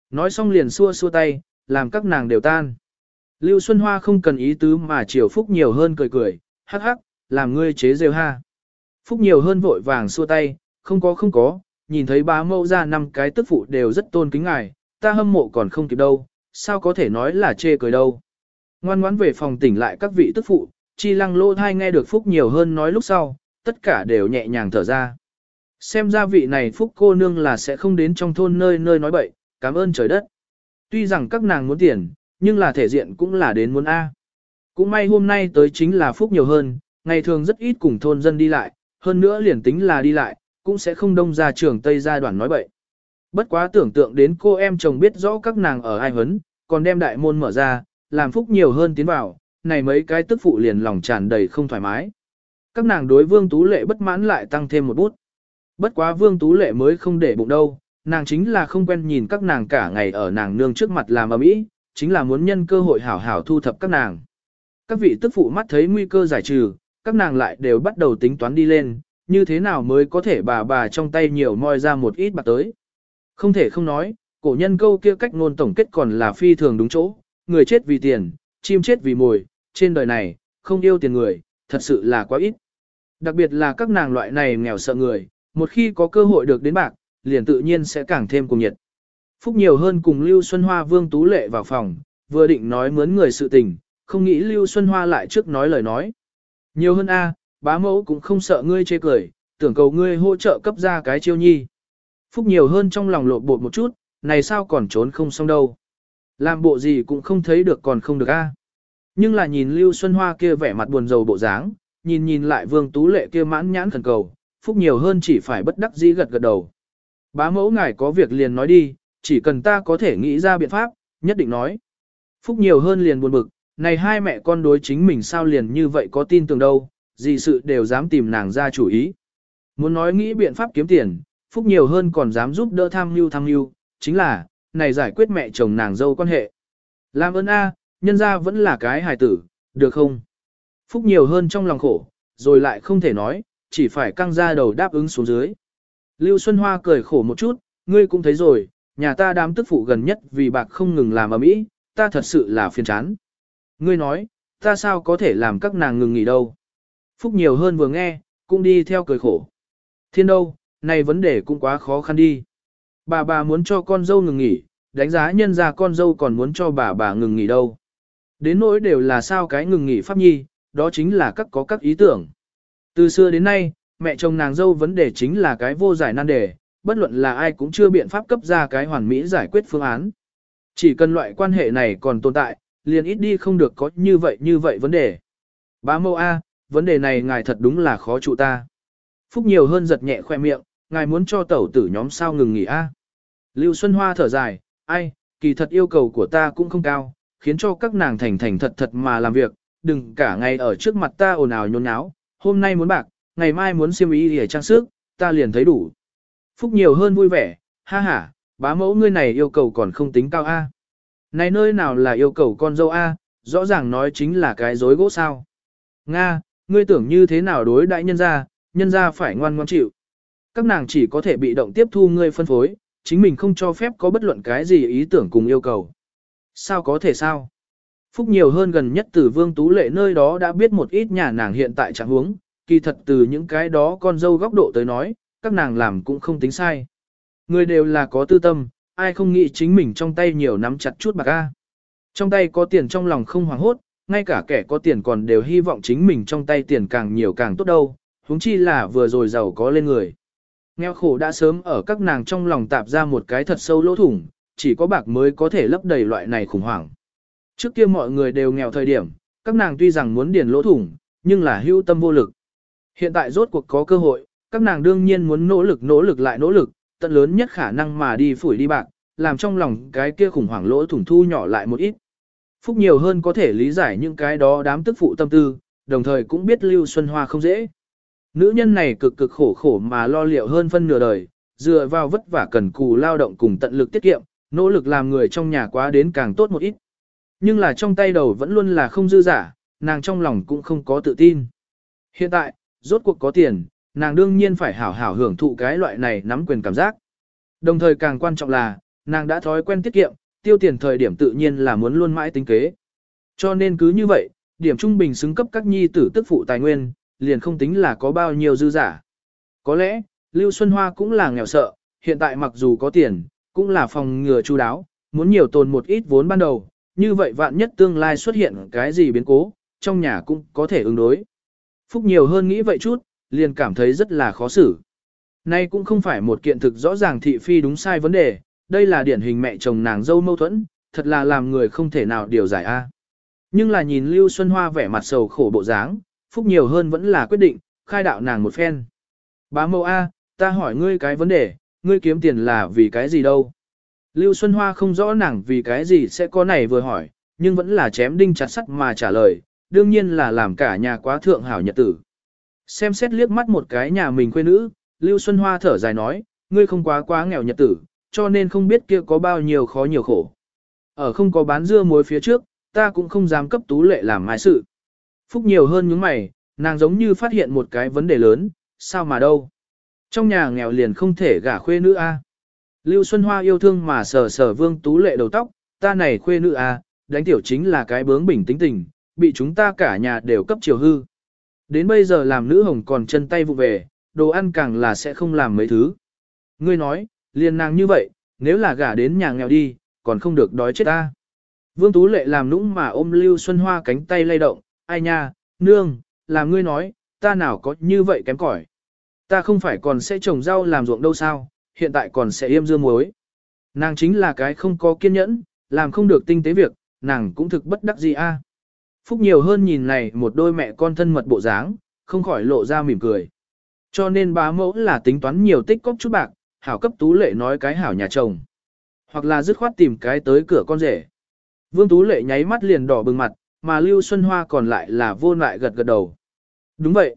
Nói xong liền xua xua tay, làm các nàng đều tan. Lưu Xuân Hoa không cần ý tứ mà chiều Phúc nhiều hơn cười cười, hắc hắc, làm ngươi chế rêu ha. Phúc nhiều hơn vội vàng xua tay, không có không có, nhìn thấy bá mẫu ra năm cái tức phụ đều rất tôn kính ngài, ta hâm mộ còn không kịp đâu, sao có thể nói là chê cười đâu. Ngoan ngoãn về phòng tỉnh lại các vị tức phụ, chi lăng lô thai nghe được Phúc nhiều hơn nói lúc sau, tất cả đều nhẹ nhàng thở ra. Xem ra vị này Phúc cô nương là sẽ không đến trong thôn nơi nơi nói bậy, cảm ơn trời đất. Tuy rằng các nàng muốn tiền, nhưng là thể diện cũng là đến muốn A. Cũng may hôm nay tới chính là Phúc nhiều hơn, ngày thường rất ít cùng thôn dân đi lại, hơn nữa liền tính là đi lại, cũng sẽ không đông ra trường Tây gia đoàn nói bậy. Bất quá tưởng tượng đến cô em chồng biết rõ các nàng ở ai hấn, còn đem đại môn mở ra, làm Phúc nhiều hơn tiến vào, này mấy cái tức phụ liền lòng tràn đầy không thoải mái. Các nàng đối Vương Tú Lệ bất mãn lại tăng thêm một bút. Bất quá Vương Tú Lệ mới không để bụng đâu, nàng chính là không quen nhìn các nàng cả ngày ở nàng nương trước mặt làm ầm ĩ, chính là muốn nhân cơ hội hảo hảo thu thập các nàng. Các vị tức phụ mắt thấy nguy cơ giải trừ, các nàng lại đều bắt đầu tính toán đi lên, như thế nào mới có thể bà bà trong tay nhiều moi ra một ít bạc tới. Không thể không nói, cổ nhân câu kia cách ngôn tổng kết còn là phi thường đúng chỗ, người chết vì tiền, chim chết vì mồi, trên đời này, không yêu tiền người, thật sự là quá ít. Đặc biệt là các nàng loại này nghèo sợ người, một khi có cơ hội được đến bạc, liền tự nhiên sẽ càng thêm cùng nhiệt. Phúc nhiều hơn cùng Lưu Xuân Hoa Vương Tú Lệ vào phòng, vừa định nói mướn người sự tình, không nghĩ Lưu Xuân Hoa lại trước nói lời nói. Nhiều hơn a, bá mẫu cũng không sợ ngươi chê cười, tưởng cầu ngươi hỗ trợ cấp ra cái chiêu nhi. Phúc nhiều hơn trong lòng lộ bột một chút, này sao còn trốn không xong đâu. Làm bộ gì cũng không thấy được còn không được a. Nhưng là nhìn Lưu Xuân Hoa kia vẻ mặt buồn rầu bộ dáng, nhìn nhìn lại Vương Tú Lệ kia mãn nhãn khẩn cầu, Phúc nhiều hơn chỉ phải bất đắc dĩ gật gật đầu. Bá mẫu ngài có việc liền nói đi, chỉ cần ta có thể nghĩ ra biện pháp, nhất định nói. Phúc nhiều hơn liền buồn bực, này hai mẹ con đối chính mình sao liền như vậy có tin tưởng đâu, gì sự đều dám tìm nàng ra chủ ý. Muốn nói nghĩ biện pháp kiếm tiền, Phúc nhiều hơn còn dám giúp đỡ tham mưu tham mưu, chính là, này giải quyết mẹ chồng nàng dâu quan hệ. Làm ơn a, nhân ra vẫn là cái hài tử, được không? Phúc nhiều hơn trong lòng khổ, rồi lại không thể nói, chỉ phải căng ra đầu đáp ứng xuống dưới. Lưu Xuân Hoa cười khổ một chút, ngươi cũng thấy rồi, nhà ta đám tức phụ gần nhất vì bạc không ngừng làm ở mỹ, ta thật sự là phiền chán. Ngươi nói, ta sao có thể làm các nàng ngừng nghỉ đâu. Phúc nhiều hơn vừa nghe, cũng đi theo cười khổ. Thiên đâu, này vấn đề cũng quá khó khăn đi. Bà bà muốn cho con dâu ngừng nghỉ, đánh giá nhân ra con dâu còn muốn cho bà bà ngừng nghỉ đâu. Đến nỗi đều là sao cái ngừng nghỉ pháp nhi, đó chính là các có các ý tưởng. Từ xưa đến nay, mẹ chồng nàng dâu vấn đề chính là cái vô giải nan đề, bất luận là ai cũng chưa biện pháp cấp ra cái hoàn mỹ giải quyết phương án. Chỉ cần loại quan hệ này còn tồn tại, liền ít đi không được có như vậy như vậy vấn đề. Bá mâu A, vấn đề này ngài thật đúng là khó trụ ta. Phúc nhiều hơn giật nhẹ khoe miệng, ngài muốn cho tẩu tử nhóm sao ngừng nghỉ A. Lưu Xuân Hoa thở dài, ai, kỳ thật yêu cầu của ta cũng không cao, khiến cho các nàng thành thành thật thật mà làm việc, đừng cả ngày ở trước mặt ta ồn ào nhốn nháo, hôm nay muốn bạc, ngày mai muốn xiêm y để trang sức, ta liền thấy đủ. Phúc nhiều hơn vui vẻ, ha ha, bá mẫu ngươi này yêu cầu còn không tính cao A. Này nơi nào là yêu cầu con dâu A, rõ ràng nói chính là cái dối gỗ sao. Nga, ngươi tưởng như thế nào đối đại nhân gia, nhân gia phải ngoan ngoan chịu. Các nàng chỉ có thể bị động tiếp thu ngươi phân phối, chính mình không cho phép có bất luận cái gì ý tưởng cùng yêu cầu. Sao có thể sao? Phúc nhiều hơn gần nhất từ Vương Tú Lệ nơi đó đã biết một ít nhà nàng hiện tại trạng huống, kỳ thật từ những cái đó con dâu góc độ tới nói, các nàng làm cũng không tính sai. Người đều là có tư tâm, ai không nghĩ chính mình trong tay nhiều nắm chặt chút bạc a. Trong tay có tiền trong lòng không hoảng hốt, ngay cả kẻ có tiền còn đều hy vọng chính mình trong tay tiền càng nhiều càng tốt đâu, huống chi là vừa rồi giàu có lên người. Nghèo khổ đã sớm ở các nàng trong lòng tạp ra một cái thật sâu lỗ thủng, chỉ có bạc mới có thể lấp đầy loại này khủng hoảng. Trước kia mọi người đều nghèo thời điểm, các nàng tuy rằng muốn điền lỗ thủng, nhưng là hữu tâm vô lực. Hiện tại rốt cuộc có cơ hội, các nàng đương nhiên muốn nỗ lực nỗ lực lại nỗ lực, tận lớn nhất khả năng mà đi phủi đi bạc, làm trong lòng cái kia khủng hoảng lỗ thủng thu nhỏ lại một ít. Phúc nhiều hơn có thể lý giải những cái đó đám tức phụ tâm tư, đồng thời cũng biết Lưu Xuân Hoa không dễ. Nữ nhân này cực cực khổ khổ mà lo liệu hơn phân nửa đời, dựa vào vất vả cần cù lao động cùng tận lực tiết kiệm, nỗ lực làm người trong nhà quá đến càng tốt một ít. Nhưng là trong tay đầu vẫn luôn là không dư giả, nàng trong lòng cũng không có tự tin. Hiện tại, rốt cuộc có tiền, nàng đương nhiên phải hảo hảo hưởng thụ cái loại này nắm quyền cảm giác. Đồng thời càng quan trọng là, nàng đã thói quen tiết kiệm, tiêu tiền thời điểm tự nhiên là muốn luôn mãi tính kế. Cho nên cứ như vậy, điểm trung bình xứng cấp các nhi tử tức phụ tài nguyên, liền không tính là có bao nhiêu dư giả. Có lẽ, Lưu Xuân Hoa cũng là nghèo sợ, hiện tại mặc dù có tiền, cũng là phòng ngừa chu đáo, muốn nhiều tồn một ít vốn ban đầu, như vậy vạn nhất tương lai xuất hiện cái gì biến cố, trong nhà cũng có thể ứng đối. Phúc nhiều hơn nghĩ vậy chút, liền cảm thấy rất là khó xử. Nay cũng không phải một kiện thực rõ ràng thị phi đúng sai vấn đề, đây là điển hình mẹ chồng nàng dâu mâu thuẫn, thật là làm người không thể nào điều giải a. Nhưng là nhìn Lưu Xuân Hoa vẻ mặt sầu khổ bộ dáng, Phúc nhiều hơn vẫn là quyết định, khai đạo nàng một phen. Bá mâu A, ta hỏi ngươi cái vấn đề, ngươi kiếm tiền là vì cái gì đâu? Lưu Xuân Hoa không rõ nàng vì cái gì sẽ có này vừa hỏi, nhưng vẫn là chém đinh chặt sắt mà trả lời, đương nhiên là làm cả nhà quá thượng hảo nhật tử. Xem xét liếc mắt một cái nhà mình quê nữ, Lưu Xuân Hoa thở dài nói, ngươi không quá quá nghèo nhật tử, cho nên không biết kia có bao nhiêu khó nhiều khổ. Ở không có bán dưa muối phía trước, ta cũng không dám cấp tú lệ làm mai sự. Phúc nhiều hơn những mày, nàng giống như phát hiện một cái vấn đề lớn, sao mà đâu. Trong nhà nghèo liền không thể gả khuê nữ a. Lưu Xuân Hoa yêu thương mà sờ sờ vương tú lệ đầu tóc, ta này khuê nữ a, đánh tiểu chính là cái bướng bình tính tình, bị chúng ta cả nhà đều cấp chiều hư. Đến bây giờ làm nữ hồng còn chân tay vụ về, đồ ăn càng là sẽ không làm mấy thứ. Ngươi nói, liền nàng như vậy, nếu là gả đến nhà nghèo đi, còn không được đói chết ta. Vương Tú Lệ làm nũng mà ôm Lưu Xuân Hoa cánh tay lay động, ai nha, nương, làm ngươi nói, ta nào có như vậy kém cỏi. Ta không phải còn sẽ trồng rau làm ruộng đâu sao, hiện tại còn sẽ yêm dương muối. Nàng chính là cái không có kiên nhẫn, làm không được tinh tế việc, nàng cũng thực bất đắc gì a. Phúc nhiều hơn nhìn này một đôi mẹ con thân mật bộ dáng, không khỏi lộ ra mỉm cười. Cho nên bá mẫu là tính toán nhiều tích cóp chút bạc, hảo cấp tú lệ nói cái hảo nhà chồng. Hoặc là dứt khoát tìm cái tới cửa con rể. Vương Tú Lệ nháy mắt liền đỏ bừng mặt, mà Lưu Xuân Hoa còn lại là vô lại gật gật đầu. Đúng vậy.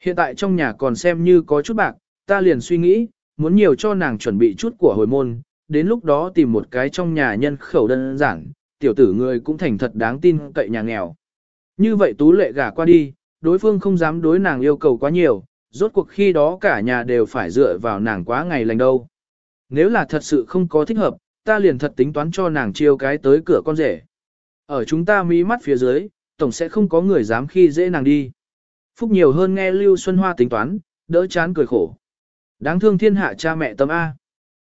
Hiện tại trong nhà còn xem như có chút bạc, ta liền suy nghĩ, muốn nhiều cho nàng chuẩn bị chút của hồi môn, đến lúc đó tìm một cái trong nhà nhân khẩu đơn giản, tiểu tử người cũng thành thật đáng tin cậy nhà nghèo. Như vậy Tú Lệ gả qua đi, đối phương không dám đối nàng yêu cầu quá nhiều, rốt cuộc khi đó cả nhà đều phải dựa vào nàng quá ngày lành đâu. Nếu là thật sự không có thích hợp, ta liền thật tính toán cho nàng chiêu cái tới cửa con rể. Ở chúng ta mí mắt phía dưới, tổng sẽ không có người dám khi dễ nàng đi. Phúc nhiều hơn nghe Lưu Xuân Hoa tính toán, đỡ chán cười khổ. Đáng thương thiên hạ cha mẹ tâm A.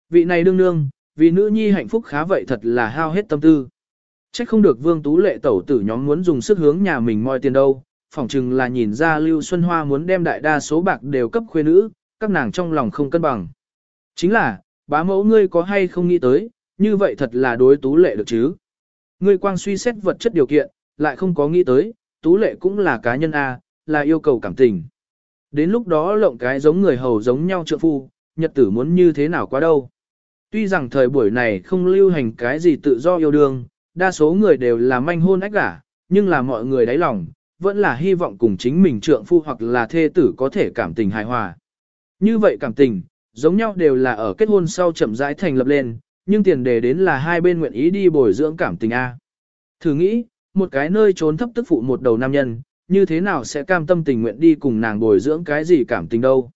Vị này đương nương, vì nữ nhi hạnh phúc khá vậy thật là hao hết tâm tư. Trách không được vương tú lệ tẩu tử nhóm muốn dùng sức hướng nhà mình moi tiền đâu, phỏng chừng là nhìn ra Lưu Xuân Hoa muốn đem đại đa số bạc đều cấp khuê nữ, các nàng trong lòng không cân bằng. Chính là, bá mẫu ngươi có hay không nghĩ tới, như vậy thật là đối tú lệ được chứ. Ngươi quang suy xét vật chất điều kiện, lại không có nghĩ tới, tú lệ cũng là cá nhân A, là yêu cầu cảm tình. Đến lúc đó lộng cái giống người hầu giống nhau trượng phu, nhật tử muốn như thế nào quá đâu. Tuy rằng thời buổi này không lưu hành cái gì tự do yêu đương, đa số người đều là manh hôn ách gả, nhưng là mọi người đáy lòng, vẫn là hy vọng cùng chính mình trượng phu hoặc là thê tử có thể cảm tình hài hòa. Như vậy cảm tình, giống nhau đều là ở kết hôn sau chậm rãi thành lập lên, nhưng tiền đề đến là hai bên nguyện ý đi bồi dưỡng cảm tình A. Thử nghĩ, một cái nơi trốn thấp tức phụ một đầu nam nhân, như thế nào sẽ cam tâm tình nguyện đi cùng nàng bồi dưỡng cái gì cảm tình đâu.